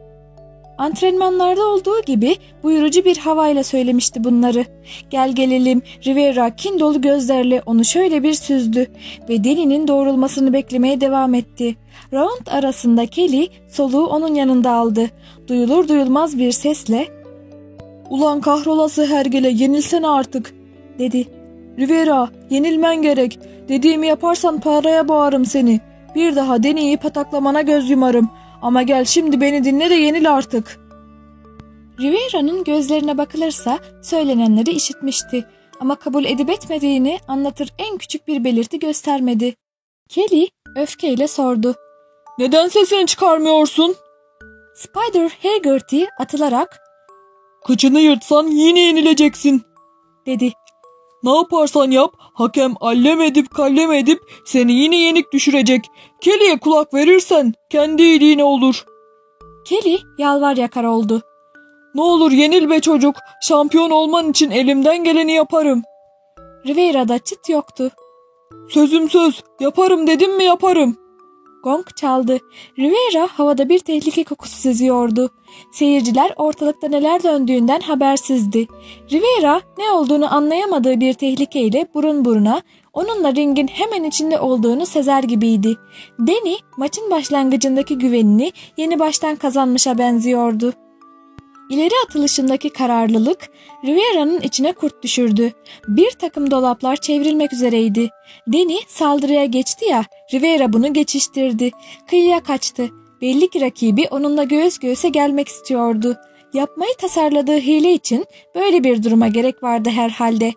Antrenmanlarda olduğu gibi buyurucu bir havayla söylemişti bunları. Gel gelelim Rivera kin dolu gözlerle onu şöyle bir süzdü ve Deni'nin doğrulmasını beklemeye devam etti. Round arasında Kelly soluğu onun yanında aldı. Duyulur duyulmaz bir sesle Ulan kahrolası hergele yenilsene artık dedi. Rivera yenilmen gerek. Dediğimi yaparsan paraya boğarım seni. Bir daha Deni'yi pataklamana göz yumarım. Ama gel şimdi beni dinle de yenil artık. Rivera'nın gözlerine bakılırsa söylenenleri işitmişti ama kabul edip etmediğini anlatır en küçük bir belirti göstermedi. Kelly öfkeyle sordu. Neden sesini çıkarmıyorsun? Spider Haggerty atılarak Kıçını yırtsan yine yenileceksin. dedi. Ne yaparsan yap hakem allem edip kallem edip seni yine yenik düşürecek. Kelly'e kulak verirsen kendi iyiliğine olur. Kelly yalvar yakar oldu. Ne olur yenil be çocuk. Şampiyon olman için elimden geleni yaparım. Rivera'da çıt yoktu. Sözüm söz. Yaparım dedim mi yaparım. Gong çaldı. Rivera havada bir tehlike kokusu seziyordu. Seyirciler ortalıkta neler döndüğünden habersizdi. Rivera ne olduğunu anlayamadığı bir tehlikeyle burun buruna, onunla ringin hemen içinde olduğunu sezer gibiydi. Danny maçın başlangıcındaki güvenini yeni baştan kazanmışa benziyordu. İleri atılışındaki kararlılık Rivera'nın içine kurt düşürdü. Bir takım dolaplar çevrilmek üzereydi. Deni saldırıya geçti ya, Rivera bunu geçiştirdi. Kıyıya kaçtı. Belli ki rakibi onunla göğüs göğüse gelmek istiyordu. Yapmayı tasarladığı hile için böyle bir duruma gerek vardı herhalde.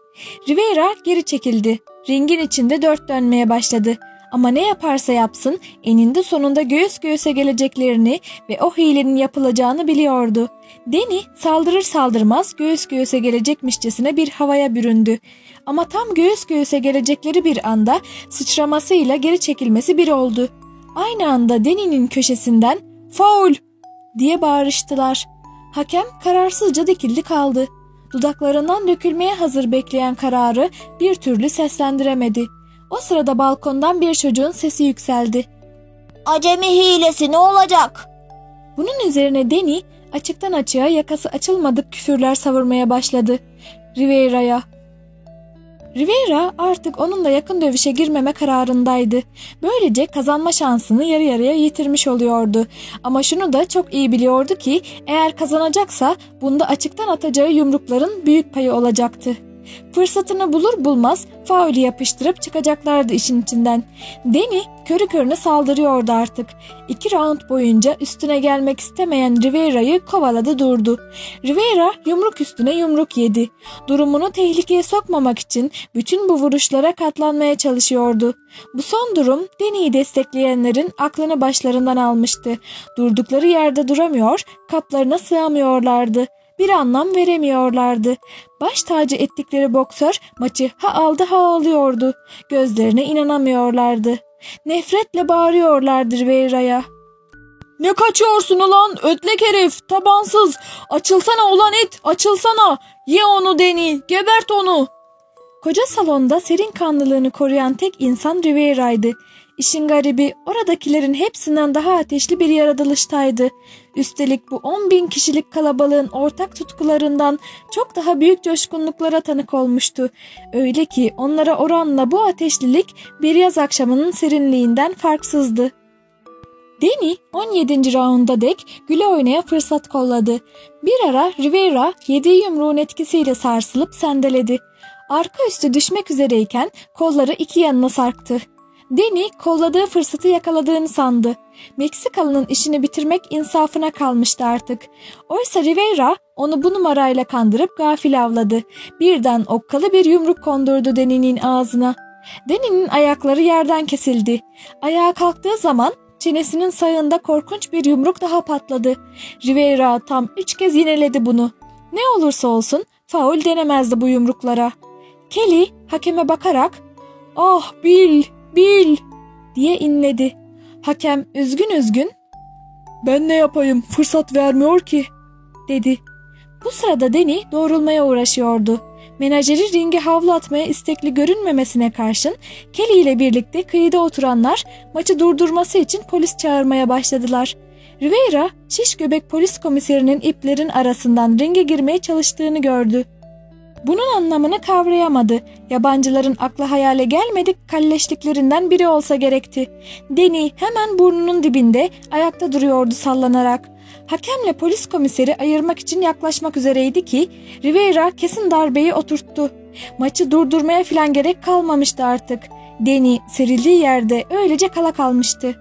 Rivera geri çekildi. Ringin içinde dört dönmeye başladı. Ama ne yaparsa yapsın eninde sonunda göğüs göğüse geleceklerini ve o hilenin yapılacağını biliyordu. Deni saldırır saldırmaz göğüs göğüse gelecekmişçesine bir havaya büründü. Ama tam göğüs göğüse gelecekleri bir anda sıçramasıyla geri çekilmesi bir oldu. Aynı anda Deni'nin köşesinden "Faul!" diye bağırıştılar. Hakem kararsızca dikildi kaldı. Dudaklarından dökülmeye hazır bekleyen kararı bir türlü seslendiremedi. O sırada balkondan bir çocuğun sesi yükseldi. Acemi hilesi ne olacak? Bunun üzerine Deni açıktan açığa yakası açılmadık küfürler savurmaya başladı. Rivera'ya. Rivera artık onunla yakın dövüşe girmeme kararındaydı. Böylece kazanma şansını yarı yarıya yitirmiş oluyordu. Ama şunu da çok iyi biliyordu ki eğer kazanacaksa bunda açıktan atacağı yumrukların büyük payı olacaktı. Fırsatını bulur bulmaz faulü yapıştırıp çıkacaklardı işin içinden. Deni körü körüne saldırıyordu artık. İki round boyunca üstüne gelmek istemeyen Rivera'yı kovaladı durdu. Rivera yumruk üstüne yumruk yedi. Durumunu tehlikeye sokmamak için bütün bu vuruşlara katlanmaya çalışıyordu. Bu son durum Deni'yi destekleyenlerin aklını başlarından almıştı. Durdukları yerde duramıyor, kaplarına sığamıyorlardı bir anlam veremiyorlardı. Baş tacı ettikleri boksör maçı ha aldı ha alıyordu. Gözlerine inanamıyorlardı. Nefretle bağırıyorlardı Rivera'ya. Ne kaçıyorsun ulan ötlek herif tabansız. Açılsana ulan it açılsana. Ye onu Deni gebert onu. Koca salonda serin kanlılığını koruyan tek insan Rivera'ydı. İşin garibi oradakilerin hepsinden daha ateşli bir yaratılıştaydı. Üstelik bu 10 bin kişilik kalabalığın ortak tutkularından çok daha büyük coşkunluklara tanık olmuştu. Öyle ki onlara oranla bu ateşlilik bir yaz akşamının serinliğinden farksızdı. Deni 17. raunda dek güle oynaya fırsat kolladı. Bir ara Rivera yediği yumruğun etkisiyle sarsılıp sendeledi. Arka üstü düşmek üzereyken kolları iki yanına sarktı. Deni kolladığı fırsatı yakaladığını sandı. Meksikalı'nın işini bitirmek insafına kalmıştı artık. Oysa Rivera onu bu numarayla kandırıp gafil avladı. Birden okkalı bir yumruk kondurdu Deni'nin ağzına. Deni'nin ayakları yerden kesildi. Ayağa kalktığı zaman çenesinin sağında korkunç bir yumruk daha patladı. Rivera tam üç kez yineledi bunu. Ne olursa olsun faul denemezdi bu yumruklara. Kelly hakeme bakarak ''Ah Bill, Bill!'' diye inledi. Hakem üzgün üzgün Ben ne yapayım fırsat vermiyor ki. dedi. Bu sırada Deni doğrulmaya uğraşıyordu. Menajeri ringe havlu atmaya istekli görünmemesine karşın Kelly ile birlikte kıyıda oturanlar maçı durdurması için polis çağırmaya başladılar. Rivera, şiş göbek polis komiserinin iplerin arasından ringe girmeye çalıştığını gördü. Bunun anlamını kavrayamadı. Yabancıların aklı hayale gelmedik kalleşliklerinden biri olsa gerekti. Deni hemen burnunun dibinde ayakta duruyordu sallanarak. Hakemle polis komiseri ayırmak için yaklaşmak üzereydi ki Rivera kesin darbeyi oturttu. Maçı durdurmaya filan gerek kalmamıştı artık. Deni serildiği yerde öylece kala kalmıştı.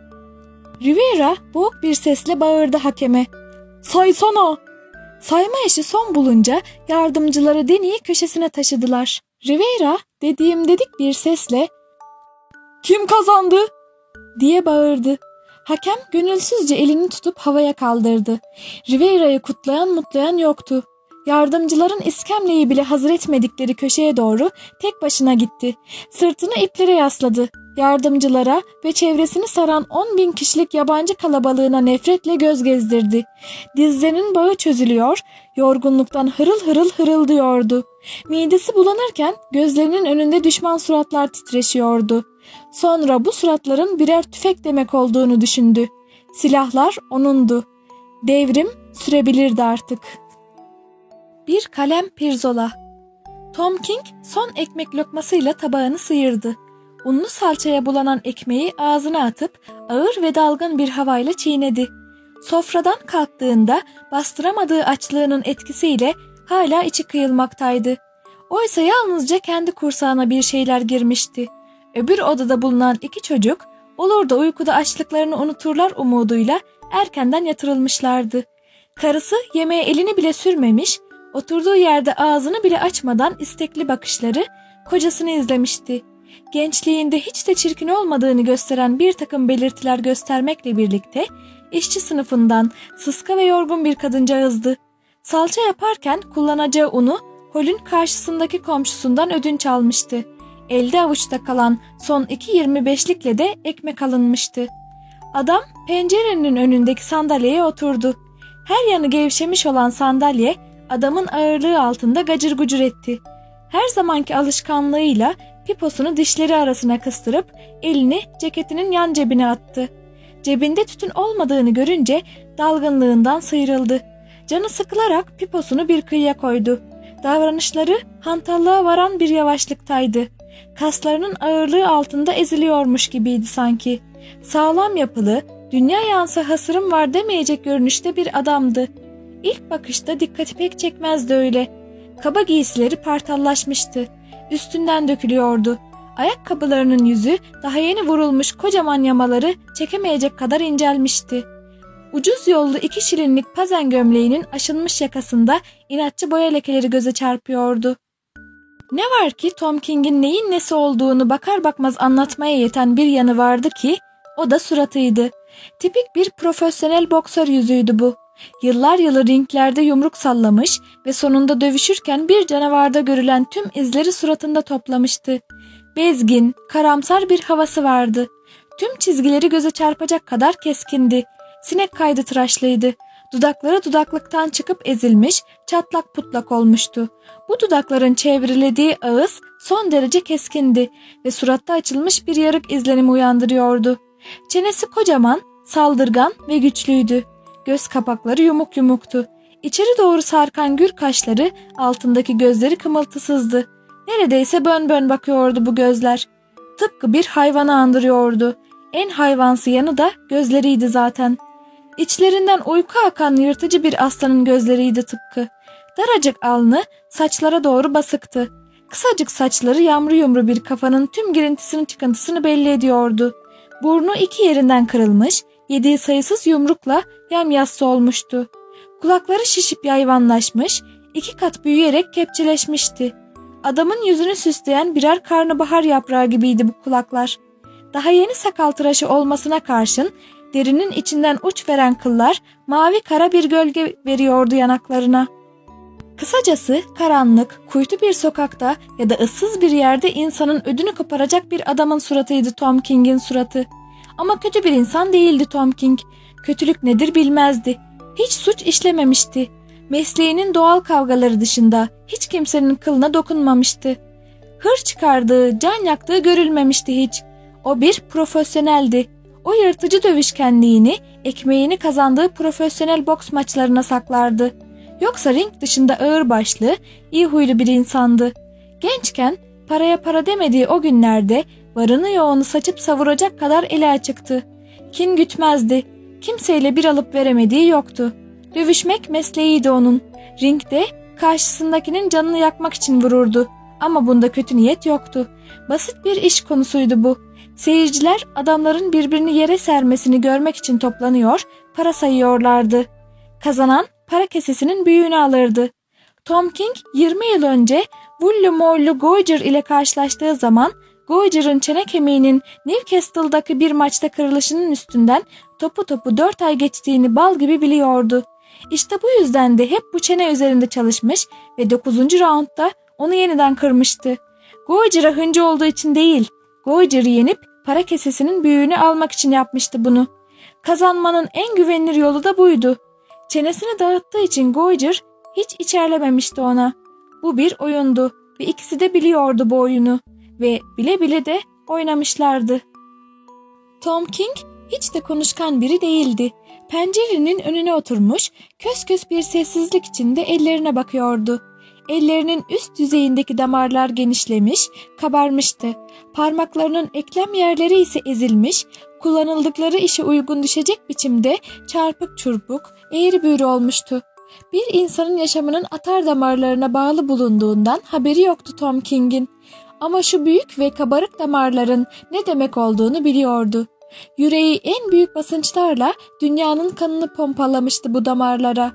Rivera boğuk bir sesle bağırdı hakeme. Saysana. Sayma işi son bulunca yardımcıları Deni'yi köşesine taşıdılar. Rivera dediğim dedik bir sesle Kim kazandı? diye bağırdı. Hakem gönülsüzce elini tutup havaya kaldırdı. Rivera'yı kutlayan mutlayan yoktu. Yardımcıların iskemleyi bile hazır etmedikleri köşeye doğru tek başına gitti. Sırtını iplere yasladı. Yardımcılara ve çevresini saran 10 bin kişilik yabancı kalabalığına nefretle göz gezdirdi. Dizlerinin bağı çözülüyor, yorgunluktan hırıl hırıl hırıldıyordu. Midesi bulanırken gözlerinin önünde düşman suratlar titreşiyordu. Sonra bu suratların birer tüfek demek olduğunu düşündü. Silahlar onundu. Devrim sürebilirdi artık. Bir kalem pirzola. Tom King son ekmek lokmasıyla tabağını sıyırdı. Unlu salçaya bulanan ekmeği ağzına atıp ağır ve dalgın bir havayla çiğnedi. Sofradan kalktığında bastıramadığı açlığının etkisiyle hala içi kıyılmaktaydı. Oysa yalnızca kendi kursağına bir şeyler girmişti. Öbür odada bulunan iki çocuk olur da uykuda açlıklarını unuturlar umuduyla erkenden yatırılmışlardı. Karısı yemeğe elini bile sürmemiş, oturduğu yerde ağzını bile açmadan istekli bakışları kocasını izlemişti. Gençliğinde hiç de çirkin olmadığını gösteren bir takım belirtiler göstermekle birlikte işçi sınıfından sıska ve yorgun bir kadıncağızdı. Salça yaparken kullanacağı unu Hol'ün karşısındaki komşusundan ödünç almıştı. Elde avuçta kalan son iki 25'likle de ekmek alınmıştı. Adam pencerenin önündeki sandalyeye oturdu. Her yanı gevşemiş olan sandalye adamın ağırlığı altında gacır gucur etti. Her zamanki alışkanlığıyla piposunu dişleri arasına kıstırıp elini ceketinin yan cebine attı. Cebinde tütün olmadığını görünce dalgınlığından sıyrıldı. Canı sıkılarak piposunu bir kıyıya koydu. Davranışları hantallığa varan bir yavaşlıktaydı. Kaslarının ağırlığı altında eziliyormuş gibiydi sanki. Sağlam yapılı, dünya yansı hasırım var demeyecek görünüşte bir adamdı. İlk bakışta dikkati pek çekmezdi öyle. Kaba giysileri partallaşmıştı. Üstünden dökülüyordu. Ayakkabılarının yüzü daha yeni vurulmuş kocaman yamaları çekemeyecek kadar incelmişti. Ucuz yollu iki şirinlik pazen gömleğinin aşınmış yakasında inatçı boya lekeleri göze çarpıyordu. Ne var ki Tom King'in neyin nesi olduğunu bakar bakmaz anlatmaya yeten bir yanı vardı ki o da suratıydı. Tipik bir profesyonel boksör yüzüydü bu. Yıllar yılı ringlerde yumruk sallamış ve sonunda dövüşürken bir canavarda görülen tüm izleri suratında toplamıştı. Bezgin, karamsar bir havası vardı. Tüm çizgileri göze çarpacak kadar keskindi. Sinek kaydı tıraşlıydı. Dudakları dudaklıktan çıkıp ezilmiş, çatlak putlak olmuştu. Bu dudakların çevrilediği ağız son derece keskindi ve suratta açılmış bir yarık izlenimi uyandırıyordu. Çenesi kocaman, saldırgan ve güçlüydü. Göz kapakları yumuk yumuktu. İçeri doğru sarkan gür kaşları altındaki gözleri kımıltısızdı. Neredeyse bön bön bakıyordu bu gözler. Tıpkı bir hayvanı andırıyordu. En hayvansı yanı da gözleriydi zaten. İçlerinden uyku akan yırtıcı bir aslanın gözleriydi tıpkı. Daracık alnı saçlara doğru basıktı. Kısacık saçları yamru yumru bir kafanın tüm girintisini çıkıntısını belli ediyordu. Burnu iki yerinden kırılmış, yediği sayısız yumrukla yamyassı olmuştu. Kulakları şişip yayvanlaşmış, iki kat büyüyerek kepçeleşmişti. Adamın yüzünü süsleyen birer karnabahar yaprağı gibiydi bu kulaklar. Daha yeni sakal tıraşı olmasına karşın derinin içinden uç veren kıllar mavi kara bir gölge veriyordu yanaklarına. Kısacası karanlık, kuytu bir sokakta ya da ıssız bir yerde insanın ödünü koparacak bir adamın suratıydı Tom King'in suratı. Ama kötü bir insan değildi Tom King. Kötülük nedir bilmezdi. Hiç suç işlememişti. Mesleğinin doğal kavgaları dışında hiç kimsenin kılına dokunmamıştı. Hır çıkardığı, can yaktığı görülmemişti hiç. O bir profesyoneldi. O yırtıcı dövüşkenliğini, ekmeğini kazandığı profesyonel boks maçlarına saklardı. Yoksa ring dışında ağır başlı, iyi huylu bir insandı. Gençken paraya para demediği o günlerde varını yoğunu saçıp savuracak kadar eli açıktı. Kin gütmezdi. Kimseyle bir alıp veremediği yoktu. Dövüşmek mesleğiydi onun. Ringde karşısındakinin canını yakmak için vururdu. Ama bunda kötü niyet yoktu. Basit bir iş konusuydu bu. Seyirciler adamların birbirini yere sermesini görmek için toplanıyor, para sayıyorlardı. Kazanan para kesesinin büyüğünü alırdı. Tom King 20 yıl önce Wullu Morlu Goiger ile karşılaştığı zaman Goiger'ın çene kemiğinin Newcastle'daki bir maçta kırılışının üstünden topu topu 4 ay geçtiğini bal gibi biliyordu. İşte bu yüzden de hep bu çene üzerinde çalışmış ve 9. roundda onu yeniden kırmıştı. Goiger'a hıncı olduğu için değil, Goiger'ı yenip para kesesinin büyüğünü almak için yapmıştı bunu. Kazanmanın en güvenilir yolu da buydu. Çenesini dağıttığı için Goiger hiç içerlememişti ona. Bu bir oyundu ve ikisi de biliyordu bu oyunu ve bile bile de oynamışlardı. Tom King hiç de konuşkan biri değildi. Pencerenin önüne oturmuş, kös kös bir sessizlik içinde ellerine bakıyordu. Ellerinin üst yüzeyindeki damarlar genişlemiş, kabarmıştı. Parmaklarının eklem yerleri ise ezilmiş, kullanıldıkları işe uygun düşecek biçimde çarpık çurpuk, eğri büğrü olmuştu. Bir insanın yaşamının atar damarlarına bağlı bulunduğundan haberi yoktu Tom King'in. Ama şu büyük ve kabarık damarların ne demek olduğunu biliyordu. Yüreği en büyük basınçlarla dünyanın kanını pompalamıştı bu damarlara.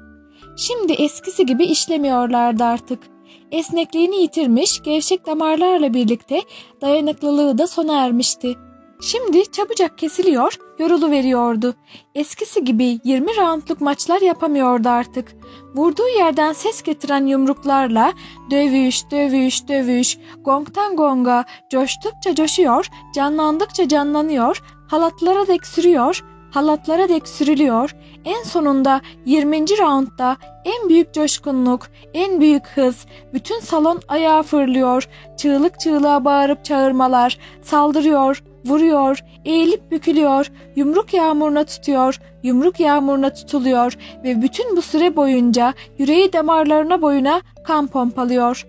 Şimdi eskisi gibi işlemiyorlardı artık. Esnekliğini yitirmiş, gevşek damarlarla birlikte dayanıklılığı da sona ermişti. Şimdi çabucak kesiliyor, yorulu veriyordu. Eskisi gibi 20 roundluk maçlar yapamıyordu artık. Vurduğu yerden ses getiren yumruklarla dövüş, dövüş, dövüş, gongtan gonga coştukça coşuyor, canlandıkça canlanıyor, halatlara dek sürüyor, halatlara dek sürülüyor. En sonunda 20. roundda en büyük coşkunluk, en büyük hız, bütün salon ayağa fırlıyor, çığlık çığlığa bağırıp çağırmalar, saldırıyor, vuruyor, eğilip bükülüyor, yumruk yağmuruna tutuyor, yumruk yağmuruna tutuluyor ve bütün bu süre boyunca yüreği damarlarına boyuna kan pompalıyor.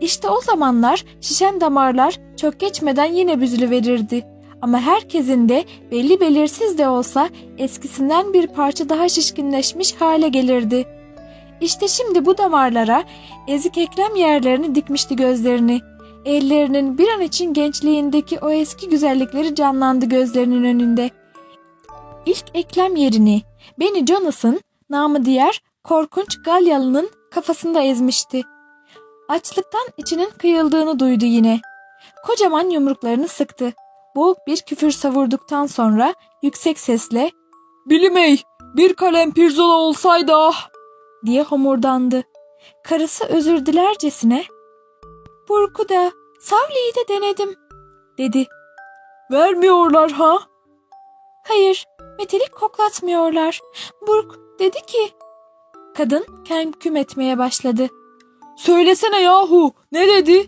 İşte o zamanlar şişen damarlar çok geçmeden yine büzülü verirdi. Ama herkesin de belli belirsiz de olsa eskisinden bir parça daha şişkinleşmiş hale gelirdi. İşte şimdi bu damarlara ezik eklem yerlerini dikmişti gözlerini. Ellerinin bir an için gençliğindeki o eski güzellikleri canlandı gözlerinin önünde. İlk eklem yerini Benny Jonas'ın namı diğer korkunç Galyalı'nın kafasında ezmişti. Açlıktan içinin kıyıldığını duydu yine. Kocaman yumruklarını sıktı. Boğuk bir küfür savurduktan sonra yüksek sesle Bilimey, bir kalem pirzola olsaydı ah! diye homurdandı. Karısı özür dilercesine Burku da Savli'yi de denedim dedi. Vermiyorlar ha? Hayır, metelik koklatmıyorlar. Burk dedi ki. Kadın kemküm etmeye başladı. Söylesene yahu, ne dedi?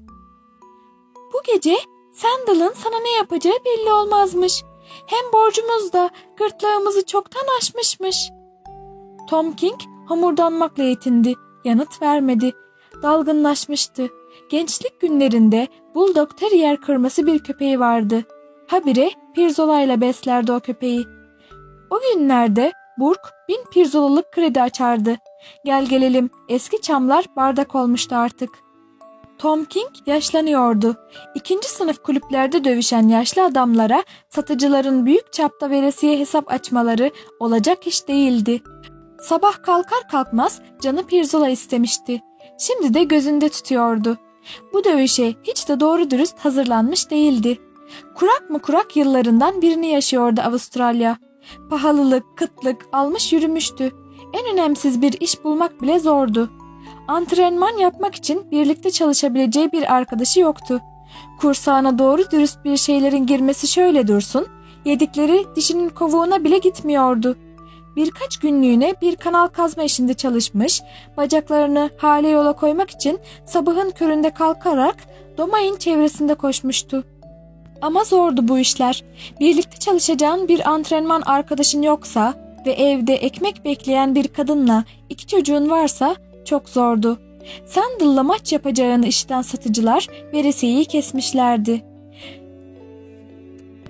Bu gece Sandal'ın sana ne yapacağı belli olmazmış. Hem borcumuz da gırtlağımızı çoktan aşmışmış. Tom King hamurdanmakla yetindi. Yanıt vermedi. Dalgınlaşmıştı. Gençlik günlerinde Bulldog Terrier kırması bir köpeği vardı. Habire pirzolayla beslerdi o köpeği. O günlerde Burk bin pirzolalık kredi açardı. Gel gelelim eski çamlar bardak olmuştu artık. Tom King yaşlanıyordu. İkinci sınıf kulüplerde dövüşen yaşlı adamlara satıcıların büyük çapta veresiye hesap açmaları olacak iş değildi. Sabah kalkar kalkmaz canı pirzola istemişti. Şimdi de gözünde tutuyordu. Bu dövüşe hiç de doğru dürüst hazırlanmış değildi. Kurak mı kurak yıllarından birini yaşıyordu Avustralya. Pahalılık, kıtlık almış yürümüştü. En önemsiz bir iş bulmak bile zordu. Antrenman yapmak için birlikte çalışabileceği bir arkadaşı yoktu. Kursağına doğru dürüst bir şeylerin girmesi şöyle dursun, yedikleri dişinin kovuğuna bile gitmiyordu. Birkaç günlüğüne bir kanal kazma işinde çalışmış, bacaklarını hale yola koymak için sabahın köründe kalkarak Domayın çevresinde koşmuştu. Ama zordu bu işler. Birlikte çalışacağın bir antrenman arkadaşın yoksa ve evde ekmek bekleyen bir kadınla iki çocuğun varsa çok zordu. Sandal'la maç yapacağını işten satıcılar veresiyeyi kesmişlerdi.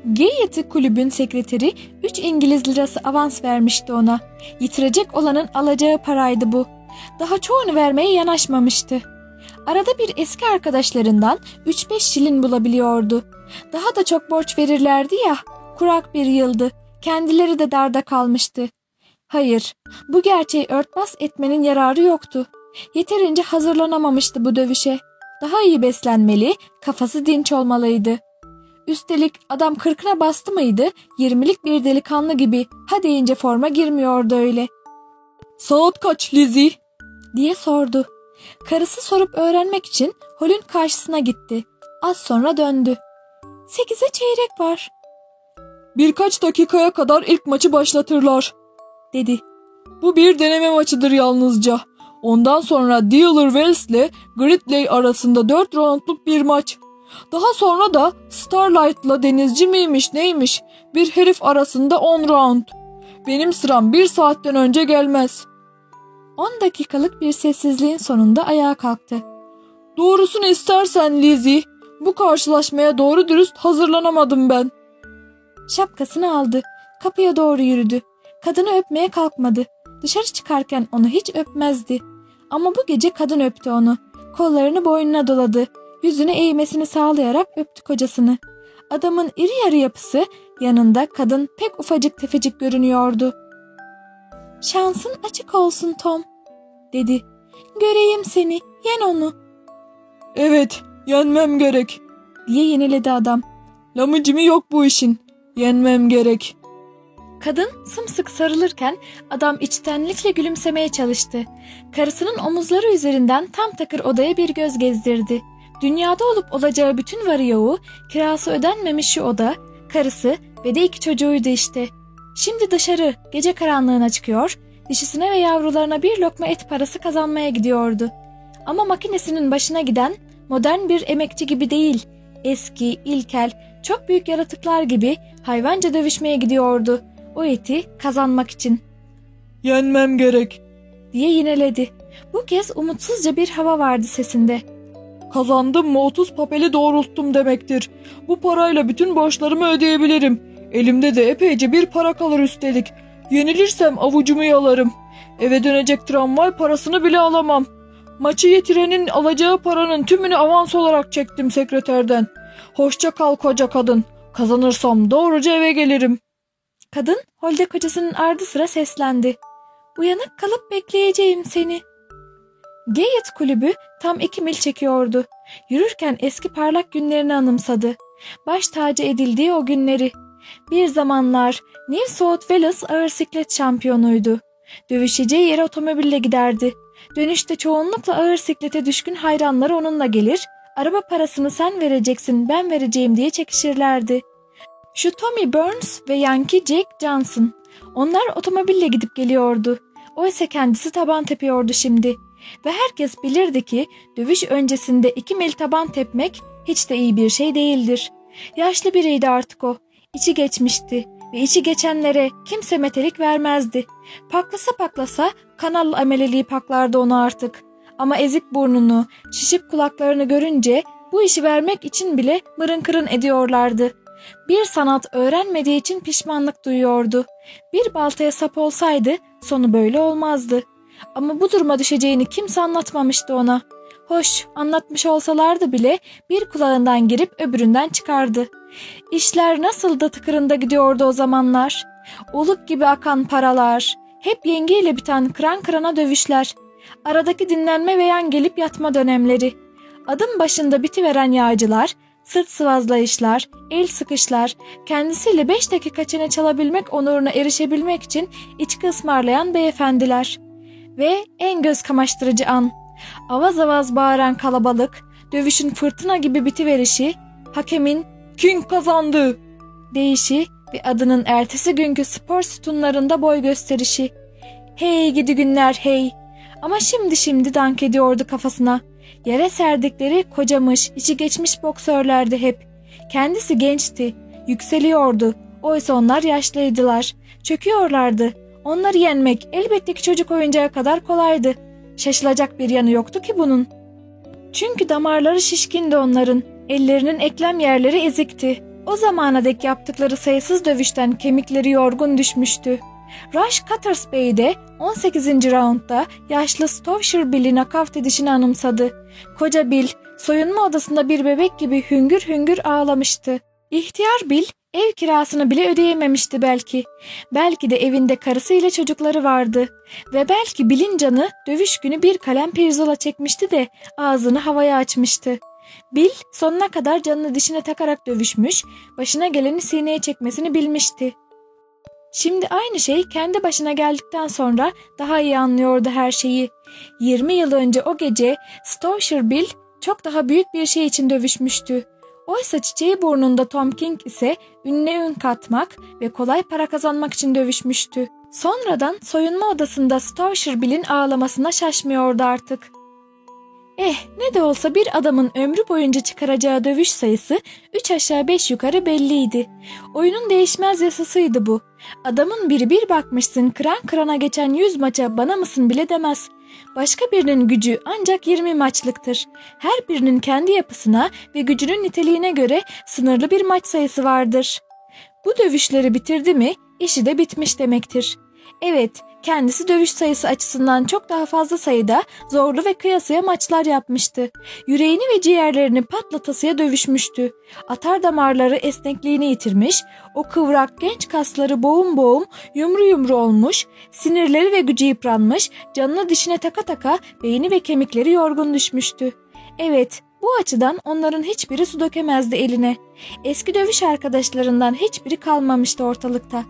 Gaiety kulübün sekreteri 3 İngiliz lirası avans vermişti ona. Yitirecek olanın alacağı paraydı bu. Daha çoğunu vermeye yanaşmamıştı. Arada bir eski arkadaşlarından 3-5 şilin bulabiliyordu. Daha da çok borç verirlerdi ya. Kurak bir yıldı. Kendileri de darda kalmıştı. Hayır, bu gerçeği örtbas etmenin yararı yoktu. Yeterince hazırlanamamıştı bu dövüşe. Daha iyi beslenmeli, kafası dinç olmalıydı. Üstelik adam kırkına bastı mıydı, yirmilik bir delikanlı gibi ha deyince forma girmiyordu öyle. Saat kaç Lizzie? diye sordu. Karısı sorup öğrenmek için holün karşısına gitti. Az sonra döndü. Sekize çeyrek var, Birkaç dakikaya kadar ilk maçı başlatırlar. dedi. Bu bir deneme maçıdır yalnızca. Ondan sonra Dealer Wells ile Gridley arasında 4 roundluk bir maç. Daha sonra da Starlight'la denizci miymiş neymiş bir herif arasında 10 round. Benim sıram bir saatten önce gelmez. 10 dakikalık bir sessizliğin sonunda ayağa kalktı. Doğrusunu istersen Lizzie, bu karşılaşmaya doğru dürüst hazırlanamadım ben. Şapkasını aldı. Kapıya doğru yürüdü. Kadını öpmeye kalkmadı. Dışarı çıkarken onu hiç öpmezdi. Ama bu gece kadın öptü onu. Kollarını boynuna doladı. Yüzüne eğmesini sağlayarak öptü kocasını. Adamın iri yarı yapısı yanında kadın pek ufacık tefecik görünüyordu. Şansın açık olsun Tom, dedi. Göreyim seni, yen onu, Evet, yenmem gerek. diye yeniledi adam. Lamıcımı yok bu işin. Yenmem gerek. Kadın sımsıkı sarılırken adam içtenlikle gülümsemeye çalıştı. Karısının omuzları üzerinden tam takır odaya bir göz gezdirdi. Dünyada olup olacağı bütün varı yoğu, kirası ödenmemiş şu oda, karısı ve de iki çocuğuydu işte. Şimdi dışarı, gece karanlığına çıkıyor, dişisine ve yavrularına bir lokma et parası kazanmaya gidiyordu. Ama makinesinin başına giden modern bir emekçi gibi değil, eski, ilkel, çok büyük yaratıklar gibi hayvanca dövüşmeye gidiyordu. O eti kazanmak için Yenmem gerek. diye yineledi. Bu kez umutsuzca bir hava vardı sesinde. Kazandım mı 30 papeli doğrulttum demektir. Bu parayla bütün borçlarımı ödeyebilirim. Elimde de epeyce bir para kalır üstelik. Yenilirsem avucumu yalarım. Eve dönecek tramvay parasını bile alamam. Maçı yetirenin alacağı paranın tümünü avans olarak çektim sekreterden. Hoşça kal koca kadın. Kazanırsam doğruca eve gelirim. Kadın holde kocasının ardı sıra seslendi. Uyanık kalıp bekleyeceğim seni. Gayet kulübü tam iki mil çekiyordu. Yürürken eski parlak günlerini anımsadı. Baş tacı edildiği o günleri. Bir zamanlar New South Wales ağır siklet şampiyonuydu. Dövüşeceği yere otomobille giderdi. Dönüşte çoğunlukla ağır siklete düşkün hayranları onunla gelir, araba parasını sen vereceksin ben vereceğim diye çekişirlerdi. Şu Tommy Burns ve Yankee Jack Johnson. Onlar otomobille gidip geliyordu. Oysa kendisi taban tepiyordu şimdi. Ve herkes bilirdi ki dövüş öncesinde iki mil taban tepmek hiç de iyi bir şey değildir. Yaşlı biriydi artık o. İçi geçmişti ve içi geçenlere kimse metelik vermezdi. Paklasa paklasa kanal ameleliği paklardı onu artık. Ama ezik burnunu, şişip kulaklarını görünce bu işi vermek için bile mırın kırın ediyorlardı. Bir sanat öğrenmediği için pişmanlık duyuyordu. Bir baltaya sap olsaydı sonu böyle olmazdı. Ama bu duruma düşeceğini kimse anlatmamıştı ona. Hoş, anlatmış olsalardı bile bir kulağından girip öbüründen çıkardı. İşler nasıl da tıkırında gidiyordu o zamanlar. Oluk gibi akan paralar, hep yengeyle biten kıran kırana dövüşler, aradaki dinlenme ve yan gelip yatma dönemleri, adım başında bitiveren yağcılar, sırt sıvazlayışlar, el sıkışlar, kendisiyle beş dakika çene çalabilmek onuruna erişebilmek için içki ısmarlayan beyefendiler. Ve en göz kamaştırıcı an, avaz avaz bağıran kalabalık, dövüşün fırtına gibi bitiverişi, hakemin King kazandı. deyişi ve adının ertesi günkü spor sütunlarında boy gösterişi. Hey gidi günler hey. Ama şimdi şimdi dank ediyordu kafasına. Yere serdikleri kocamış, içi geçmiş boksörlerdi hep. Kendisi gençti, yükseliyordu. Oysa onlar yaşlıydılar. Çöküyorlardı. Onları yenmek elbette ki çocuk oyuncağı kadar kolaydı. Şaşılacak bir yanı yoktu ki bunun. Çünkü damarları şişkindi onların. Ellerinin eklem yerleri ezikti. O zamana dek yaptıkları sayısız dövüşten kemikleri yorgun düşmüştü. Rush Cutters Bey de 18. raundda yaşlı Stowshire Bill'i nakavt edişini anımsadı. Koca Bill soyunma odasında bir bebek gibi hüngür hüngür ağlamıştı. İhtiyar Bill ev kirasını bile ödeyememişti belki. Belki de evinde karısıyla çocukları vardı. Ve belki Bill'in canı dövüş günü bir kalem pirzola çekmişti de ağzını havaya açmıştı. Bill sonuna kadar canını dişine takarak dövüşmüş, başına geleni sineye çekmesini bilmişti. Şimdi aynı şey kendi başına geldikten sonra daha iyi anlıyordu her şeyi. 20 yıl önce o gece Stowshire Bill çok daha büyük bir şey için dövüşmüştü. Oysa çiçeği burnunda Tom King ise ününe ün katmak ve kolay para kazanmak için dövüşmüştü. Sonradan soyunma odasında Stowshire Bill'in ağlamasına şaşmıyordu artık. Eh ne de olsa bir adamın ömrü boyunca çıkaracağı dövüş sayısı 3 aşağı 5 yukarı belliydi. Oyunun değişmez yasasıydı bu. Adamın biri bir bakmışsın kıran kırana geçen 100 maça bana mısın bile demez. Başka birinin gücü ancak 20 maçlıktır. Her birinin kendi yapısına ve gücünün niteliğine göre sınırlı bir maç sayısı vardır. Bu dövüşleri bitirdi mi işi de bitmiş demektir. Evet, kendisi dövüş sayısı açısından çok daha fazla sayıda zorlu ve kıyasıya maçlar yapmıştı. Yüreğini ve ciğerlerini patlatasıya dövüşmüştü. Atar damarları esnekliğini yitirmiş, o kıvrak genç kasları boğum boğum, yumru yumru olmuş, sinirleri ve gücü yıpranmış, canını dişine taka taka beyni ve kemikleri yorgun düşmüştü. Evet, bu açıdan onların hiçbiri su dökemezdi eline. Eski dövüş arkadaşlarından hiçbiri kalmamıştı ortalıkta.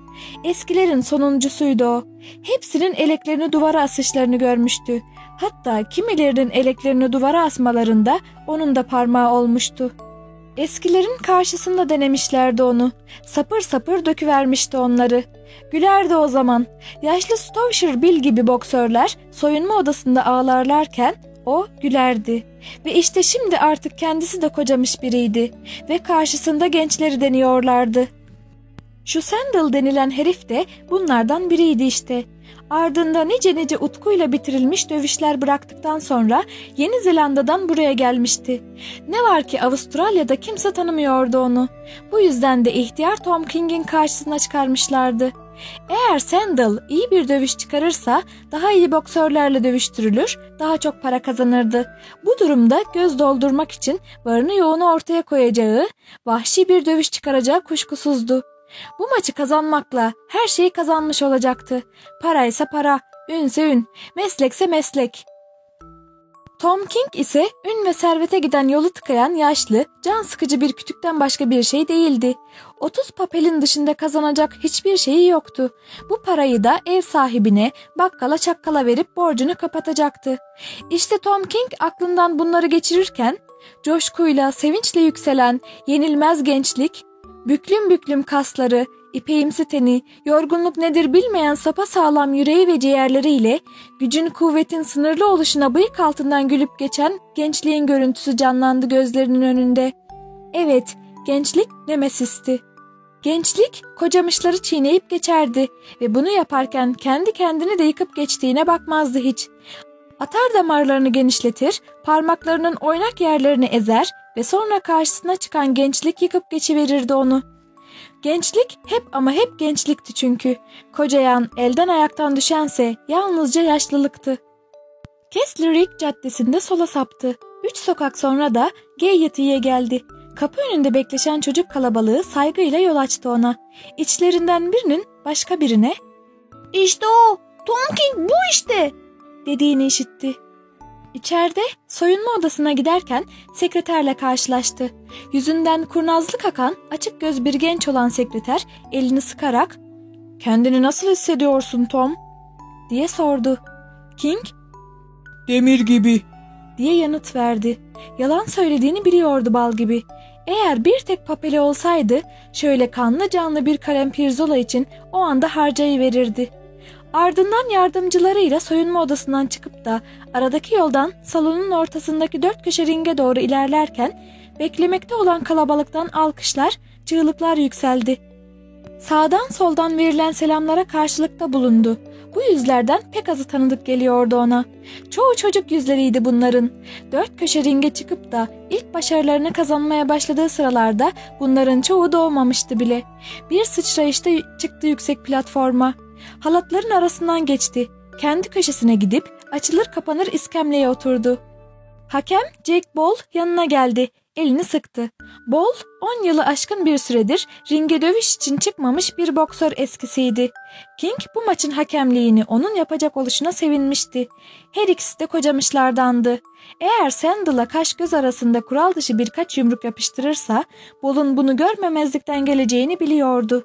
Eskilerin sonuncusuydu o. Hepsinin eleklerini duvara asışlarını görmüştü. Hatta kimilerinin eleklerini duvara asmalarında onun da parmağı olmuştu. Eskilerin karşısında denemişlerdi onu. Sapır sapır döküvermişti onları. Gülerdi o zaman. Yaşlı Stowshire Bill gibi boksörler soyunma odasında ağlarlarken o gülerdi. Ve işte şimdi artık kendisi de kocamış biriydi. Ve karşısında gençleri deniyorlardı. Şu Sandal denilen herif de bunlardan biriydi işte. Ardında nice nice utkuyla bitirilmiş dövüşler bıraktıktan sonra Yeni Zelanda'dan buraya gelmişti. Ne var ki Avustralya'da kimse tanımıyordu onu. Bu yüzden de ihtiyar Tom King'in karşısına çıkarmışlardı. Eğer Sandal iyi bir dövüş çıkarırsa daha iyi boksörlerle dövüştürülür, daha çok para kazanırdı. Bu durumda göz doldurmak için varını yoğunu ortaya koyacağı, vahşi bir dövüş çıkaracağı kuşkusuzdu. Bu maçı kazanmakla her şeyi kazanmış olacaktı. Paraysa para, ünse ün, meslekse meslek. Tom King ise ün ve servete giden yolu tıkayan yaşlı, can sıkıcı bir kütükten başka bir şey değildi. 30 papelin dışında kazanacak hiçbir şeyi yoktu. Bu parayı da ev sahibine, bakkala çakkala verip borcunu kapatacaktı. İşte Tom King aklından bunları geçirirken, coşkuyla, sevinçle yükselen, yenilmez gençlik, büklüm büklüm kasları, İpeğimsi teni, yorgunluk nedir bilmeyen sapa sağlam yüreği ve ciğerleriyle gücün kuvvetin sınırlı oluşuna bıyık altından gülüp geçen gençliğin görüntüsü canlandı gözlerinin önünde. Evet, gençlik Nemesis'ti. Gençlik kocamışları çiğneyip geçerdi ve bunu yaparken kendi kendini de yıkıp geçtiğine bakmazdı hiç. Atar damarlarını genişletir, parmaklarının oynak yerlerini ezer ve sonra karşısına çıkan gençlik yıkıp geçiverirdi onu. Gençlik hep ama hep gençlikti çünkü. Kocayan, elden ayaktan düşense yalnızca yaşlılıktı. Kessler Caddesi'nde sola saptı. Üç sokak sonra da Gaiety geldi. Kapı önünde bekleşen çocuk kalabalığı saygıyla yol açtı ona. İçlerinden birinin başka birine İşte o. Tom King bu işte. dediğini işitti. İçeride soyunma odasına giderken sekreterle karşılaştı. Yüzünden kurnazlık akan açık göz bir genç olan sekreter elini sıkarak ''Kendini nasıl hissediyorsun Tom?'' diye sordu. King Demir gibi. diye yanıt verdi. Yalan söylediğini biliyordu bal gibi. Eğer bir tek papeli olsaydı şöyle kanlı canlı bir kalem pirzola için o anda harcayıverirdi. Ardından yardımcılarıyla soyunma odasından çıkıp da aradaki yoldan salonun ortasındaki dört köşe ringe doğru ilerlerken beklemekte olan kalabalıktan alkışlar, çığlıklar yükseldi. Sağdan soldan verilen selamlara karşılıkta bulundu. Bu yüzlerden pek azı tanıdık geliyordu ona. Çoğu çocuk yüzleriydi bunların. Dört köşe ringe çıkıp da ilk başarılarını kazanmaya başladığı sıralarda bunların çoğu doğmamıştı bile. Bir sıçrayışta çıktı yüksek platforma. Halatların arasından geçti. Kendi köşesine gidip açılır kapanır iskemleye oturdu. Hakem Jake Ball yanına geldi. Elini sıktı. Ball 10 yılı aşkın bir süredir ringe dövüş için çıkmamış bir boksör eskisiydi. King bu maçın hakemliğini onun yapacak oluşuna sevinmişti. Her ikisi de kocamışlardandı. Eğer Sandal'a kaş göz arasında kural dışı birkaç yumruk yapıştırırsa Ball'un bunu görmemezlikten geleceğini biliyordu.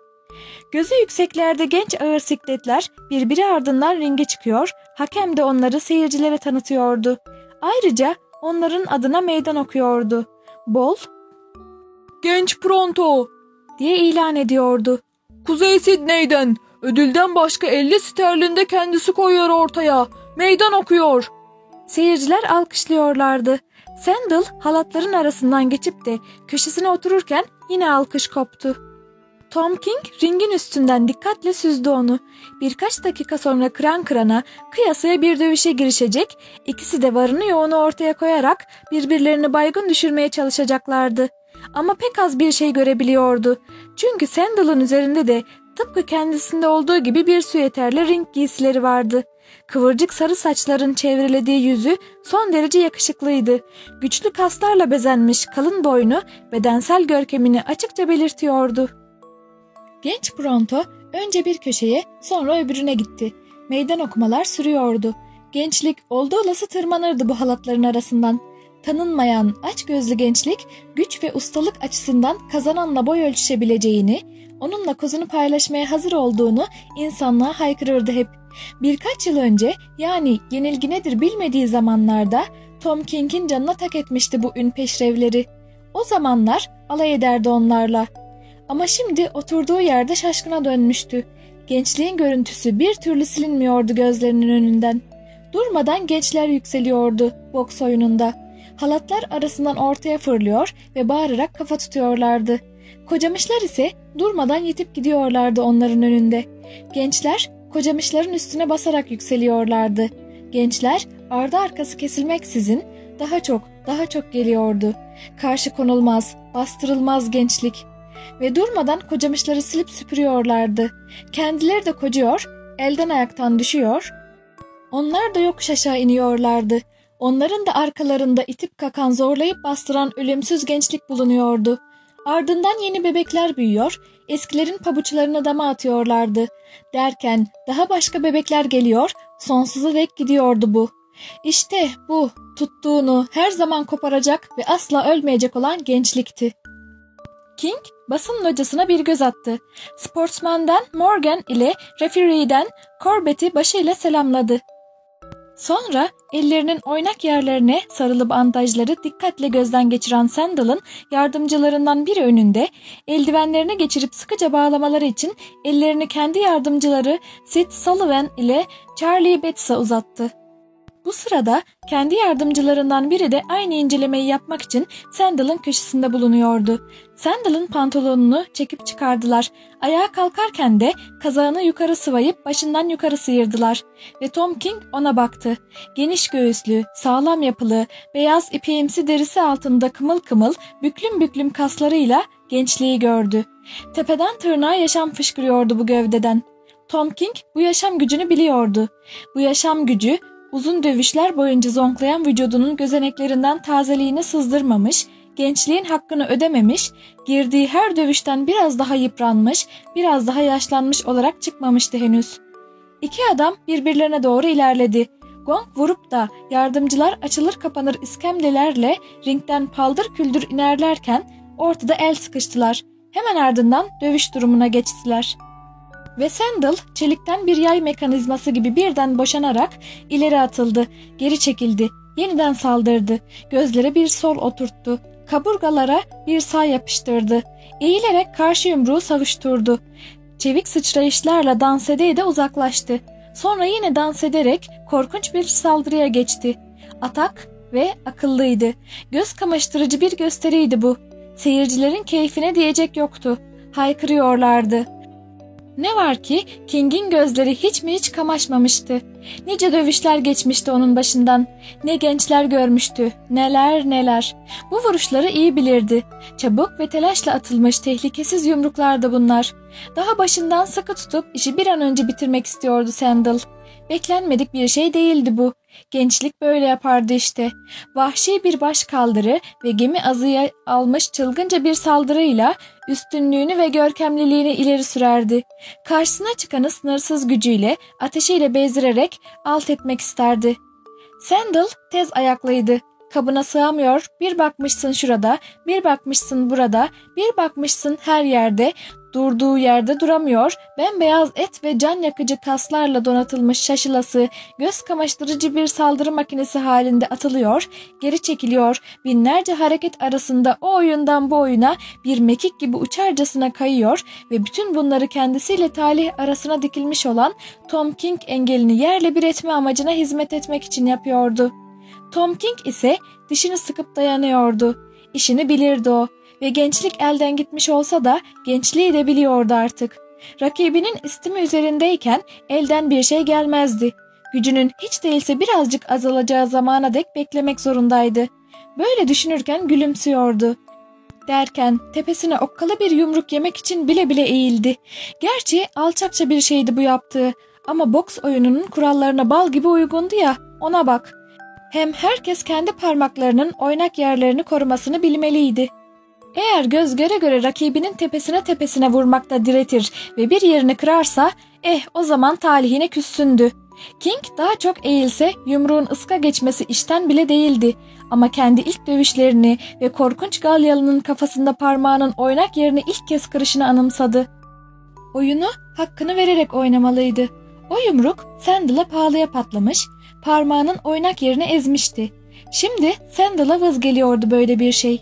Gözü yükseklerde genç ağır sikletler birbiri ardından ringe çıkıyor, hakem de onları seyircilere tanıtıyordu. Ayrıca onların adına meydan okuyordu. Bol Genç Pronto. diye ilan ediyordu. Kuzey Sidney'den. Ödülden başka 50 sterlinde kendisi koyuyor ortaya. Meydan okuyor. Seyirciler alkışlıyorlardı. Sandal halatların arasından geçip de köşesine otururken yine alkış koptu. Tom King ringin üstünden dikkatle süzdü onu. Birkaç dakika sonra kıran kırana kıyasaya bir dövüşe girişecek, ikisi de varını yoğunu ortaya koyarak birbirlerini baygın düşürmeye çalışacaklardı. Ama pek az bir şey görebiliyordu. Çünkü Sandal'ın üzerinde de tıpkı kendisinde olduğu gibi bir süeterle ring giysileri vardı. Kıvırcık sarı saçların çevrelediği yüzü son derece yakışıklıydı. Güçlü kaslarla bezenmiş kalın boynu bedensel görkemini açıkça belirtiyordu. Genç Pronto önce bir köşeye sonra öbürüne gitti. Meydan okumalar sürüyordu. Gençlik oldu olası tırmanırdı bu halatların arasından. Tanınmayan aç gözlü gençlik güç ve ustalık açısından kazananla boy ölçüşebileceğini, onunla kozunu paylaşmaya hazır olduğunu insanlığa haykırırdı hep. Birkaç yıl önce yani yenilgi nedir bilmediği zamanlarda Tom King'in canına tak etmişti bu ün peşrevleri. O zamanlar alay ederdi onlarla. Ama şimdi oturduğu yerde şaşkına dönmüştü. Gençliğin görüntüsü bir türlü silinmiyordu gözlerinin önünden. Durmadan gençler yükseliyordu boks oyununda. Halatlar arasından ortaya fırlıyor ve bağırarak kafa tutuyorlardı. Kocamışlar ise durmadan yitip gidiyorlardı onların önünde. Gençler kocamışların üstüne basarak yükseliyorlardı. Gençler ardı arkası kesilmeksizin daha çok daha çok geliyordu. Karşı konulmaz, bastırılmaz gençlik ve durmadan kocamışları silip süpürüyorlardı. Kendileri de kocuyor, elden ayaktan düşüyor. Onlar da yokuş aşağı iniyorlardı. Onların da arkalarında itip kakan zorlayıp bastıran ölümsüz gençlik bulunuyordu. Ardından yeni bebekler büyüyor, eskilerin pabuçlarına dama atıyorlardı. Derken daha başka bebekler geliyor, sonsuza dek gidiyordu bu. İşte bu tuttuğunu her zaman koparacak ve asla ölmeyecek olan gençlikti. King basın locasına bir göz attı. Sportsman'dan Morgan ile referee'den Corbett'i başıyla selamladı. Sonra ellerinin oynak yerlerine sarılı bandajları dikkatle gözden geçiren Sandal'ın yardımcılarından biri önünde eldivenlerini geçirip sıkıca bağlamaları için ellerini kendi yardımcıları Sid Sullivan ile Charlie Betts'a uzattı. Bu sırada kendi yardımcılarından biri de aynı incelemeyi yapmak için Sandal'ın köşesinde bulunuyordu. Sandal'ın pantolonunu çekip çıkardılar. Ayağa kalkarken de kazağını yukarı sıvayıp başından yukarı sıyırdılar. Ve Tom King ona baktı. Geniş göğüslü, sağlam yapılı, beyaz ipeğimsi derisi altında kımıl kımıl, büklüm büklüm kaslarıyla gençliği gördü. Tepeden tırnağa yaşam fışkırıyordu bu gövdeden. Tom King bu yaşam gücünü biliyordu. Bu yaşam gücü Uzun dövüşler boyunca zonklayan vücudunun gözeneklerinden tazeliğini sızdırmamış, gençliğin hakkını ödememiş, girdiği her dövüşten biraz daha yıpranmış, biraz daha yaşlanmış olarak çıkmamıştı henüz. İki adam birbirlerine doğru ilerledi. Gong vurup da yardımcılar açılır kapanır iskemlelerle ringden paldır küldür inerlerken ortada el sıkıştılar. Hemen ardından dövüş durumuna geçtiler. Ve Sandal çelikten bir yay mekanizması gibi birden boşanarak ileri atıldı, geri çekildi, yeniden saldırdı, gözlere bir sol oturttu, kaburgalara bir sağ yapıştırdı, eğilerek karşı yumruğu savuşturdu. Çevik sıçrayışlarla dans ede de uzaklaştı. Sonra yine dans ederek korkunç bir saldırıya geçti. Atak ve akıllıydı. Göz kamaştırıcı bir gösteriydi bu. Seyircilerin keyfine diyecek yoktu. Haykırıyorlardı. Ne var ki King'in gözleri hiç mi hiç kamaşmamıştı. Nice dövüşler geçmişti onun başından. Ne gençler görmüştü, neler neler. Bu vuruşları iyi bilirdi. Çabuk ve telaşla atılmış tehlikesiz yumruklardı bunlar. Daha başından sıkı tutup işi bir an önce bitirmek istiyordu Sandal. Beklenmedik bir şey değildi bu. Gençlik böyle yapardı işte. Vahşi bir baş kaldırı ve gemi azıya almış çılgınca bir saldırıyla üstünlüğünü ve görkemliliğini ileri sürerdi. Karşısına çıkanı sınırsız gücüyle, ateşiyle bezdirerek alt etmek isterdi. Sandal tez ayaklıydı. Kabına sığamıyor, bir bakmışsın şurada, bir bakmışsın burada, bir bakmışsın her yerde, durduğu yerde duramıyor, bembeyaz et ve can yakıcı kaslarla donatılmış şaşılası, göz kamaştırıcı bir saldırı makinesi halinde atılıyor, geri çekiliyor, binlerce hareket arasında o oyundan bu oyuna bir mekik gibi uçarcasına kayıyor ve bütün bunları kendisiyle talih arasına dikilmiş olan Tom King engelini yerle bir etme amacına hizmet etmek için yapıyordu. Tom King ise dişini sıkıp dayanıyordu. İşini bilirdi o ve gençlik elden gitmiş olsa da gençliği de biliyordu artık. Rakibinin istimi üzerindeyken elden bir şey gelmezdi. Gücünün hiç değilse birazcık azalacağı zamana dek beklemek zorundaydı. Böyle düşünürken gülümsüyordu. Derken tepesine okkalı bir yumruk yemek için bile bile eğildi. Gerçi alçakça bir şeydi bu yaptığı ama boks oyununun kurallarına bal gibi uygundu ya ona bak. Hem herkes kendi parmaklarının oynak yerlerini korumasını bilmeliydi. Eğer göz göre göre rakibinin tepesine tepesine vurmakta diretir ve bir yerini kırarsa eh o zaman talihine küssündü. King daha çok eğilse yumruğun ıska geçmesi işten bile değildi. Ama kendi ilk dövüşlerini ve korkunç Galyalı'nın kafasında parmağının oynak yerini ilk kez kırışını anımsadı. Oyunu hakkını vererek oynamalıydı. O yumruk Sandal'a pahalıya patlamış, parmağının oynak yerini ezmişti. Şimdi Sandal'a vız geliyordu böyle bir şey.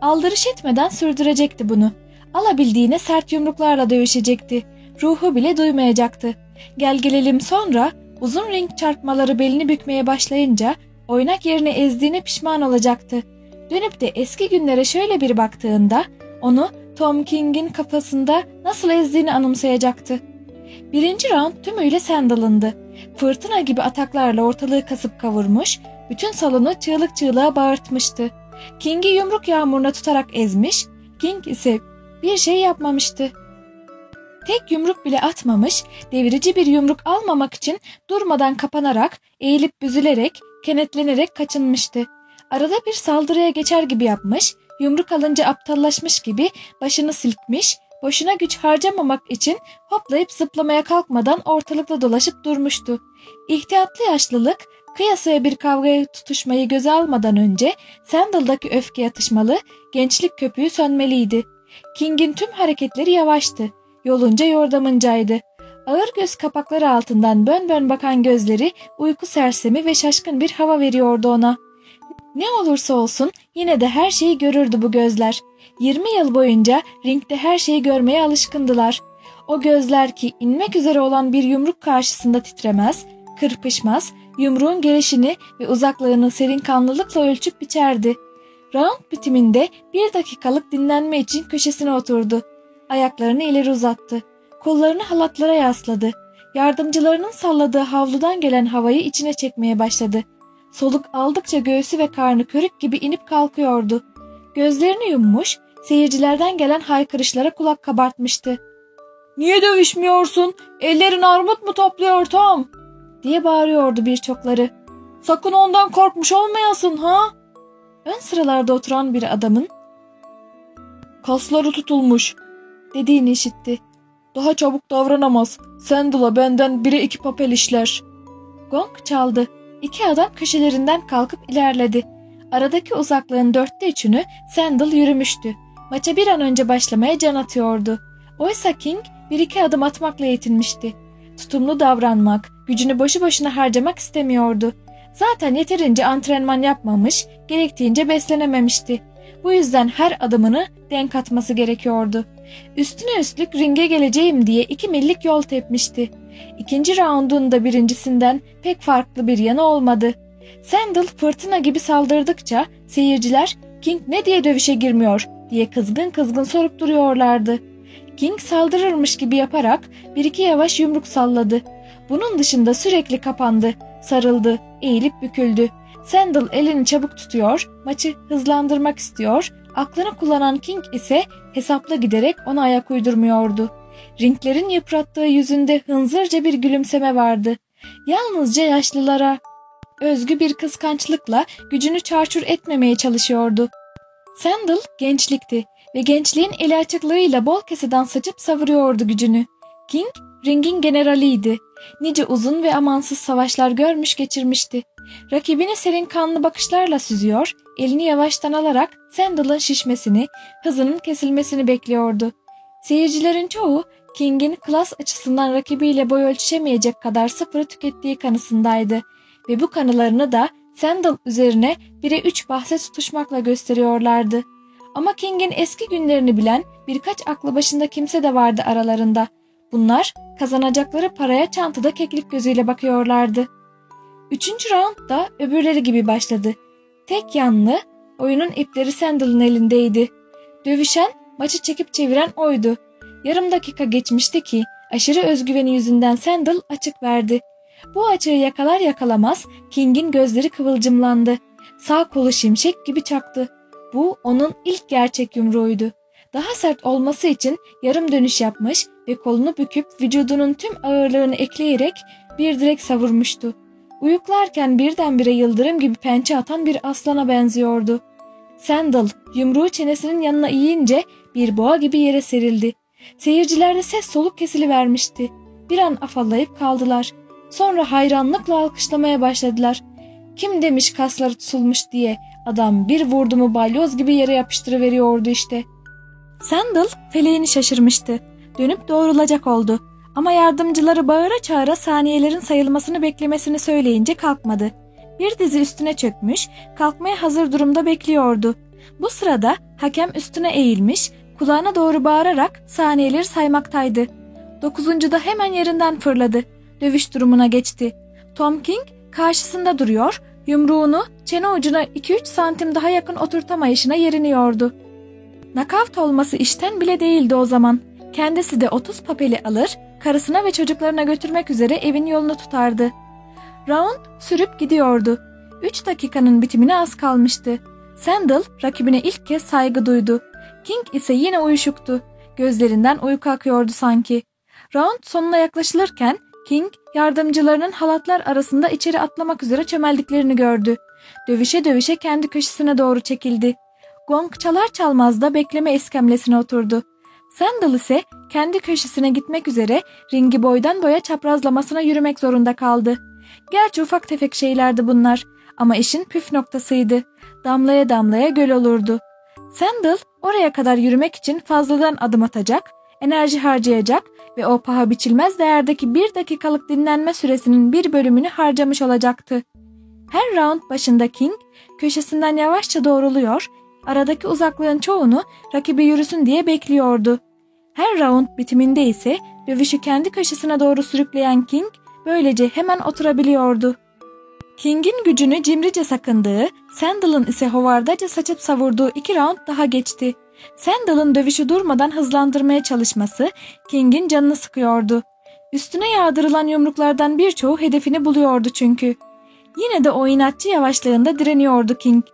Aldırış etmeden sürdürecekti bunu. Alabildiğine sert yumruklarla dövüşecekti. Ruhu bile duymayacaktı. Gel gelelim sonra uzun ring çarpmaları belini bükmeye başlayınca oynak yerini ezdiğine pişman olacaktı. Dönüp de eski günlere şöyle bir baktığında onu Tom King'in kafasında nasıl ezdiğini anımsayacaktı. Birinci round tümüyle Sandal'ındı. Fırtına gibi ataklarla ortalığı kasıp kavurmuş, bütün salonu çığlık çığlığa bağırtmıştı. King'i yumruk yağmuruna tutarak ezmiş, King ise bir şey yapmamıştı. Tek yumruk bile atmamış, devirici bir yumruk almamak için durmadan kapanarak, eğilip büzülerek, kenetlenerek kaçınmıştı. Arada bir saldırıya geçer gibi yapmış, yumruk alınca aptallaşmış gibi başını silkmiş, boşuna güç harcamamak için hoplayıp zıplamaya kalkmadan ortalıkta dolaşıp durmuştu. İhtiyatlı yaşlılık Kıyasaya bir kavgaya tutuşmayı göze almadan önce Sandal'daki öfke yatışmalı, gençlik köpüğü sönmeliydi. King'in tüm hareketleri yavaştı. Yolunca yordamıncaydı. Ağır göz kapakları altından bön bön bakan gözleri uyku sersemi ve şaşkın bir hava veriyordu ona. Ne olursa olsun yine de her şeyi görürdü bu gözler. 20 yıl boyunca ringde her şeyi görmeye alışkındılar. O gözler ki inmek üzere olan bir yumruk karşısında titremez, kırpışmaz, yumruğun gelişini ve uzaklığını serin kanlılıkla ölçüp biçerdi. Round bitiminde bir dakikalık dinlenme için köşesine oturdu. Ayaklarını ileri uzattı. Kollarını halatlara yasladı. Yardımcılarının salladığı havludan gelen havayı içine çekmeye başladı. Soluk aldıkça göğsü ve karnı körük gibi inip kalkıyordu. Gözlerini yummuş, seyircilerden gelen haykırışlara kulak kabartmıştı. Niye dövüşmüyorsun? Ellerin armut mu topluyor Tom? Diye bağırıyordu birçokları. Sakın ondan korkmuş olmayasın ha? Ön sıralarda oturan bir adamın Kasları tutulmuş. dediğini işitti. Daha çabuk davranamaz. Sandal'a benden biri iki papel işler. Gong çaldı. İki adam köşelerinden kalkıp ilerledi. Aradaki uzaklığın dörtte üçünü Sandal yürümüştü. Maça bir an önce başlamaya can atıyordu. Oysa King bir iki adım atmakla yetinmişti. Tutumlu davranmak, gücünü boşu boşuna harcamak istemiyordu. Zaten yeterince antrenman yapmamış, gerektiğince beslenememişti. Bu yüzden her adımını denk atması gerekiyordu. Üstüne üstlük ringe geleceğim diye iki millik yol tepmişti. İkinci raundun da birincisinden pek farklı bir yanı olmadı. Sandal fırtına gibi saldırdıkça seyirciler King ne diye dövüşe girmiyor diye kızgın kızgın sorup duruyorlardı. King saldırırmış gibi yaparak bir iki yavaş yumruk salladı. Bunun dışında sürekli kapandı, sarıldı, eğilip büküldü. Sandal elini çabuk tutuyor, maçı hızlandırmak istiyor, aklını kullanan King ise hesapla giderek ona ayak uydurmuyordu. Ringlerin yıprattığı yüzünde hınzırca bir gülümseme vardı. Yalnızca yaşlılara özgü bir kıskançlıkla gücünü çarçur etmemeye çalışıyordu. Sandal gençlikti ve gençliğin eli açıklığıyla bol keseden saçıp savuruyordu gücünü. King, ringin generaliydi. Nice uzun ve amansız savaşlar görmüş geçirmişti. Rakibini serin kanlı bakışlarla süzüyor, elini yavaştan alarak Sandal'ın şişmesini, hızının kesilmesini bekliyordu. Seyircilerin çoğu King'in klas açısından rakibiyle boy ölçüşemeyecek kadar sıfırı tükettiği kanısındaydı ve bu kanılarını da Sandal üzerine bire üç bahse tutuşmakla gösteriyorlardı. Ama King'in eski günlerini bilen birkaç aklı başında kimse de vardı aralarında. Bunlar kazanacakları paraya çantada keklik gözüyle bakıyorlardı. Üçüncü round da öbürleri gibi başladı. Tek yanlı, oyunun ipleri Sandal'ın elindeydi. Dövüşen, maçı çekip çeviren oydu. Yarım dakika geçmişti ki aşırı özgüveni yüzünden Sandal açık verdi. Bu açığı yakalar yakalamaz King'in gözleri kıvılcımlandı. Sağ kolu şimşek gibi çaktı. Bu onun ilk gerçek yumruğuydu. Daha sert olması için yarım dönüş yapmış ve kolunu büküp vücudunun tüm ağırlığını ekleyerek bir direk savurmuştu. Uyuklarken birdenbire yıldırım gibi pençe atan bir aslana benziyordu. Sandal yumruğu çenesinin yanına iyince bir boğa gibi yere serildi. Seyircilerde ses soluk kesilivermişti. Bir an afallayıp kaldılar. Sonra hayranlıkla alkışlamaya başladılar. Kim demiş kasları tutulmuş diye adam bir vurdu mu balyoz gibi yere yapıştırıveriyordu işte. Sandal feleğini şaşırmıştı. Dönüp doğrulacak oldu. Ama yardımcıları bağıra çağıra saniyelerin sayılmasını beklemesini söyleyince kalkmadı. Bir dizi üstüne çökmüş, kalkmaya hazır durumda bekliyordu. Bu sırada hakem üstüne eğilmiş, kulağına doğru bağırarak saniyeleri saymaktaydı. Dokuzuncuda hemen yerinden fırladı. Dövüş durumuna geçti. Tom King karşısında duruyor, yumruğunu çene ucuna 2-3 santim daha yakın oturtamayışına yeriniyordu. Nakavt olması işten bile değildi o zaman. Kendisi de 30 papeli alır, karısına ve çocuklarına götürmek üzere evin yolunu tutardı. Round sürüp gidiyordu. 3 dakikanın bitimine az kalmıştı. Sandal rakibine ilk kez saygı duydu. King ise yine uyuşuktu. Gözlerinden uyku akıyordu sanki. Round sonuna yaklaşılırken King yardımcılarının halatlar arasında içeri atlamak üzere çömeldiklerini gördü. Dövüşe dövüşe kendi köşesine doğru çekildi. Gong çalar çalmaz da bekleme iskemlesine oturdu. Sandal ise kendi köşesine gitmek üzere ringi boydan boya çaprazlamasına yürümek zorunda kaldı. Gerçi ufak tefek şeylerdi bunlar ama işin püf noktasıydı. Damlaya damlaya göl olurdu. Sandal oraya kadar yürümek için fazladan adım atacak, enerji harcayacak ve o paha biçilmez değerdeki bir dakikalık dinlenme süresinin bir bölümünü harcamış olacaktı. Her round başında King köşesinden yavaşça doğruluyor, aradaki uzaklığın çoğunu rakibi yürüsün diye bekliyordu. Her round bitiminde ise dövüşü kendi köşesine doğru sürükleyen King böylece hemen oturabiliyordu. King'in gücünü cimrice sakındığı, Sandal'ın ise hovardaca saçıp savurduğu iki round daha geçti. Sandal'ın dövüşü durmadan hızlandırmaya çalışması King'in canını sıkıyordu. Üstüne yağdırılan yumruklardan birçoğu hedefini buluyordu çünkü. Yine de o inatçı yavaşlığında direniyordu King.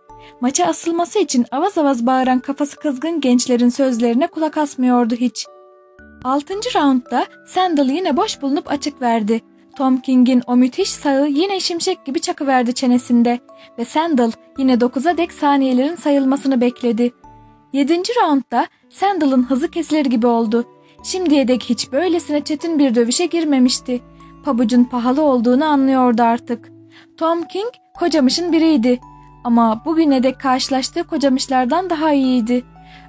Maça asılması için avaz avaz bağıran kafası kızgın gençlerin sözlerine kulak asmıyordu hiç. Altıncı roundda Sandal yine boş bulunup açık verdi. Tom King'in o müthiş sağı yine şimşek gibi çakıverdi çenesinde ve Sandal yine 9'a dek saniyelerin sayılmasını bekledi. 7. roundda Sandal'ın hızı kesilir gibi oldu. Şimdiye dek hiç böylesine çetin bir dövüşe girmemişti. Pabucun pahalı olduğunu anlıyordu artık. Tom King kocamışın biriydi ama bugüne dek karşılaştığı kocamışlardan daha iyiydi.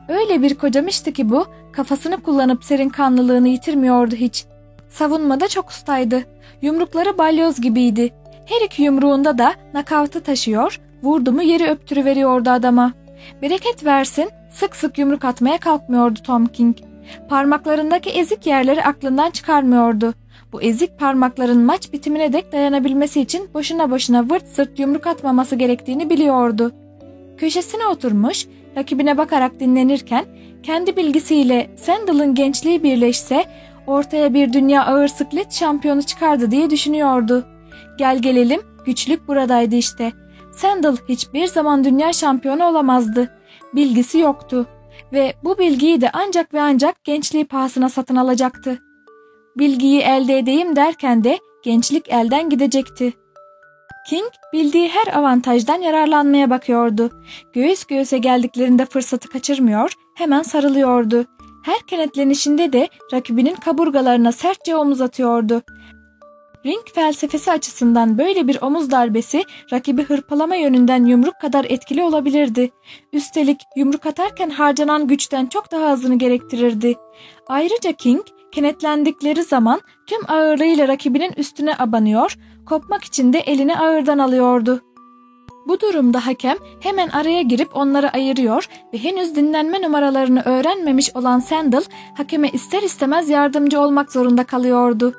Öyle bir kocamıştı ki bu, kafasını kullanıp serin kanlılığını yitirmiyordu hiç. Savunmada çok ustaydı. Yumrukları balyoz gibiydi. Her iki yumruğunda da nakavtı taşıyor, vurdu mu yeri öptürüveriyordu adama. Bereket versin, sık sık yumruk atmaya kalkmıyordu Tom King. Parmaklarındaki ezik yerleri aklından çıkarmıyordu. Bu ezik parmakların maç bitimine dek dayanabilmesi için boşuna boşuna vırt sırt yumruk atmaması gerektiğini biliyordu. Köşesine oturmuş, rakibine bakarak dinlenirken kendi bilgisiyle Sandal'ın gençliği birleşse ortaya bir dünya ağır sıklet şampiyonu çıkardı diye düşünüyordu. Gel gelelim güçlük buradaydı işte. Sandal hiçbir zaman dünya şampiyonu olamazdı. Bilgisi yoktu ve bu bilgiyi de ancak ve ancak gençliği pahasına satın alacaktı. Bilgiyi elde edeyim derken de gençlik elden gidecekti. King bildiği her avantajdan yararlanmaya bakıyordu. Göğüs göğüse geldiklerinde fırsatı kaçırmıyor, hemen sarılıyordu. Her kenetlenişinde de rakibinin kaburgalarına sertçe omuz atıyordu. Ring felsefesi açısından böyle bir omuz darbesi rakibi hırpalama yönünden yumruk kadar etkili olabilirdi. Üstelik yumruk atarken harcanan güçten çok daha azını gerektirirdi. Ayrıca King kenetlendikleri zaman tüm ağırlığıyla rakibinin üstüne abanıyor, kopmak için de elini ağırdan alıyordu. Bu durumda hakem hemen araya girip onları ayırıyor ve henüz dinlenme numaralarını öğrenmemiş olan Sandal hakeme ister istemez yardımcı olmak zorunda kalıyordu.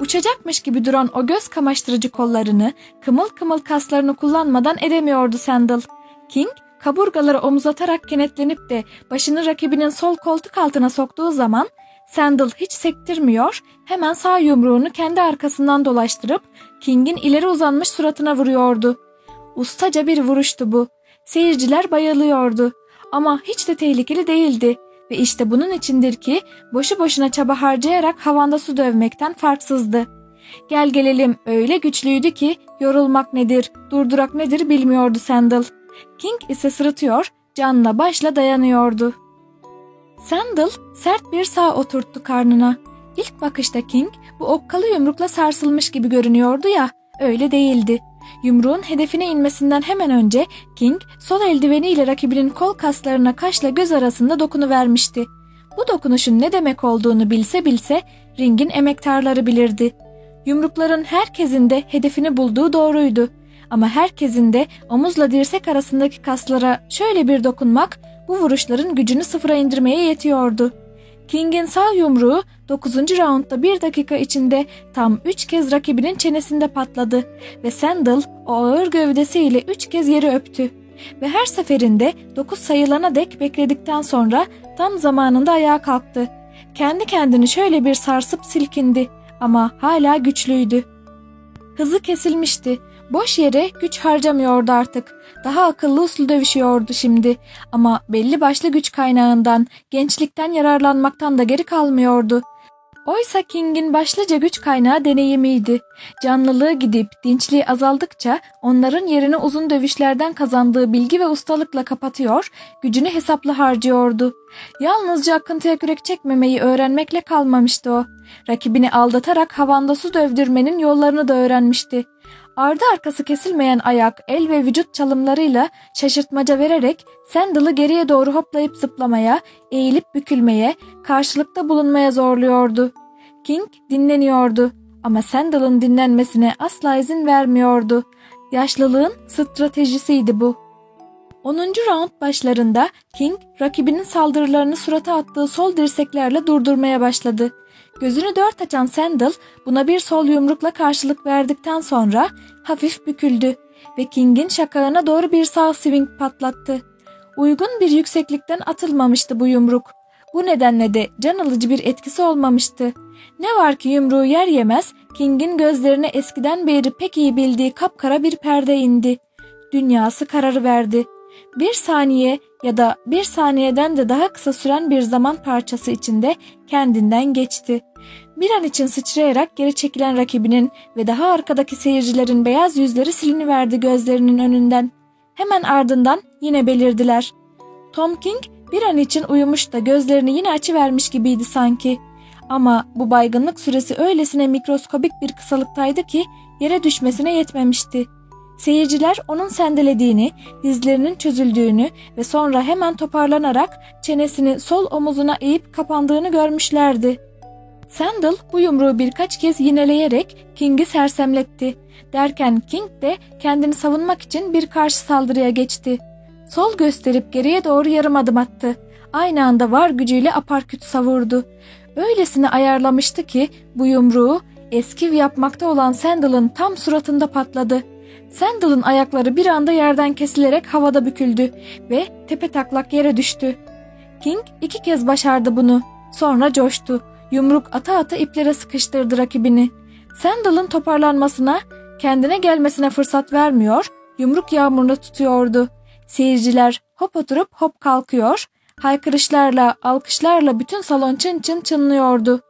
Uçacakmış gibi duran o göz kamaştırıcı kollarını, kımıl kımıl kaslarını kullanmadan edemiyordu Sandal. King, kaburgaları omuzatarak kenetlenip de başını rakibinin sol koltuk altına soktuğu zaman Sandal hiç sektirmiyor, hemen sağ yumruğunu kendi arkasından dolaştırıp King'in ileri uzanmış suratına vuruyordu. Ustaca bir vuruştu bu. Seyirciler bayılıyordu ama hiç de tehlikeli değildi ve işte bunun içindir ki boşu boşuna çaba harcayarak havanda su dövmekten farksızdı. Gel gelelim öyle güçlüydü ki yorulmak nedir, durdurak nedir bilmiyordu Sandal. King ise sırıtıyor, canla başla dayanıyordu. Sandal sert bir sağ oturttu karnına. İlk bakışta King bu okkalı yumrukla sarsılmış gibi görünüyordu ya, öyle değildi. Yumruğun hedefine inmesinden hemen önce King sol eldiveniyle rakibinin kol kaslarına kaşla göz arasında dokunu vermişti. Bu dokunuşun ne demek olduğunu bilse bilse ringin emektarları bilirdi. Yumrukların herkesin de hedefini bulduğu doğruydu. Ama herkesin de omuzla dirsek arasındaki kaslara şöyle bir dokunmak bu vuruşların gücünü sıfıra indirmeye yetiyordu. King'in sağ yumruğu 9. raundda bir dakika içinde tam 3 kez rakibinin çenesinde patladı ve Sandal o ağır gövdesiyle 3 kez yeri öptü. Ve her seferinde 9 sayılana dek bekledikten sonra tam zamanında ayağa kalktı. Kendi kendini şöyle bir sarsıp silkindi ama hala güçlüydü. Hızı kesilmişti. Boş yere güç harcamıyordu artık. Daha akıllı uslu dövüşüyordu şimdi. Ama belli başlı güç kaynağından, gençlikten yararlanmaktan da geri kalmıyordu. Oysa King'in başlıca güç kaynağı deneyimiydi. Canlılığı gidip dinçliği azaldıkça onların yerini uzun dövüşlerden kazandığı bilgi ve ustalıkla kapatıyor, gücünü hesaplı harcıyordu. Yalnızca akıntıya kürek çekmemeyi öğrenmekle kalmamıştı o. Rakibini aldatarak havanda su dövdürmenin yollarını da öğrenmişti. Ardı arkası kesilmeyen ayak, el ve vücut çalımlarıyla şaşırtmaca vererek Sandal'ı geriye doğru hoplayıp zıplamaya, eğilip bükülmeye, karşılıkta bulunmaya zorluyordu. King dinleniyordu ama Sandal'ın dinlenmesine asla izin vermiyordu. Yaşlılığın stratejisiydi bu. 10. round başlarında King rakibinin saldırılarını surata attığı sol dirseklerle durdurmaya başladı. Gözünü dört açan Sandal buna bir sol yumrukla karşılık verdikten sonra hafif büküldü ve King'in şakağına doğru bir sağ swing patlattı. Uygun bir yükseklikten atılmamıştı bu yumruk. Bu nedenle de can alıcı bir etkisi olmamıştı. Ne var ki yumruğu yer yemez King'in gözlerine eskiden beri pek iyi bildiği kapkara bir perde indi. Dünyası kararı verdi. Bir saniye ya da bir saniyeden de daha kısa süren bir zaman parçası içinde kendinden geçti. Bir an için sıçrayarak geri çekilen rakibinin ve daha arkadaki seyircilerin beyaz yüzleri siliniverdi gözlerinin önünden. Hemen ardından yine belirdiler. Tom King bir an için uyumuş da gözlerini yine açıvermiş gibiydi sanki. Ama bu baygınlık süresi öylesine mikroskobik bir kısalıktaydı ki yere düşmesine yetmemişti. Seyirciler onun sendelediğini, dizlerinin çözüldüğünü ve sonra hemen toparlanarak çenesini sol omuzuna eğip kapandığını görmüşlerdi. Sandal bu yumruğu birkaç kez yineleyerek King'i sersemletti. Derken King de kendini savunmak için bir karşı saldırıya geçti. Sol gösterip geriye doğru yarım adım attı. Aynı anda var gücüyle aparküt savurdu. Öylesine ayarlamıştı ki bu yumruğu eskiv yapmakta olan Sandal'ın tam suratında patladı. Sandal'ın ayakları bir anda yerden kesilerek havada büküldü ve tepe taklak yere düştü. King iki kez başardı bunu. Sonra coştu. Yumruk ata ata iplere sıkıştırdı rakibini. Sandal'ın toparlanmasına, kendine gelmesine fırsat vermiyor, yumruk yağmurunu tutuyordu. Seyirciler hop oturup hop kalkıyor, haykırışlarla, alkışlarla bütün salon çın çın çınlıyordu.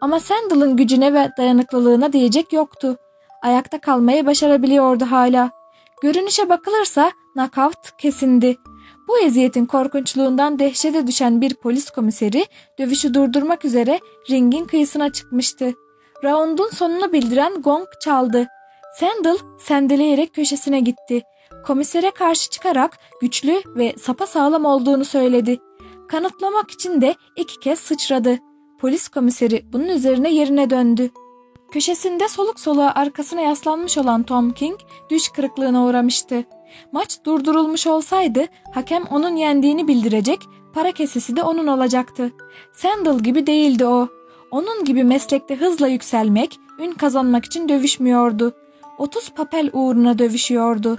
Ama Sandal'ın gücüne ve dayanıklılığına diyecek yoktu. Ayakta kalmayı başarabiliyordu hala. Görünüşe bakılırsa knockout kesindi. Bu eziyetin korkunçluğundan dehşete düşen bir polis komiseri dövüşü durdurmak üzere ringin kıyısına çıkmıştı. Raundun sonunu bildiren gong çaldı. Sandal sendeleyerek köşesine gitti. Komisere karşı çıkarak güçlü ve sapa sağlam olduğunu söyledi. Kanıtlamak için de iki kez sıçradı. Polis komiseri bunun üzerine yerine döndü. Köşesinde soluk soluğa arkasına yaslanmış olan Tom King düş kırıklığına uğramıştı. Maç durdurulmuş olsaydı hakem onun yendiğini bildirecek, para kesesi de onun olacaktı. Sandal gibi değildi o. Onun gibi meslekte hızla yükselmek, ün kazanmak için dövüşmüyordu. 30 papel uğruna dövüşüyordu.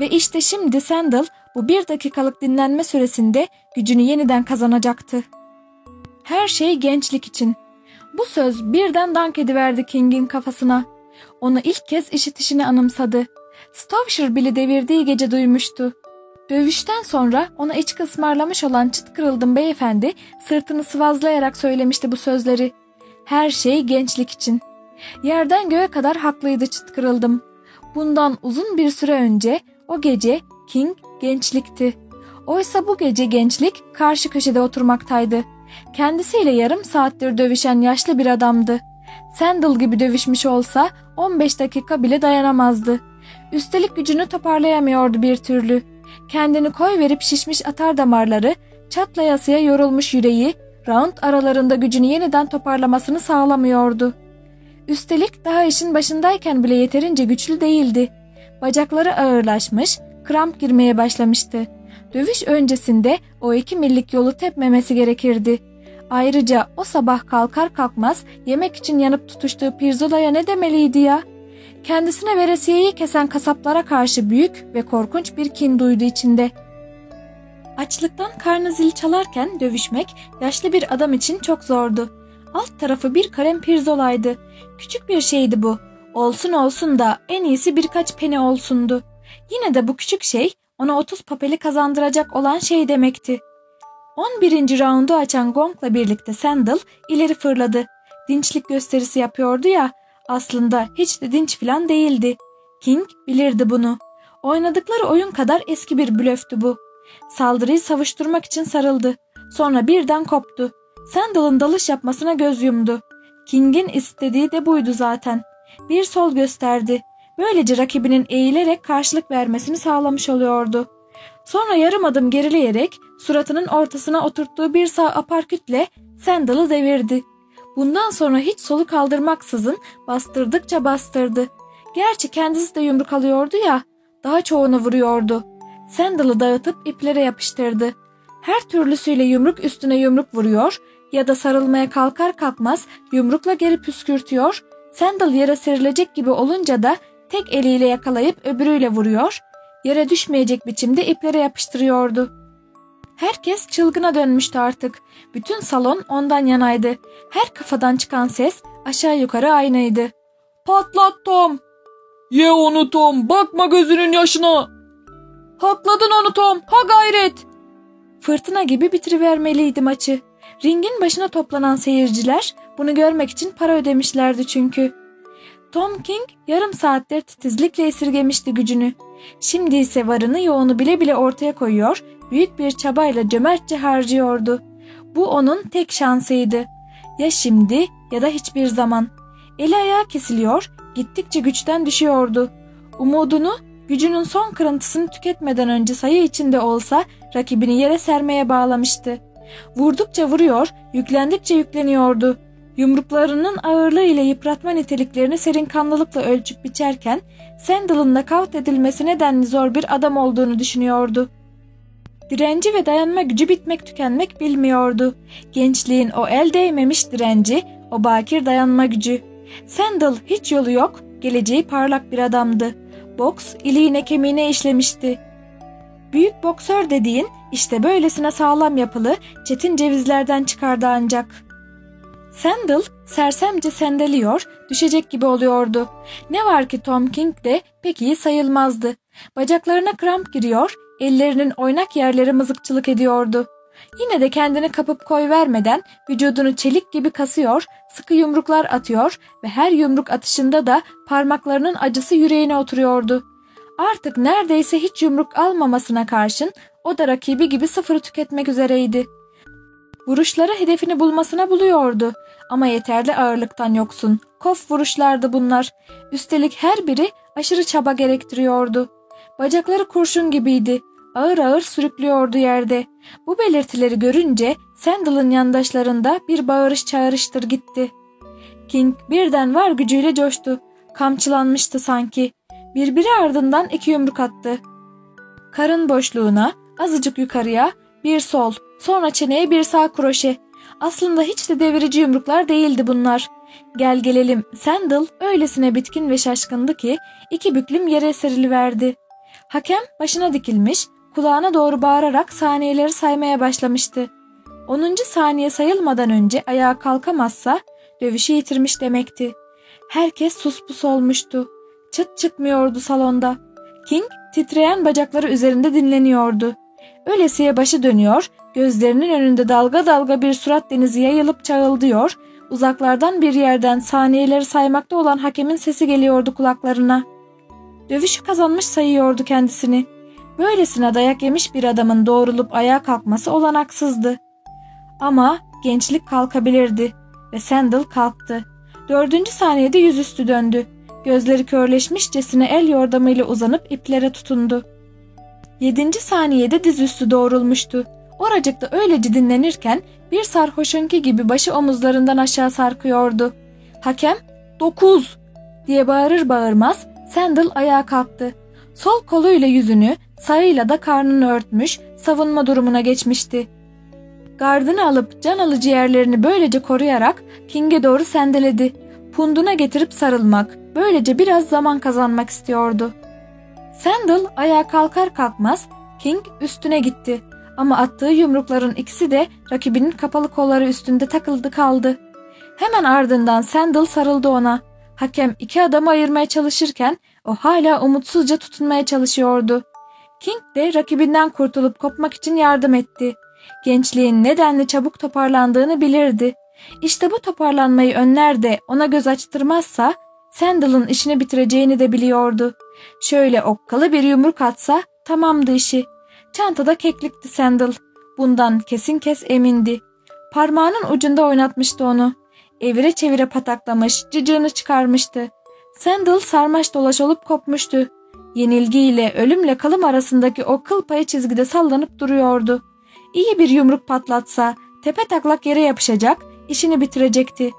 Ve işte şimdi Sandal bu bir dakikalık dinlenme süresinde gücünü yeniden kazanacaktı. Her şey gençlik için. Bu söz birden dank ediverdi King'in kafasına. Onu ilk kez işitişini anımsadı. Stowshire bile devirdiği gece duymuştu. Dövüşten sonra ona içki ısmarlamış olan çıt kırıldım beyefendi sırtını sıvazlayarak söylemişti bu sözleri. Her şey gençlik için. Yerden göğe kadar haklıydı çıt kırıldım. Bundan uzun bir süre önce o gece King gençlikti. Oysa bu gece gençlik karşı köşede oturmaktaydı. Kendisiyle yarım saattir dövüşen yaşlı bir adamdı. Sandal gibi dövüşmüş olsa 15 dakika bile dayanamazdı. Üstelik gücünü toparlayamıyordu bir türlü. Kendini koy verip şişmiş atar damarları, çatlayasıya yorulmuş yüreği, round aralarında gücünü yeniden toparlamasını sağlamıyordu. Üstelik daha işin başındayken bile yeterince güçlü değildi. Bacakları ağırlaşmış, kramp girmeye başlamıştı. Dövüş öncesinde o iki millik yolu tepmemesi gerekirdi. Ayrıca o sabah kalkar kalkmaz yemek için yanıp tutuştuğu pirzolaya ne demeliydi ya? Kendisine veresiyeyi kesen kasaplara karşı büyük ve korkunç bir kin duydu içinde. Açlıktan karnı zil çalarken dövüşmek yaşlı bir adam için çok zordu. Alt tarafı bir kalem pirzolaydı. Küçük bir şeydi bu. Olsun olsun da en iyisi birkaç peni olsundu. Yine de bu küçük şey ona 30 papeli kazandıracak olan şey demekti. 11. raundu açan gongla birlikte Sandal ileri fırladı. Dinçlik gösterisi yapıyordu ya, aslında hiç de dinç falan değildi. King bilirdi bunu. Oynadıkları oyun kadar eski bir blöftü bu. Saldırıyı savuşturmak için sarıldı. Sonra birden koptu. Sandal'ın dalış yapmasına göz yumdu. King'in istediği de buydu zaten. Bir sol gösterdi. Böylece rakibinin eğilerek karşılık vermesini sağlamış oluyordu. Sonra yarım adım gerileyerek suratının ortasına oturttuğu bir sağ aparkütle Sandal'ı devirdi. Bundan sonra hiç solu kaldırmaksızın bastırdıkça bastırdı. Gerçi kendisi de yumruk alıyordu ya, daha çoğunu vuruyordu. Sandal'ı dağıtıp iplere yapıştırdı. Her türlüsüyle yumruk üstüne yumruk vuruyor ya da sarılmaya kalkar kalkmaz yumrukla geri püskürtüyor. Sandal yere serilecek gibi olunca da tek eliyle yakalayıp öbürüyle vuruyor, yere düşmeyecek biçimde iplere yapıştırıyordu. Herkes çılgına dönmüştü artık. Bütün salon ondan yanaydı. Her kafadan çıkan ses aşağı yukarı aynıydı. Patlat Tom. Ye onu Tom. Bakma gözünün yaşına. Hakladın onu Tom. Ha gayret. Fırtına gibi bitirivermeliydi maçı. Ringin başına toplanan seyirciler Bunu görmek için para ödemişlerdi çünkü. Tom King yarım saattir titizlikle esirgemişti gücünü. Şimdi ise varını yoğunu bile bile ortaya koyuyor, büyük bir çabayla cömertçe harcıyordu. Bu onun tek şansıydı. Ya şimdi ya da hiçbir zaman. Eli ayağı kesiliyor, gittikçe güçten düşüyordu. Umudunu gücünün son kırıntısını tüketmeden önce sayı içinde olsa rakibini yere sermeye bağlamıştı. Vurdukça vuruyor, yüklendikçe yükleniyordu. Yumruklarının ağırlığı ile yıpratma niteliklerini serin kanlılıkla ölçüp biçerken Sandal'ın nakavt edilmesi nedenli zor bir adam olduğunu düşünüyordu. Direnci ve dayanma gücü bitmek tükenmek bilmiyordu. Gençliğin o el değmemiş direnci, o bakir dayanma gücü. Sandal hiç yolu yok, geleceği parlak bir adamdı. Boks iliğine kemiğine işlemişti. Büyük boksör dediğin işte böylesine sağlam yapılı, çetin cevizlerden çıkardı ancak. Sandal sersemce sendeliyor, düşecek gibi oluyordu. Ne var ki Tom King de pek iyi sayılmazdı. Bacaklarına kramp giriyor, ellerinin oynak yerleri mızıkçılık ediyordu. Yine de kendini kapıp koy vermeden vücudunu çelik gibi kasıyor, sıkı yumruklar atıyor ve her yumruk atışında da parmaklarının acısı yüreğine oturuyordu. Artık neredeyse hiç yumruk almamasına karşın o da rakibi gibi sıfırı tüketmek üzereydi. Vuruşları hedefini bulmasına buluyordu ama yeterli ağırlıktan yoksun. Kof vuruşlardı bunlar. Üstelik her biri aşırı çaba gerektiriyordu. Bacakları kurşun gibiydi. Ağır ağır sürüklüyordu yerde. Bu belirtileri görünce Sandal'ın yandaşlarında bir bağırış çağrıştır gitti. King birden var gücüyle coştu. Kamçılanmıştı sanki. Birbiri ardından iki yumruk attı. Karın boşluğuna, azıcık yukarıya, bir sol, sonra çeneye bir sağ kroşe. Aslında hiç de devirici yumruklar değildi bunlar. Gel gelelim Sandal öylesine bitkin ve şaşkındı ki iki büklüm yere seriliverdi. Hakem başına dikilmiş, kulağına doğru bağırarak saniyeleri saymaya başlamıştı. 10. saniye sayılmadan önce ayağa kalkamazsa dövüşü yitirmiş demekti. Herkes suspus olmuştu. Çıt çıkmıyordu salonda. King titreyen bacakları üzerinde dinleniyordu. Öylesiye başı dönüyor, gözlerinin önünde dalga dalga bir surat denizi yayılıp çağıldıyor, uzaklardan bir yerden saniyeleri saymakta olan hakemin sesi geliyordu kulaklarına. Dövüşü kazanmış sayıyordu kendisini. Böylesine dayak yemiş bir adamın doğrulup ayağa kalkması olanaksızdı. Ama gençlik kalkabilirdi ve Sandal kalktı. Dördüncü saniyede yüzüstü döndü. Gözleri körleşmişçesine el yordamıyla uzanıp iplere tutundu. Yedinci saniyede dizüstü doğrulmuştu. Oracıkta öylece dinlenirken bir sarhoşunki gibi başı omuzlarından aşağı sarkıyordu. Hakem dokuz diye bağırır bağırmaz Sandal ayağa kalktı. Sol koluyla yüzünü, sağıyla da karnını örtmüş, savunma durumuna geçmişti. Gardını alıp can alıcı yerlerini böylece koruyarak King'e doğru sendeledi. Punduna getirip sarılmak, böylece biraz zaman kazanmak istiyordu. Sandal ayağa kalkar kalkmaz King üstüne gitti. Ama attığı yumrukların ikisi de rakibinin kapalı kolları üstünde takıldı kaldı. Hemen ardından Sandal sarıldı ona. Hakem iki adamı ayırmaya çalışırken o hala umutsuzca tutunmaya çalışıyordu. King de rakibinden kurtulup kopmak için yardım etti. Gençliğin nedenle çabuk toparlandığını bilirdi. İşte bu toparlanmayı önler de ona göz açtırmazsa Sandal'ın işini bitireceğini de biliyordu. Şöyle okkalı bir yumruk atsa tamamdı işi. Çantada keklikti Sandal. Bundan kesin kes emindi. Parmağının ucunda oynatmıştı onu. Evire çevire pataklamış, cıcığını çıkarmıştı. Sandal sarmaş dolaş olup kopmuştu. Yenilgiyle ölümle kalım arasındaki o kıl payı çizgide sallanıp duruyordu. İyi bir yumruk patlatsa tepe taklak yere yapışacak, işini bitirecekti.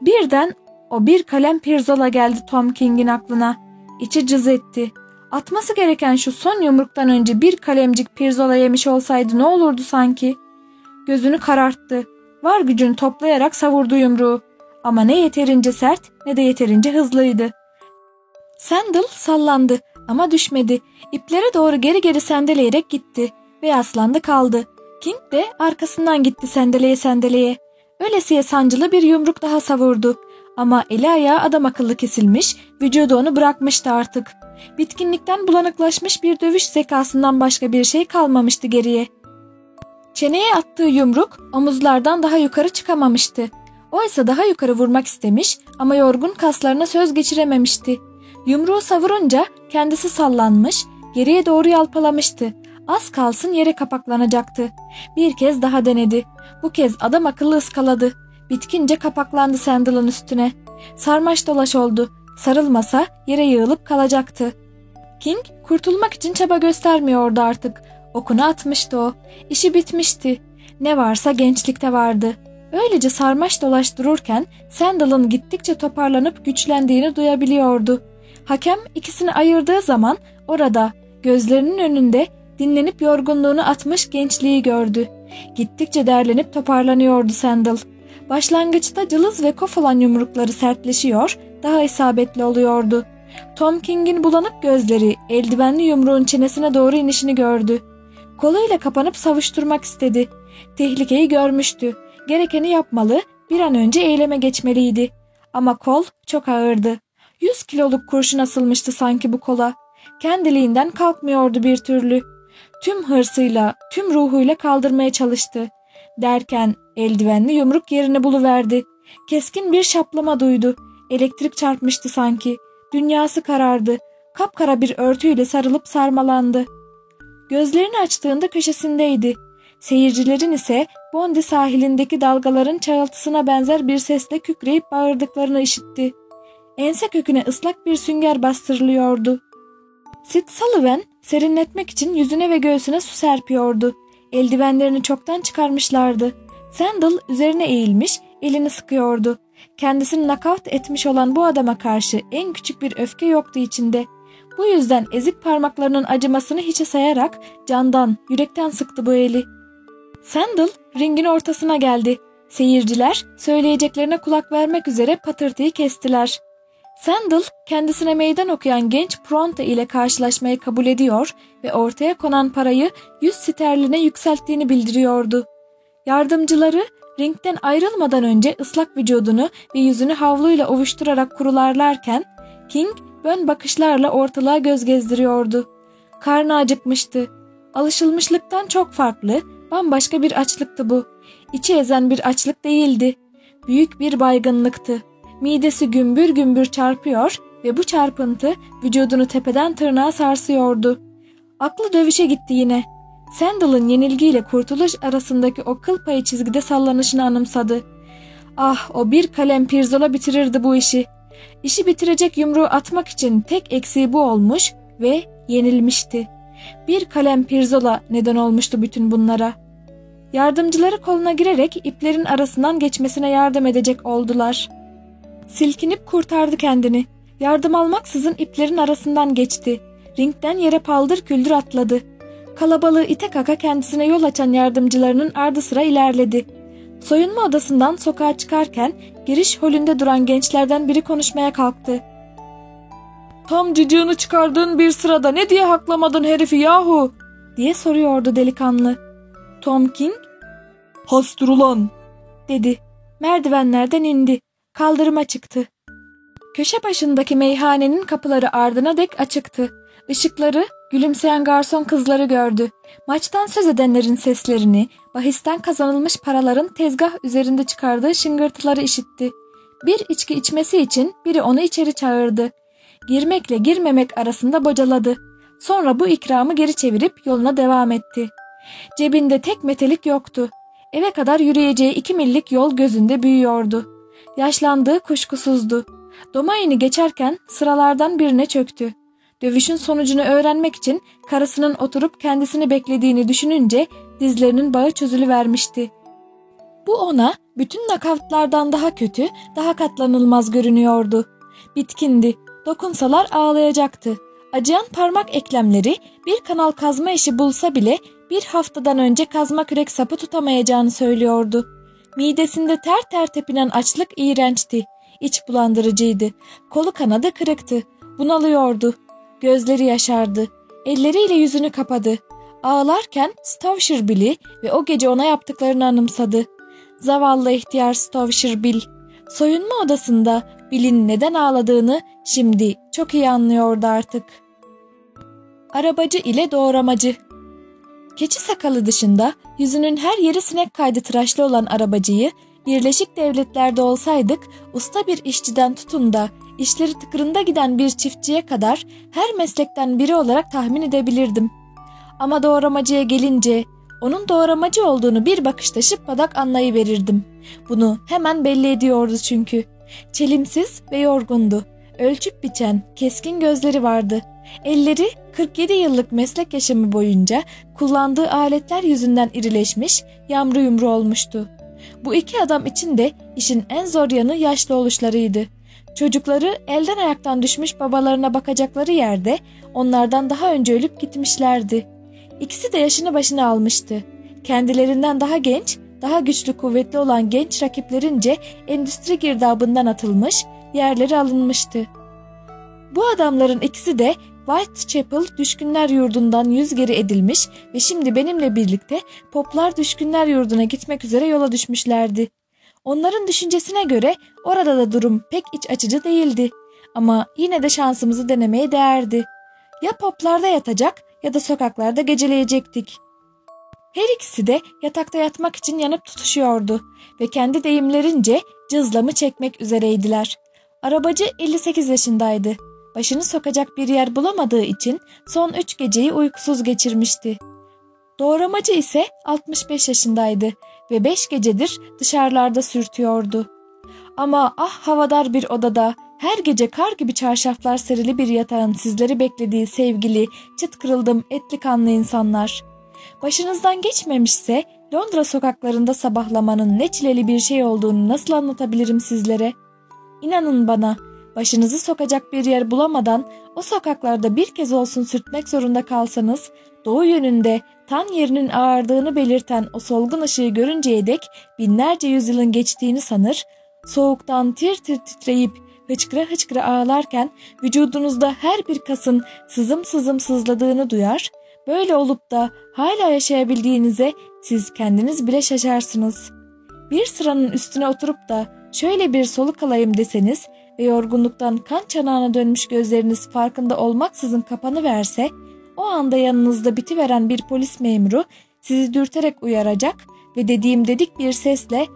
Birden o bir kalem pirzola geldi Tom King'in aklına. İçi cız etti. Atması gereken şu son yumruktan önce bir kalemcik pirzola yemiş olsaydı ne olurdu sanki? Gözünü kararttı. Var gücünü toplayarak savurdu yumruğu. Ama ne yeterince sert ne de yeterince hızlıydı. Sandal sallandı ama düşmedi. İplere doğru geri geri sendeleyerek gitti ve yaslandı kaldı. King de arkasından gitti sendeleye sendeleye. Öylesiye sancılı bir yumruk daha savurdu. Ama eli ayağı adam akıllı kesilmiş, vücudu onu bırakmıştı artık. Bitkinlikten bulanıklaşmış bir dövüş zekasından başka bir şey kalmamıştı geriye. Çeneye attığı yumruk omuzlardan daha yukarı çıkamamıştı. Oysa daha yukarı vurmak istemiş ama yorgun kaslarına söz geçirememişti. Yumruğu savurunca kendisi sallanmış, geriye doğru yalpalamıştı. Az kalsın yere kapaklanacaktı. Bir kez daha denedi. Bu kez adam akıllı ıskaladı. Bitkince kapaklandı sandalın üstüne. Sarmaş dolaş oldu. Sarılmasa yere yığılıp kalacaktı. King kurtulmak için çaba göstermiyordu artık. Okunu atmıştı o. İşi bitmişti. Ne varsa gençlikte vardı. Öylece sarmaş dolaş dururken Sandal'ın gittikçe toparlanıp güçlendiğini duyabiliyordu. Hakem ikisini ayırdığı zaman orada gözlerinin önünde dinlenip yorgunluğunu atmış gençliği gördü. Gittikçe derlenip toparlanıyordu Sandal. Başlangıçta cılız ve kof olan yumrukları sertleşiyor, daha isabetli oluyordu. Tom King'in bulanık gözleri eldivenli yumruğun çenesine doğru inişini gördü. Koluyla kapanıp savuşturmak istedi. Tehlikeyi görmüştü. Gerekeni yapmalı, bir an önce eyleme geçmeliydi. Ama kol çok ağırdı. Yüz kiloluk kurşun asılmıştı sanki bu kola. Kendiliğinden kalkmıyordu bir türlü. Tüm hırsıyla, tüm ruhuyla kaldırmaya çalıştı. Derken eldivenli yumruk yerini buluverdi. Keskin bir şaplama duydu. Elektrik çarpmıştı sanki. Dünyası karardı. Kapkara bir örtüyle sarılıp sarmalandı. Gözlerini açtığında köşesindeydi. Seyircilerin ise Bondi sahilindeki dalgaların çağıltısına benzer bir sesle kükreyip bağırdıklarını işitti. Ense köküne ıslak bir sünger bastırılıyordu. Sid Sullivan serinletmek için yüzüne ve göğsüne su serpiyordu. Eldivenlerini çoktan çıkarmışlardı. Sandal üzerine eğilmiş, elini sıkıyordu. Kendisini nakavt etmiş olan bu adama karşı en küçük bir öfke yoktu içinde. Bu yüzden ezik parmaklarının acımasını hiçe sayarak candan, yürekten sıktı bu eli. Sandal ringin ortasına geldi. Seyirciler söyleyeceklerine kulak vermek üzere patırtıyı kestiler. Sandal kendisine meydan okuyan genç Pronte ile karşılaşmayı kabul ediyor ve ortaya konan parayı 100 sterline yükselttiğini bildiriyordu. Yardımcıları ringden ayrılmadan önce ıslak vücudunu ve yüzünü havluyla ovuşturarak kurularlarken King bön bakışlarla ortalığa göz gezdiriyordu. Karnı acıkmıştı. Alışılmışlıktan çok farklı, bambaşka bir açlıktı bu. İçi ezen bir açlık değildi. Büyük bir baygınlıktı. Midesi gümbür gümbür çarpıyor ve bu çarpıntı vücudunu tepeden tırnağa sarsıyordu. Aklı dövüşe gitti yine. Sandal'ın yenilgiyle kurtuluş arasındaki o kıl payı çizgide sallanışını anımsadı. Ah o bir kalem pirzola bitirirdi bu işi. İşi bitirecek yumruğu atmak için tek eksiği bu olmuş ve yenilmişti. Bir kalem pirzola neden olmuştu bütün bunlara. Yardımcıları koluna girerek iplerin arasından geçmesine yardım edecek oldular. Silkinip kurtardı kendini. Yardım almaksızın iplerin arasından geçti. Ringden yere paldır küldür atladı. Kalabalığı ite kaka kendisine yol açan yardımcılarının ardı sıra ilerledi. Soyunma odasından sokağa çıkarken giriş holünde duran gençlerden biri konuşmaya kalktı. Tam cıcığını çıkardığın bir sırada ne diye haklamadın herifi yahu? diye soruyordu delikanlı. Tom King Hastur ulan dedi. Merdivenlerden indi. Kaldırıma çıktı. Köşe başındaki meyhanenin kapıları ardına dek açıktı. Işıkları, gülümseyen garson kızları gördü. Maçtan söz edenlerin seslerini, bahisten kazanılmış paraların tezgah üzerinde çıkardığı şıngırtıları işitti. Bir içki içmesi için biri onu içeri çağırdı. Girmekle girmemek arasında bocaladı. Sonra bu ikramı geri çevirip yoluna devam etti. Cebinde tek metelik yoktu. Eve kadar yürüyeceği iki millik yol gözünde büyüyordu. Yaşlandığı kuşkusuzdu. Domayini geçerken sıralardan birine çöktü. Dövüşün sonucunu öğrenmek için karısının oturup kendisini beklediğini düşününce dizlerinin bağı çözülüvermişti. Bu ona bütün nakavtlardan daha kötü, daha katlanılmaz görünüyordu. Bitkindi, dokunsalar ağlayacaktı. Acıyan parmak eklemleri bir kanal kazma işi bulsa bile bir haftadan önce kazma kürek sapı tutamayacağını söylüyordu. Midesinde ter ter tepinen açlık iğrençti. İç bulandırıcıydı. Kolu kanadı kırıktı. Bunalıyordu. Gözleri yaşardı. Elleriyle yüzünü kapadı. Ağlarken Stowshire Bill'i ve o gece ona yaptıklarını anımsadı. Zavallı ihtiyar Stowshire Bill. Soyunma odasında Bill'in neden ağladığını şimdi çok iyi anlıyordu artık. Arabacı ile doğramacı Keçi sakalı dışında yüzünün her yeri sinek kaydı tıraşlı olan arabacıyı Birleşik Devletler'de olsaydık usta bir işçiden tutun da işleri tıkırında giden bir çiftçiye kadar her meslekten biri olarak tahmin edebilirdim. Ama doğramacıya gelince onun doğramacı olduğunu bir bakışta şıppadak anlayıverirdim. Bunu hemen belli ediyordu çünkü. Çelimsiz ve yorgundu. Ölçüp biçen, keskin gözleri vardı. Elleri 47 yıllık meslek yaşamı boyunca kullandığı aletler yüzünden irileşmiş, yamru yumru olmuştu. Bu iki adam için de işin en zor yanı yaşlı oluşlarıydı. Çocukları elden ayaktan düşmüş babalarına bakacakları yerde onlardan daha önce ölüp gitmişlerdi. İkisi de yaşını başına almıştı. Kendilerinden daha genç, daha güçlü kuvvetli olan genç rakiplerince endüstri girdabından atılmış, yerleri alınmıştı. Bu adamların ikisi de Whitechapel Düşkünler Yurdu'ndan yüz geri edilmiş ve şimdi benimle birlikte Poplar Düşkünler Yurdu'na gitmek üzere yola düşmüşlerdi. Onların düşüncesine göre orada da durum pek iç açıcı değildi. Ama yine de şansımızı denemeye değerdi. Ya poplarda yatacak ya da sokaklarda geceleyecektik. Her ikisi de yatakta yatmak için yanıp tutuşuyordu ve kendi deyimlerince cızlamı çekmek üzereydiler. Arabacı 58 yaşındaydı. Başını sokacak bir yer bulamadığı için son üç geceyi uykusuz geçirmişti. Doğramacı ise 65 yaşındaydı ve beş gecedir dışarılarda sürtüyordu. Ama ah havadar bir odada her gece kar gibi çarşaflar serili bir yatağın sizleri beklediği sevgili, çıt kırıldım etli kanlı insanlar. Başınızdan geçmemişse Londra sokaklarında sabahlamanın ne çileli bir şey olduğunu nasıl anlatabilirim sizlere? İnanın bana, başınızı sokacak bir yer bulamadan o sokaklarda bir kez olsun sürtmek zorunda kalsanız, doğu yönünde tan yerinin ağardığını belirten o solgun ışığı görünceye dek binlerce yüzyılın geçtiğini sanır, soğuktan tir tir titreyip hıçkıra hıçkıra ağlarken vücudunuzda her bir kasın sızım sızım sızladığını duyar, böyle olup da hala yaşayabildiğinize siz kendiniz bile şaşarsınız. Bir sıranın üstüne oturup da şöyle bir soluk alayım deseniz ve yorgunluktan kan çanağına dönmüş gözleriniz farkında olmaksızın kapanı verse, o anda yanınızda bitiveren bir polis memuru sizi dürterek uyaracak ve dediğim dedik bir sesle